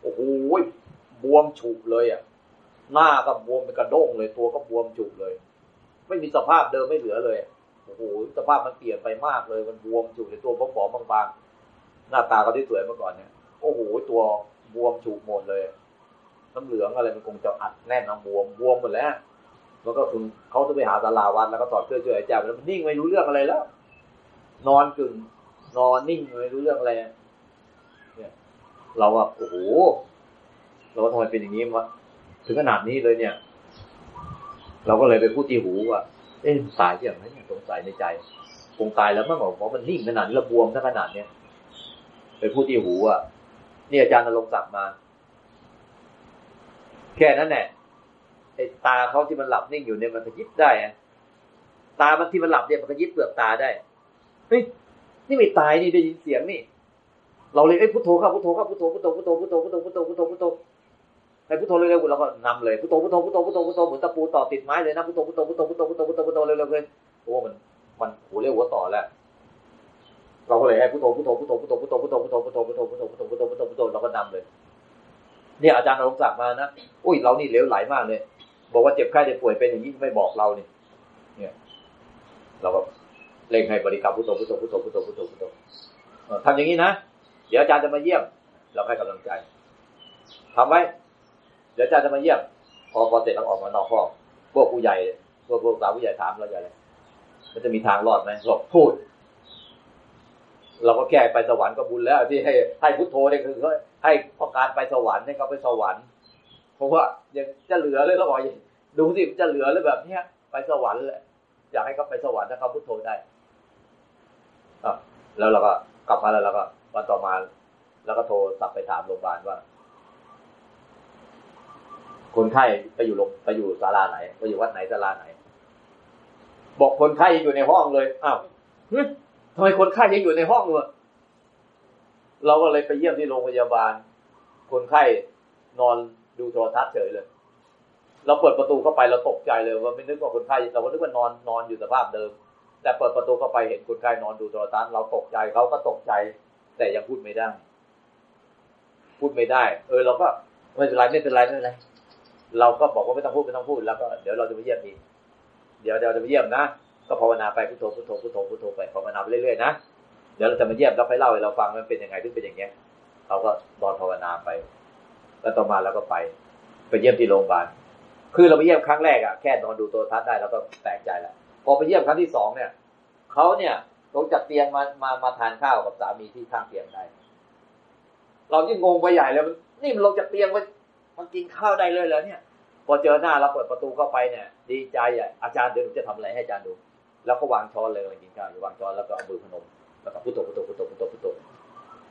โอ้โหบวมฉุกเลยอะ หน้าก็บวมเป็นกระด้งเลย ตัวก็บวมจุกเลย ไม่มีสภาพเดิมไม่เหลือเลยโอ้โหสภาพมันเปลี่ยนไปมากเลย มันบวมจุกเลยตัวผอมๆบางๆหน้าตาเขาที่สวยเมื่อก่อนเนี่ยโอ้โหตัว บวมจุกหมดเลยน้ำเหลืองอะไรมันคงจะอัดแน่นน้ำบวมบวมหมดแล้วแล้วก็คือเขาต้องไปหาสาราวัดแล้วก็ถอดเครื่องช่วยหายใจแล้วมันนิ่งไม่รู้เรื่องอะไรแล้ว นอนกึ่ง นอนนิ่งไม่รู้เรื่องอะไรเนี่ยเราอะโอ้โหเราว่าทำไมเป็นอย่างนี้วะถึงขนาดนี้เลยเนี่ย เราก็เลยไปพูดที่หูว่าเอ๊ะตายอย่างไรเนี่ยสงสัยในใจคงตายแล้วมั้งบอกเพราะมันนิ่งขนาดนี้ระบวมขนาดเนี้ยไปพูดที่หูอะ นี่อาจารย์นรงค์ศักดิ์มา แค่นั้นแหละไอ้ตาเขาที่มันหลับนิ่งอยู่เนี่ยมันกระยิบได้ตามันที่มันหลับเนี่ยมันกระยิบเปลือกตาได้เฮ้ยนี่ไม่ตายนี่ได้ยินเสียงนี่ เราเลยเอ้พุทโธเข้าพุทโธเข้าพุทโธพุทโธพุทโธพุทโธพุทโธพุทโธพุทโธพุทโธให้พุทโธเร็วๆเราก็นำเลยพุทโธพุทโธพุทโธพุทโธพุทโธเหมือนตะปูต่อติดไม้เลยนะพุทโธพุทโธพุทโธพุทโธพุทโธพุทโธพุทโธเร็วๆเลยโอ้มัน มันหัวเรียวหัวต่อแล้ว เราก็เลยให้พุทโธพุทโธพุทโธพุทโธพุทโธพุทโธพุทโธพุทโธพุทโธพุทโธพุทโธพุทโธพุทโธพุทโธเราก็นำเลยเนี่ยอาจารย์นรงศักดิ์มานะอุ้ยเรานี่เหลวไหลมากเลยบอกว่าเจ็บไข้เจ็บป่วยเป็นอย่างนี้ไม่บอกเราเนี่ยเนี่ย เราก็เล่งให้บริกรรมพุทโธพุทโธพุทโธพุทโธพุทโธพุทโธทำอย่างนี้นะเดี๋ยวอาจารย์จะมาเยี่ยม เราให้กำลังใจทำไว้ เดี๋ยวอาจารย์จะมาเยี่ยม พอพอเสร็จเราออกมานอกห้องพวกผู้ใหญ่พวกพวกสาวผู้ใหญ่ถามเราอย่างไรมันจะมีทางรอดไหมบอกพูด เราก็แก้ไปสวรรค์ก็บุญแล้วที่ให้ให้พุทโธเนี่ยคือให้พอการไปสวรรค์ให้เขาไปสวรรค์เพราะว่ายังจะเหลือเลยเราบอกดูสิจะเหลือเลยแบบเนี้ยไปสวรรค์เลยอยากให้เขาไปสวรรค์ถ้าเขาพุทโธได้อะแล้วเราก็กลับมาแล้วเราก็วันต่อมาแล้วก็โทรศัพท์ไปถามโรงพยาบาลว่า คนไข้ไปอยู่โรงไปอยู่ศาลาไหนไปอยู่วัดไหนศาลาไหน บอกคนไข้อยู่ในห้องเลยอ้าวำไมคนไข้ยังอยู่ในห้องเลยเราก็เลยไปเยี่ยมที่โรงพยาบาล คนไข้นอนดูโทรทัศน์เฉยเลย เราเปิดประตูเข้าไปเราตกใจเลยว่าไม่นึกว่าคนไข้เราก็นึกว่านอนนอนอยู่สภาพเดิม แต่เปิดประตูเข้าไปเห็นคนไข้นอนดูโทรทัศน์เราตกใจเขาก็ตกใจ แต่ยังพูดไม่ได้ พูดไม่ได้ เออเราก็ไม่เป็นไรไม่เป็นไรไม่เป็นไรเราก็บอกว่าไม่ต้องพูดไม่ต้องพูดแล้วก็เดี๋ยวเราจะไปเยี่ยมอีกเดี๋ยวเดี๋ยวจะไปเยี่ยมนะ ก็ภาวนาไปพุทโธพุทโธพุทโธพุทโธไปภาวนาไปเรื่อยๆนะเดี๋ยวเราจะมาเยี่ยมแล้วไปเล่าให้เราฟังมันเป็นยังไงถึงเป็นอย่างเงี้ยเราก็นอนภาวนาไป แล้วต่อมาเราก็ไป ไปเยี่ยมที่โรงพยาบาลคือเราไปเยี่ยมครั้งแรกอะแค่นอนดูโทรทัศน์ได้เราก็แปลกใจแล้วพอไปเยี่ยมครั้งที่สองเนี่ยเขาเนี่ยลงจากเตียงมามามาทานข้าวกับสามีที่ข้างเตียงได้ เรายิ่งงงไปใหญ่เลยมันนี่มันลงจากเตียงมันมันกินข้าวได้เลยเหรอเนี่ย พอเจอหน้าเราเปิดประตูเข้าไปเนี่ย ดีใจอะอาจารย์เดี๋ยวหนูจะทำอะไรให้อาจารย์ดู แล้วก็วางช้อนเลยกินข้าวหรือวางช้อนแล้วก็เอามือพนมแล้วก็พุทโธพุทโธพุทโธพุทโธพุทโธ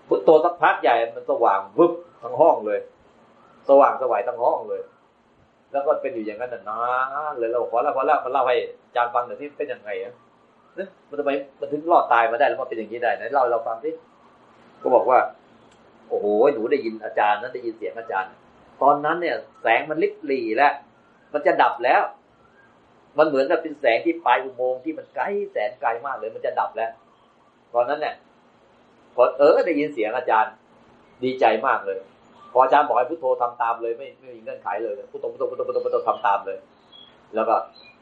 พุทโธสักพักใหญ่มันสว่างวึบทั้งห้องเลย สว่างสวายทั้งห้องเลย แล้วก็เป็นอยู่อย่างนั้นนานเลยเราขอแล้วขอแล้วมันเล่าให้อาจารย์ฟังหน่อยที่เป็นยังไงอะเนี่ยมันทำไมมันถึงรอดตายมาได้แล้วมันเป็นอย่างนี้ได้ไหนเล่าให้เราฟังสิก็บอกว่า โอ้โหหนูได้ยินอาจารย์นั้นได้ยินเสียงอาจารย์ ตอนนั้นเนี่ย แสงมันลิบหลีแล้วมันจะดับแล้ว มันเหมือนกับเป็นแสงที่ปลายอุโมงค์ที่มันไกลแสนไกลมากเลยมันจะดับแล้ว ตอนนั้นเนี่ยพอเออได้ยินเสียงอาจารย์ดีใจมากเลย พออาจารย์บอกให้พุทโธทำตามเลยไม่ไม่มีเงื่อนไขเลยพุทโธพุทโธพุทโธพุทโธพุทโธทำตามเลย แล้วก็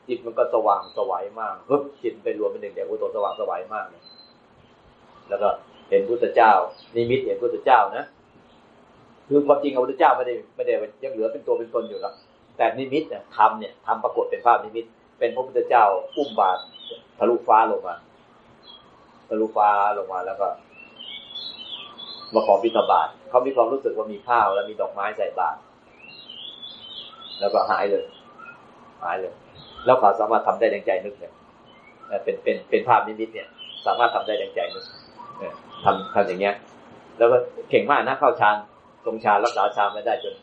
จิตมันก็สว่างไสวมากปึ๊บจิตไปรวมเป็นหนึ่งเดียวพุทโธสว่างไสวมากเลยแล้วก็เห็นพุทธเจ้า นิมิตเห็นพุทธเจ้านะคือความจริงพระพุทธเจ้าไม่ได้ไม่ได้ยังเหลือเป็นตัวเป็นตนอยู่แล้วแต่นิมิตเนี่ยทำเนี่ยทำปรากฏเป็นภาพนิมิต เป็นพระพุทธเจ้าอุ้มบาตรทะลุฟ้าลงมาทะลุฟ้าลงมาแล้วก็มาขอบิณฑบาตเขามีความรู้สึกว่ามีข้าวแล้วมีดอกไม้ใส่บาตรแล้วก็หายเลย หายเลย แล้วเขาสามารถทำได้ดังใจนึกเนี่ยเป็นเป็นเป็นภาพนิมิตเนี่ย สามารถทำได้ดังใจนึกทำทำอย่างเงี้ย แล้วก็เก่งมากนะเข้าฌานทรงฌานรักษาฌานไม่ได้จน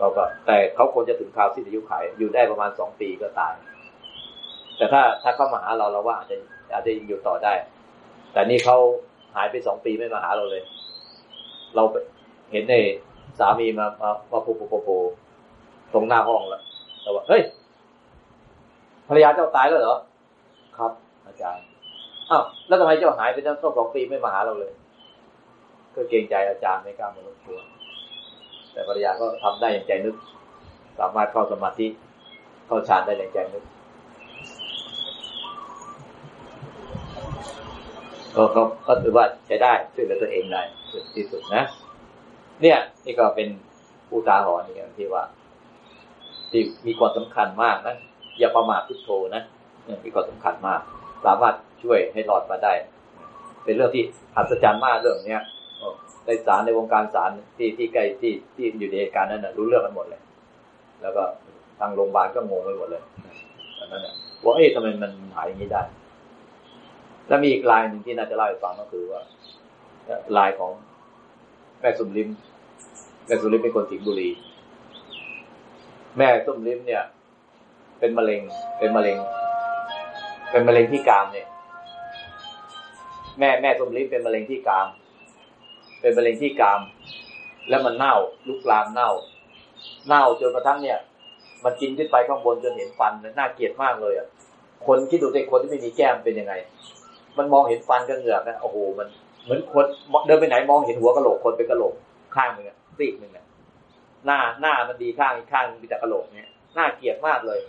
ก็ก็ แต่เขาควรจะถึงคราวสิ้นอายุขัยอยู่ได้ประมาณสองปีก็ตาย แต่ถ้าถ้าเขามาหาเราเราว่าอาจจะอาจจะยังอยู่ต่อได้ แต่นี่เขาหายไปสองปีไม่มาหาเราเลย เราเห็นในสามีมามามาปูปูปูปูตรงหน้าห้องแล้วเราว่าเฮ้ยภรรยาเจ้าตายแล้วเหรอครับ อาจารย์อ้าวแล้วทำไมเจ้าหายไปตั้งสองปีไม่มาหาเราเลย ก็เกรงใจอาจารย์ไม่กล้ามารบกวน แต่ภรรยาก็ทำได้อย่างใจนึก สามารถเข้าสมาธิเข้าฌานได้อย่างใจนึกก็ก็ก็ถือว่าใช้ได้ช่วยเหลือตัวเองได้ที่สุดนะ เนี่ย นี่ก็เป็นอุทาหรณ์อย่างที่ว่า ที่มีความสำคัญมากนะอย่าประมาทพุทโธนะมีความสำคัญมาก สามารถช่วยให้รอดมาได้ เป็นเรื่องที่อัศจรรย์มากเรื่องเนี้ย ในศาลในวงการศาลที่ที่ใกล้ที่ที่อยู่ในเหตุการณ์นั้นนะรู้เรื่องกันหมดเลย แล้วก็ทางโรงพยาบาลก็งงไปหมดเลยตอนนั้นนะว่าเอ๊ะทำไมมันหายอย่างนี้ได้ แล้วมีอีกลายหนึ่งที่น่าจะเล่าให้ฟังก็คือว่าลายของแม่สุมลิมแม่สุมลิมเป็นคนสิงห์บุรี แม่สุมลิมเนี่ย เป็นมะเร็ง เป็นมะเร็ง เป็นมะเร็งที่กามเนี่ย แม่แม่สุมลิมเป็นมะเร็งที่กาม เป็นมะเร็งที่กราม แล้วมันเน่าลุกลามเน่า เน่าจนกระทั่งเนี่ย มันกินขึ้นไปข้างบนจนเห็นฟันน่าเกลียดมากเลยอะคนคิดดูสิคนที่ไม่มีแก้มเป็นยังไง มันมองเห็นฟันกับเหงือกนะโอ้โหมันเหมือนคนเดินไปไหนมองเห็นหัวกะโหลกคนเป็นกะโหลกข้างหนึ่งอะซีกหนึ่งอะหน้าหน้ามันดีข้างอีกข้างมีแต่กะโหลกเนี่ยน่าเกลียดมากเลย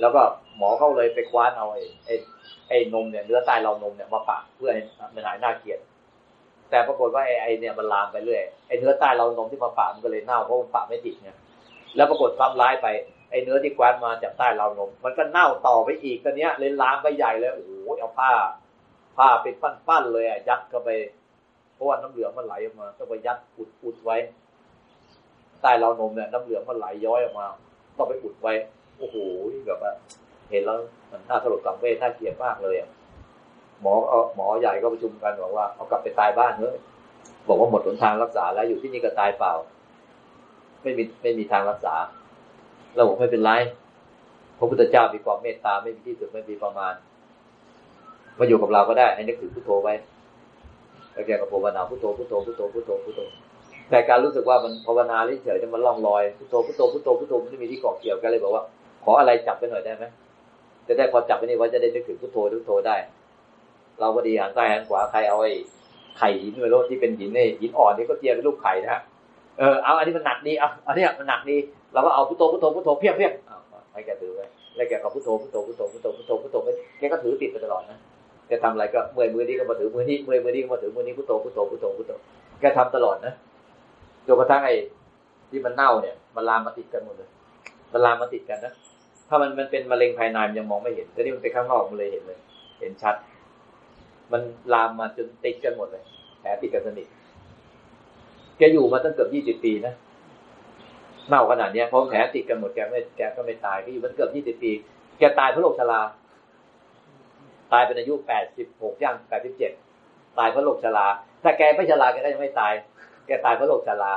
แล้วก็หมอเข้าเลยไปคว้านเอาไอ้ไอ้ไอ้นมเนี่ยเนื้อใต้เรานมเนี่ยมาปะเพื่อให้มันหายน่าเกลียด แต่ปรากฏว่าไอ้ไอเนี่ยมันลามไปเรื่อยไอ้เนื้อใต้เรานมที่มาปะมันก็เลยเน่าเพราะมันปะไม่ติดเนี่ยแล้วปรากฏซ้ำร้ายไปไอ้เนื้อที่กวานมาจากใต้เรานม มันก็เน่าต่อไปอีกกันเนี้ยเลยลามไปใหญ่เลยโอ้โหเอาผ้า ผ้าเป็นปั้นๆเลยอะยัดเข้าไปเพราะว่าน้ำเหลืองมันไหลออกมาต้องไปยัดอุดอุดไว้ ใต้เรานมเนี่ยน้ำเหลืองมันไหลย้อยออกมาต้องไปอุดไว้ โอ้โหแบบว่าเห็นแล้วมันน่าสลดสังเวชน่าเกลียดมากเลยอะ หมอเอหมอใหญ่ก็ประชุมกันบอกว่าเอากลับไปตายบ้านเถอะบอกว่าหมดหนทางรักษาแล้วอยู่ที่นี่ก็ตายเปล่า ไม่มีไม่มีทางรักษาเราบอกไม่เป็นไรพระพุทธเจ้ามีความเมตตาไม่มีที่สุดไม่มีประมาณมาอยู่กับเราก็ได้ให้นึกถึงพุทโธไว้แล้วแกก็ภาวนาพุทโธพุทโธพุทโธพุทโธพุทโธแต่การรู้สึกว่ามันภาวนาเฉยๆมันล่องลอยพุทโธพุทโธพุทโธพุทโธมันไม่มีที่เกาะเกี่ยวกันเลยบอกว่า ขออะไรจับไปหน่อยได้ไหมจะได้พอจับไปนี่ว่าจะได้นึกถึงพุทโธพุทโธได้ เราก็ดีหันซ้ายหันขวาใครเอาไอ้ไข่หินไปโลที่เป็นหินเนี่ยหินอ่อนนี่ก็เทียเป็นรูปไข่นะเออเอาอันนี้มันหนักดีเอาอันนี้มันหนักดีเราก็เอาพุทโธพุทโธพุทโธเพียงเพียงให้แกถือไว้แล้วแกก็พุทโธพุทโธพุทโธพุทโธพุทโธพุทโธไปแกก็ถือติดไปตลอดนะแกทำอะไรก็เมื่อยมือนี้ก็มาถือมือนี้เมื่อยมือนี้ก็มาถือมือนี้พุทโธพุทโธพุทโธพุทโธแกทำตลอดนะจนกระทั่งไอ้ที่มันเน่าเนี่ยมันลามมาติดกันหมดเลยมันลามมาติดกันนะถ้ามันมันเป็นมะเร็งภายในมันยังมองไม่เห็นแต่นี่มันไปข้างนอกมันเลยเห็นเลย เห็นชัด มันลามมาจนติดกันหมดเลย แผลติดกันสนิทแกอยู่มาตั้งเกือบยี่สิบปีนะเน่าขนาดนี้เพราะแผลติดกันหมดแกไม่แกก็ไม่ตายแกอยู่มาเกือบยี่สิบปี แกตายเพราะโรคชรา ตายเป็นอายุแปดสิบหกย่างแปดสิบเจ็ดตายเพราะโรคชราถ้าแกไม่ชราแกก็ยังไม่ตาย แกตายเพราะโรคชรา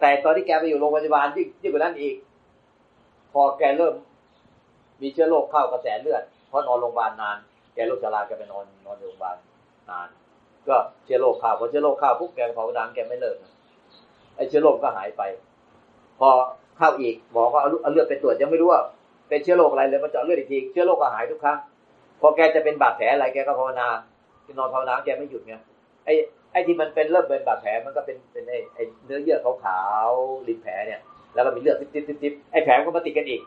แต่ตอนที่แกไปอยู่โรงพยาบาลยิ่งยิ่งกว่านั้นอีก พอแกเริ่ม มีเชื้อโรคเข้ากระแสเลือดเพราะนอนโรงพยาบาลนาน แกโรคชราแกไปนอนนอนโรงพยาบาลนาน ก็เชื้อโรคข้าวพอเชื้อโรคข้าวปุ๊บแกภาวนาแกไม่เลิกนะไอ้เชื้อโรคก็หายไป พอเข้าอีกหมอก็เอาเอาเลือดไปตรวจยังไม่รู้ว่าเป็นเชื้อโรคอะไรเลยมาเจาะเลือดอีกทีเชื้อโรคก็หายทุกครั้งพอแกจะเป็นบาดแผลอะไรแกก็ภาวนาที่นอนภาวนาแกไม่หยุดไงไอ้ไอ้ที่มันเป็นเริ่มเป็นบาดแผลมันก็เป็นเป็นไอ้ไอ้เนื้อเยื่อขาวๆริมแผลเนี่ย แล้วก็มีเลือดติ๊บติ๊บติ๊บไอ้แผลก็มาติดกันอีก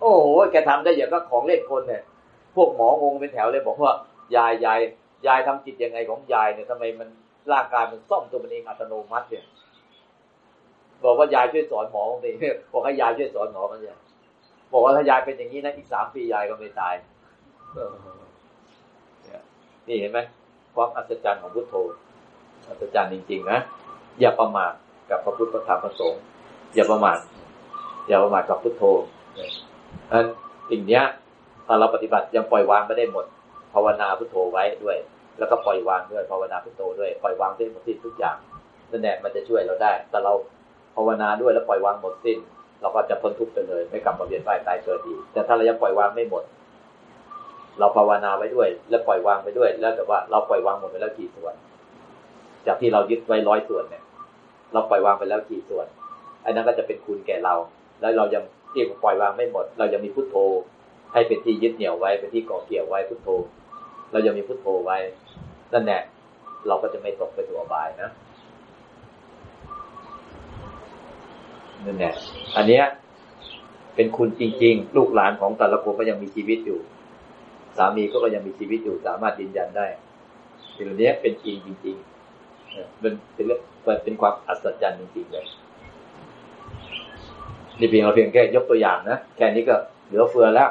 โอ้โหแกทำได้อย่างก็ของเล่นคนเนี่ย พวกหมองงเป็นแถวเลยบอกว่ายายยายยายทำจิตยังไงของยายเนี่ยทำไมมันร่างกายมันซ่อมตัวมันเองอัตโนมัติเนี่ยบอกว่ายายช่วยสอนหมอของตัวเองบอกให้ยายช่วยสอนหมอมันเนี่ยบอกว่าถ้ายายเป็นอย่างนี้นะอีกสามปียายก็ไม่ตายนี่เห็นไหมความอัศจรรย์ของพุทโธอัศจรรย์จริง ๆ นะอย่าประมาทกับพระพุทธธรรมพระสงฆ์อย่าประมาทอย่าประมาทกับพุทโธอันสิ่งเนี้ย ถ้าเราปฏิบัติยังปล่อยวางไม่ได้หมด ภาวนาพุทโธไว้ด้วย แล้วก็ปล่อยวางด้วยภาวนาพุทโธด้วยปล่อยวางได้หมดที่ทุกอย่างนั่นแหละมันจะช่วยเราได้ แต่เราภาวนาด้วยแล้วปล่อยวางหมดสิ้น เราก็จะพ้นทุกข์ไปเลยไม่กลับมาเวียนว่ายตายเกิดอีกแต่ถ้าเรายังปล่อยวางไม่หมด เราภาวนาไว้ด้วย แล้วปล่อยวางไปด้วย แล้วแต่ว่าเราปล่อยวางหมดไปแล้วกี่ส่วน จากที่เรายึดไว้ร้อยส่วนเนี่ย เราปล่อยวางไปแล้วกี่ส่วนอันนั้นก็จะเป็นคุณแก่เรา แล้วเรายังที่ปล่อยวางไม่หมด เรายังมีพุทโธ ให้เป็นที่ยึดเหนี่ยวไว้เป็นที่เกาะเกี่ยวไว้พุทโธ เรายังมีพุทโธไว้นั่นแหละเราก็จะไม่ตกไปตัวอบายนะนั่นแหละอันเนี้ย เป็นคุณจริง ๆ ลูกหลานของแต่ละคนก็ยังมีชีวิตอยู่ สามีก็ก็ยังมีชีวิตอยู่ สามารถยืนยันได้สิ่งนี้เป็นจริงจริงๆเป็นเป็นเรื่องเป็นความอัศจรรย์จริงๆเลยนี่เพียงเราเพียงแค่ยกตัวอย่างนะแค่นี้ก็เหลือเฟือแล้ว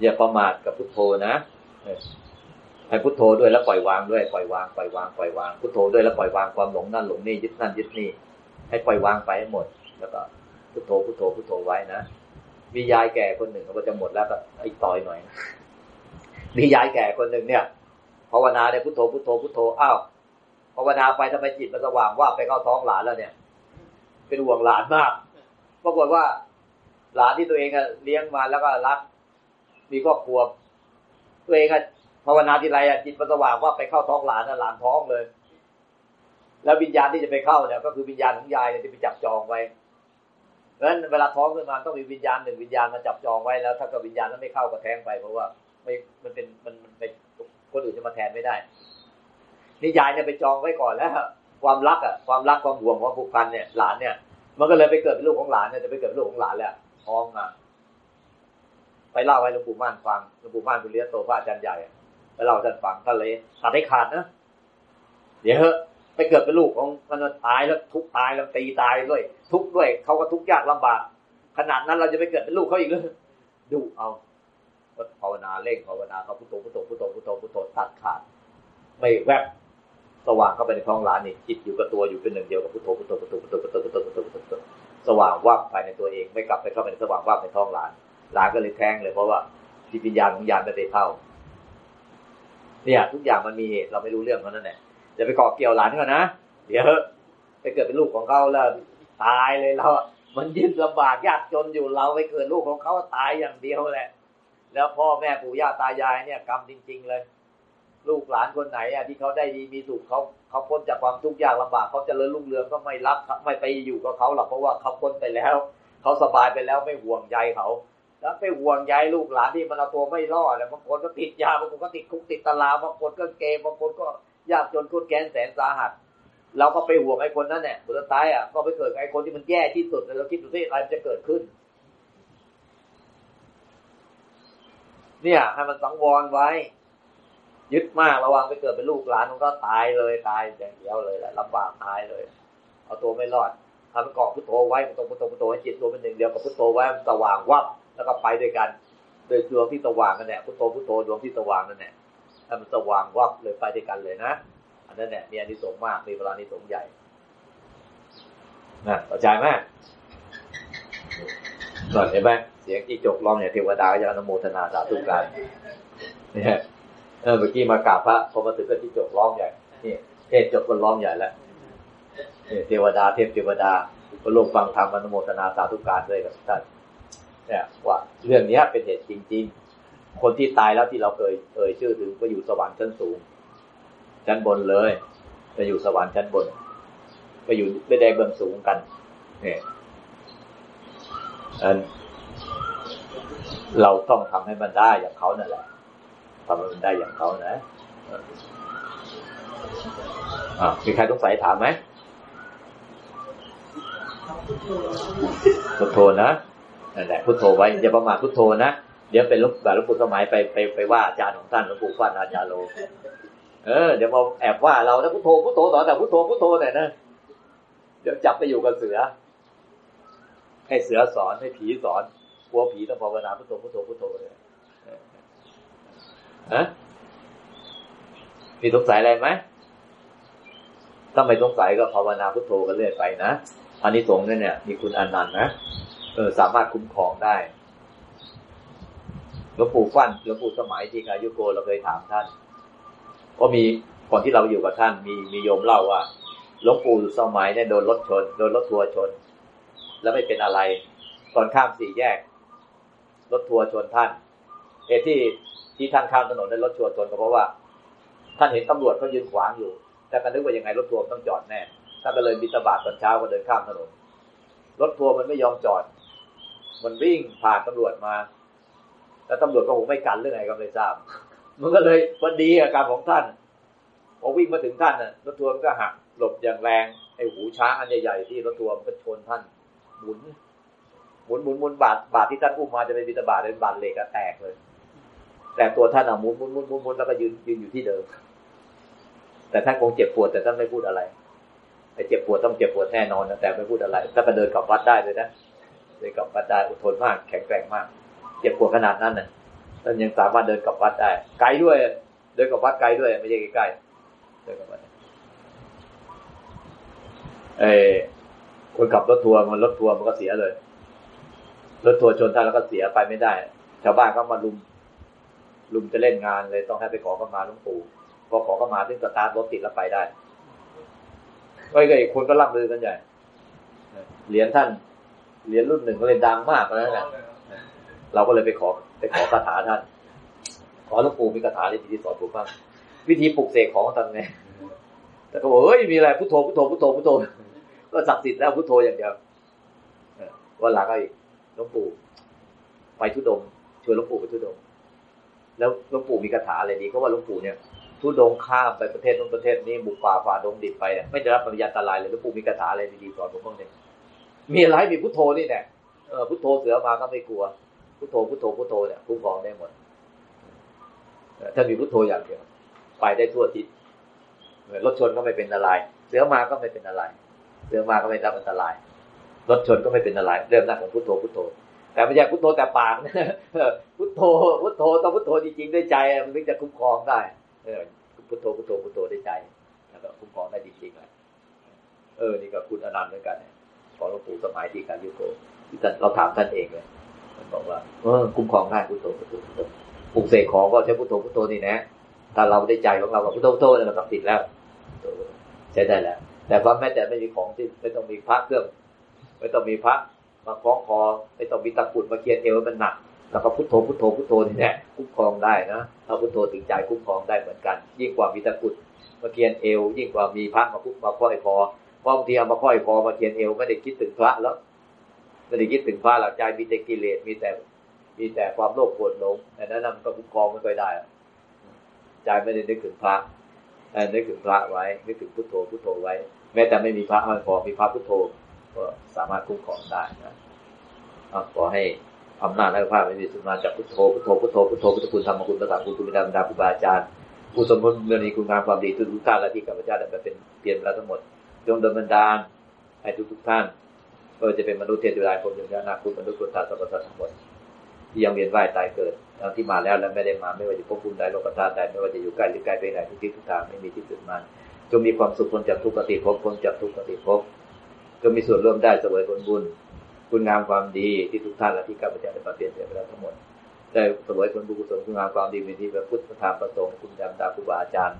อย่าประมาทกับพุทโธนะให้พุทโธด้วยแล้วปล่อยวางด้วยปล่อยวางปล่อยวางปล่อยวางพุทโธด้วยแล้วปล่อยวางความหลงนั่นหลงนี่ยึดนั่นยึดนี่ให้ปล่อยวางไปให้หมด แล้วก็พุทโธพุทโธพุทโธไว้นะมียายแก่คนหนึ่งเขาจะหมดแล้วก็ไอ้ต่อยหน่อย มียายแก่คนหนึ่งเนี่ยภาวนาเนี่ยพุทโธพุทโธพุทโธอ้าวภาวนาไปทำไมจิตมันสว่างว่าไปเข้าท้องหลานแล้วเนี่ย เป็นห่วงหลานมากปรากฏว่า หลานที่ตัวเองเลี้ยงมาแล้วก็รัก มีครอบครัวตัวเองอะภาวนาทีไรอะจิตมันสว่างว่าไปเข้าท้องหลานหลานท้องเลย แล้ววิญญาณที่จะไปเข้าเนี่ยก็คือวิญญาณของยายที่ไปจับจองไว้เพราะฉะนั้นเวลาท้องขึ้นมาต้องมีวิญญาณหนึ่งวิญญาณมาจับจองไว้แล้ว ถ้ากับวิญญาณนั้นไม่เข้าก็แท้งไปเพราะว่าไม่มันเป็นมันมันเป็นคนอื่นจะมาแทนไม่ได้นี่ยายเนี่ยไปจองไว้ก่อนแล้วความรักอะความรักความห่วงความผูกพันเนี่ยหลานเนี่ย มันก็เลยไปเกิดเป็นลูกของหลานเนี่ยจะไปเกิดเป็นลูกของหลานแหละท้องมา ไปเล่าให้หลวงปู่ม่านฟังหลวงปู่ม่านคุณเลี้ยโตพระอาจารย์ใหญ่ไปเล่าท่านฟังท่านเลยตัดให้ขาดนะเดี๋ยวไปเกิดเป็นลูกของมันตายแล้วทุกตายแล้วตีตายด้วย ทุกด้วยเขาก็ทุกยากลำบาก ขนาดนั้นเราจะไปเกิดเป็นลูกเขาอีกเลยดูเอาภาวนาเร่งภาวนาเขาพุทโธพุทโธพุทโธพุทโธพุทโธตัดขาด ไม่แวบสว่างเข้าไปในท้องหลานนี่จิตอยู่กับตัวอยู่เป็นหนึ่งเดียวกับพุทโธพุทโธพุทโธพุทโธพุทโธพุทโธพุทโธพุทโธสว่างวับภายในตัวเองไม่กลับไปเข้าไปในสว่างวับในท้องหลาน หลานก็เลยแท้งเลยเพราะว่าจิตวิญญาณของยานไม่ได้เข้า เนี่ย ทุกอย่างมันมีเหตุเราไม่รู้เรื่องเท่านั้นแหละจะไปเกาะเกี่ยวหลานเขานะเดี๋ยวไปเกิดเป็นลูกของเขาแล้วตายเลยเรา มันยึดลำบากยากจนอยู่เราไปเกิดลูกของเขาตายอย่างเดียวแหละ แล้วพ่อแม่ปู่ย่าตายายเนี่ยกรรมจริง ๆ เลย ลูกหลานคนไหนอะที่เขาได้ดีมีสุขเขาเขาพ้นจากความทุกข์ยากลำบากเขาเจริญรุ่งเรืองก็ไม่รับไม่ไปอยู่กับเขาหรอกเพราะว่าเขาพ้นไปแล้วเขาสบายไปแล้วไม่ห่วงใยเขา แล้วไปห่วงใยลูกหลานที่มันเอาตัวไม่รอดแล้วบางคนก็ติดยาบางคนก็ติดคุกติดตารางบางคนก็เกมบางคนก็ยากจนคุดแกนแสนสาหัสเราก็ไปห่วงไอ้คนนั้นเนี่ยสุดท้ายอะก็ไปเกิดไอ้คนที่มันแย่ที่สุดแล้วคิดดูสิอะไรจะเกิดขึ้น เนี่ยให้มันสังวรไว้ ยึดมากระวังไปเกิดเป็นลูกหลานมันก็ตายเลยตายอย่างเดียวเลยแหละลำบากตายเลย เอาตัวไม่รอดทำเกาะพุทโธไว้พุทโธพุทโธพุทโธให้จิตตัวเป็นหนึ่งเดียวกับพุทโธไว้สว่างวับ แล้วก็ไปด้วยกัน โดยดวงที่สว่างนั่นแหละพุทโธพุทโธดวงที่สว่างนั่นแหละถ้ามันสว่างวับเลยไปด้วยกันเลยนะอันนั้นเนี่ยมีอานิสงส์มากมีเวลานิสงส์ใหญ่นะเข้าใจไหมก่อนเห็นไหมเสียงที่จกร้องเนี่ยเทวดาก็จะอนโมทนาสาธุการเนี่ยเมื่อกี้มากราบพระพอมาถึงก็ที่จกร้องใหญ่นี่เทศจบก็ร้องใหญ่แล้วเทวดาเทพเทวดาก็ลงฟังธรรมอนโมทนาสาธุการด้วยกับท่าน เนี่ยว่าเรื่องนี้เป็นเหตุจริง ๆ คนที่ตายแล้วที่เราเคยเอ่ยชื่อถึงก็อยู่สวรรค์ชั้นสูง ชั้นบนเลยจะอยู่สวรรค์ชั้นบนก็อยู่ไม่ได้เบื้องสูงกันเนี่ยอันเราต้องทำให้มันได้อย่างเขานั่นแหละทำให้มันได้อย่างเขานะอ่ามีใครต้องใส่ถามไหมพุทโธนะ นั่นแหละพุทโธไว้อย่าประมาทพุทโธนะเดี๋ยวเป็นลูกแบบหลวงปู่สมัยไปไปไปว่าอาจารย์ของท่านหลวงปู่ฟันอาจารย์โล เออเดี๋ยวมาแอบว่าเราแล้วพุทโธพุทโธสอนแต่พุทโธพุทโธหน่อยนะเดี๋ยวจับไปอยู่กับเสือ ให้เสือสอนให้ผีสอนกลัวผีต้องภาวนาพุทโธพุทโธพุทโธเลยฮะมีสงสัยอะไรไหมถ้าไม่สงสัยก็ภาวนาพุทโธกันเรื่อยไปนะอันนี้สงส์เนี่ยมีคุณอนันต์นะ เออสามารถคุ้มครองได้หลวงปู่ฟั่นหลวงปู่สมัยที่อายุโกเราเคยถามท่านก็มีก่อนที่เราอยู่กับท่าน มีมีโยมเล่าว่าหลวงปู่สมัยเนี่ยโดนรถชน โดนรถทัวร์ชน แล้วไม่เป็นอะไร ตอนข้ามสี่แยก รถทัวร์ชนท่านเหตุที่ที่ท่านข้ามถนนในรถทัวร์ชนก็เพราะว่า ท่านเห็นตำรวจเขายืนขวางอยู่ แต่ก็นึกว่ายังไงรถทัวร์ต้องจอดแน่ท่านก็เลยบิตบาตตอนเช้าก็เดินข้ามถนนรถทัวร์มันไม่ยอมจอด มันวิ่งผ่านตำรวจมา แล้วตำรวจก็คงไม่กันเรื่องอะไรก็ไม่ทราบ มันก็เลยพอดีอาการของท่าน พอวิ่งมาถึงท่านน่ะรถทัวร์ก็หักหลบอย่างแรง ไอ้หูช้างอันใหญ่ๆที่รถทัวร์มันก็ชนท่าน หมุน หมุนหมุนหมุนบาดบาดที่ท่านอุ้มมาจะเป็นบิตาบาดเป็นบาดเหล็กอะแตกเลย แต่ตัวท่านอะหมุนหมุนหมุนหมุนหมุนแล้วก็ยืนยืนอยู่ที่เดิม แต่ท่านคงเจ็บปวดแต่ท่านไม่พูดอะไรไอ้เจ็บปวดต้องเจ็บปวดแน่นอนนะแต่ไม่พูดอะไร ถ้าก็เดินกลับวัดได้เลยนะ เดินกลับวัดได้อดทนมากแข็งแกร่งมากเจ็บปวดขนาดนั้นน่ะท่านยังสามารถเดินกลับวัดได้ ไกลด้วย เดินกลับวัดไกลด้วยไม่ใช่ใกล้ๆเดินกลับวัดเออคนขับรถทัวร์มันรถทัวร์มันก็เสียเลยรถทัวร์ชนท่านแล้วก็เสียไปไม่ได้ ชาวบ้านก็มาลุม ลุมจะเล่นงานเลยต้องให้ไปขอเข้ามาหลวงปู่พอขอเข้ามาถึงสตาร์ทรถติดแล้วไปได้ก็อีกคนก็ร่ำลือกันใหญ่เหรียญท่าน เหรียญรุ่นหนึ่งก็เลยดังมากแล้วแหละเราก็เลยไปขอไปขอคาถาท่าน ขอหลวงปู่มีคาถาอะไรที่สอนผมบ้างวิธีปลุกเสกของทำไงแต่ก็บอกเฮ้ยมีอะไรพุทโธพุทโธพุทโธพุทโธก็ศักดิ์สิทธิ์แล้วพุทโธอย่างเดียววันหลังก็อีกหลวงปู่ไปทุดงชวนหลวงปู่ไปทุดง แล้วหลวงปู่มีคาถาอะไรดีเขาว่าหลวงปู่เนี่ยทุดงข้ามไปประเทศนู้นประเทศนี้บุกป่าฝ่าดงดิบไป ไม่ได้รับปริญาตรายเลยหลวงปู่มีคาถาอะไรดีๆสอนผมบ้างเนี่ย มีอะไรมีพุทโธนี่แหละเออพุทโธเสือมาก็ไม่กลัว พุทโธพุทโธพุทโธเนี่ยคุ้มครองได้หมดถ้ามีพุทโธอย่างเดียวไปได้ทั่วทิศรถชนก็ไม่เป็นอะไร เสือมาก็ไม่เป็นอะไร เสือมาก็ไม่รับอันตราย รถชนก็ไม่เป็นอะไร เรื่องนั้นของพุทโธพุทโธ แต่ไม่ใช่พุทโธแต่ปากพุทโธพุทโธต้องพุทโธจริงๆด้วยใจ มันถึงจะคุ้มครองได้เออพุทโธพุทโธพุทโธด้วยใจแล้วก็คุ้มครองได้จริงๆเลยเออ นี่ก็คุณอนันต์เหมือนกัน ของหลวงปู่สมัยที่การยุโกที่ท่านเราถามท่านเองเลยท่านบอกว่าเออคุ้มครองได้พุทโธพุทโธพุทโธปลุกเสกของก็ใช้พุทโธพุทโธนี่นะถ้าเราได้ใจของเรากับพุทโธพุทโธเนี่ยเราตัดสิทธิ์แล้วใช้ได้แล้ว แต่ว่าแม้แต่ไม่มีของที่ไม่ต้องมีพระเครื่อง ไม่ต้องมีพระมาคล้องคอไม่ต้องมีตะกุดมาเคียนเอวมันหนักแล้วก็พุทโธพุทโธพุทโธนี่แหละคุ้มครองได้นะถ้าพุทโธถึงใจคุ้มครองได้เหมือนกัน ยิ่งกว่ามีตะกุดมาเคียนเอว ยิ่งกว่ามีพระมาคุกมาค่อยคอ เพราะบางทีเอามาค่อยคอมาเคียนเอวไม่ได้คิดถึงพระแล้วไม่ได้คิดถึงพระหลักใจมีแต่กิเลสมีแต่ มีแต่ความโลภโกรธหลงอันนั้นมันก็คุ้มครองไม่ค่อยได้ใจไม่ได้นึกถึงพระนึกถึงพระไว้ นึกถึงพุทโธพุทโธไว้ แม้แต่ไม่มีพระมันพอมีพระพุทโธก็สามารถคุ้มครองได้นะขอให้อำนาจและภาพไม่มีสุนาจากพุทโธพุทโธพุทโธพุทโธพุทธคุณธรรมคุณพระสังฆคุณคุณบิดามดาครูบาอาจารย์กุศลผลบุญมีคุณงามความดีทุกๆท่านและที่ข้าพเจ้าได้เป็นเปลี่ยนแล้วทั้งหมด จงดลบันดาลให้ทุกๆท่านก็จะเป็นมนุษย์เทวดาพรหมยมญานาคุณมนุษย์คนตาสรรพสัตว์ทั้งหมดที่ยังเวียนว่ายตายเกิดทั้งที่มาแล้วและไม่ได้มาไม่ว่าจะพบภูมิใดโลกธาตุใดไม่ว่าจะอยู่ใกล้หรือไกลไปไหนทุกที่ทุกทางไม่มีที่สุดมันจงมีความสุขพ้นจากทุกขติภพพ้นจากทุกขติภพจงมีส่วนร่วมได้เสวยผลบุญ คุณงามความดีที่ทุกท่านและที่ข้าพเจ้าได้มาเปลี่ยนเปลี่ยไปแล้วทั้งหมดได้เสวยผลบุญกุศลคุณงามความดีมีที่พระพุทธธรรมประสงค์คุณธรรมดาครูบาอาจารย์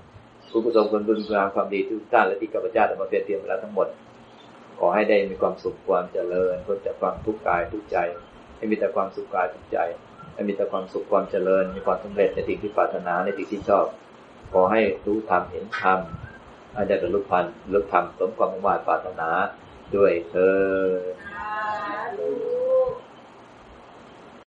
คุณกุศลผลบุญคุณงามความดีทุกท่านและที่ข้าพเจ้าได้มาเปลี่ยนเปลี่ยนไปแล้วทั้งหมด ขอให้ได้มีความสุขความเจริญพ้นจากความทุกข์กายทุกใจ ให้มีแต่ความสุขกายทุกใจ ให้มีแต่ความสุขความเจริญ มีความสำเร็จในสิ่งที่ปรารถนาในสิ่งที่ชอบ ขอให้รู้ธรรมเห็นธรรมอาจจะบรรลุพันธ์ลุธรรมสมความมุ่งมั่นปรารถนาด้วยเธอ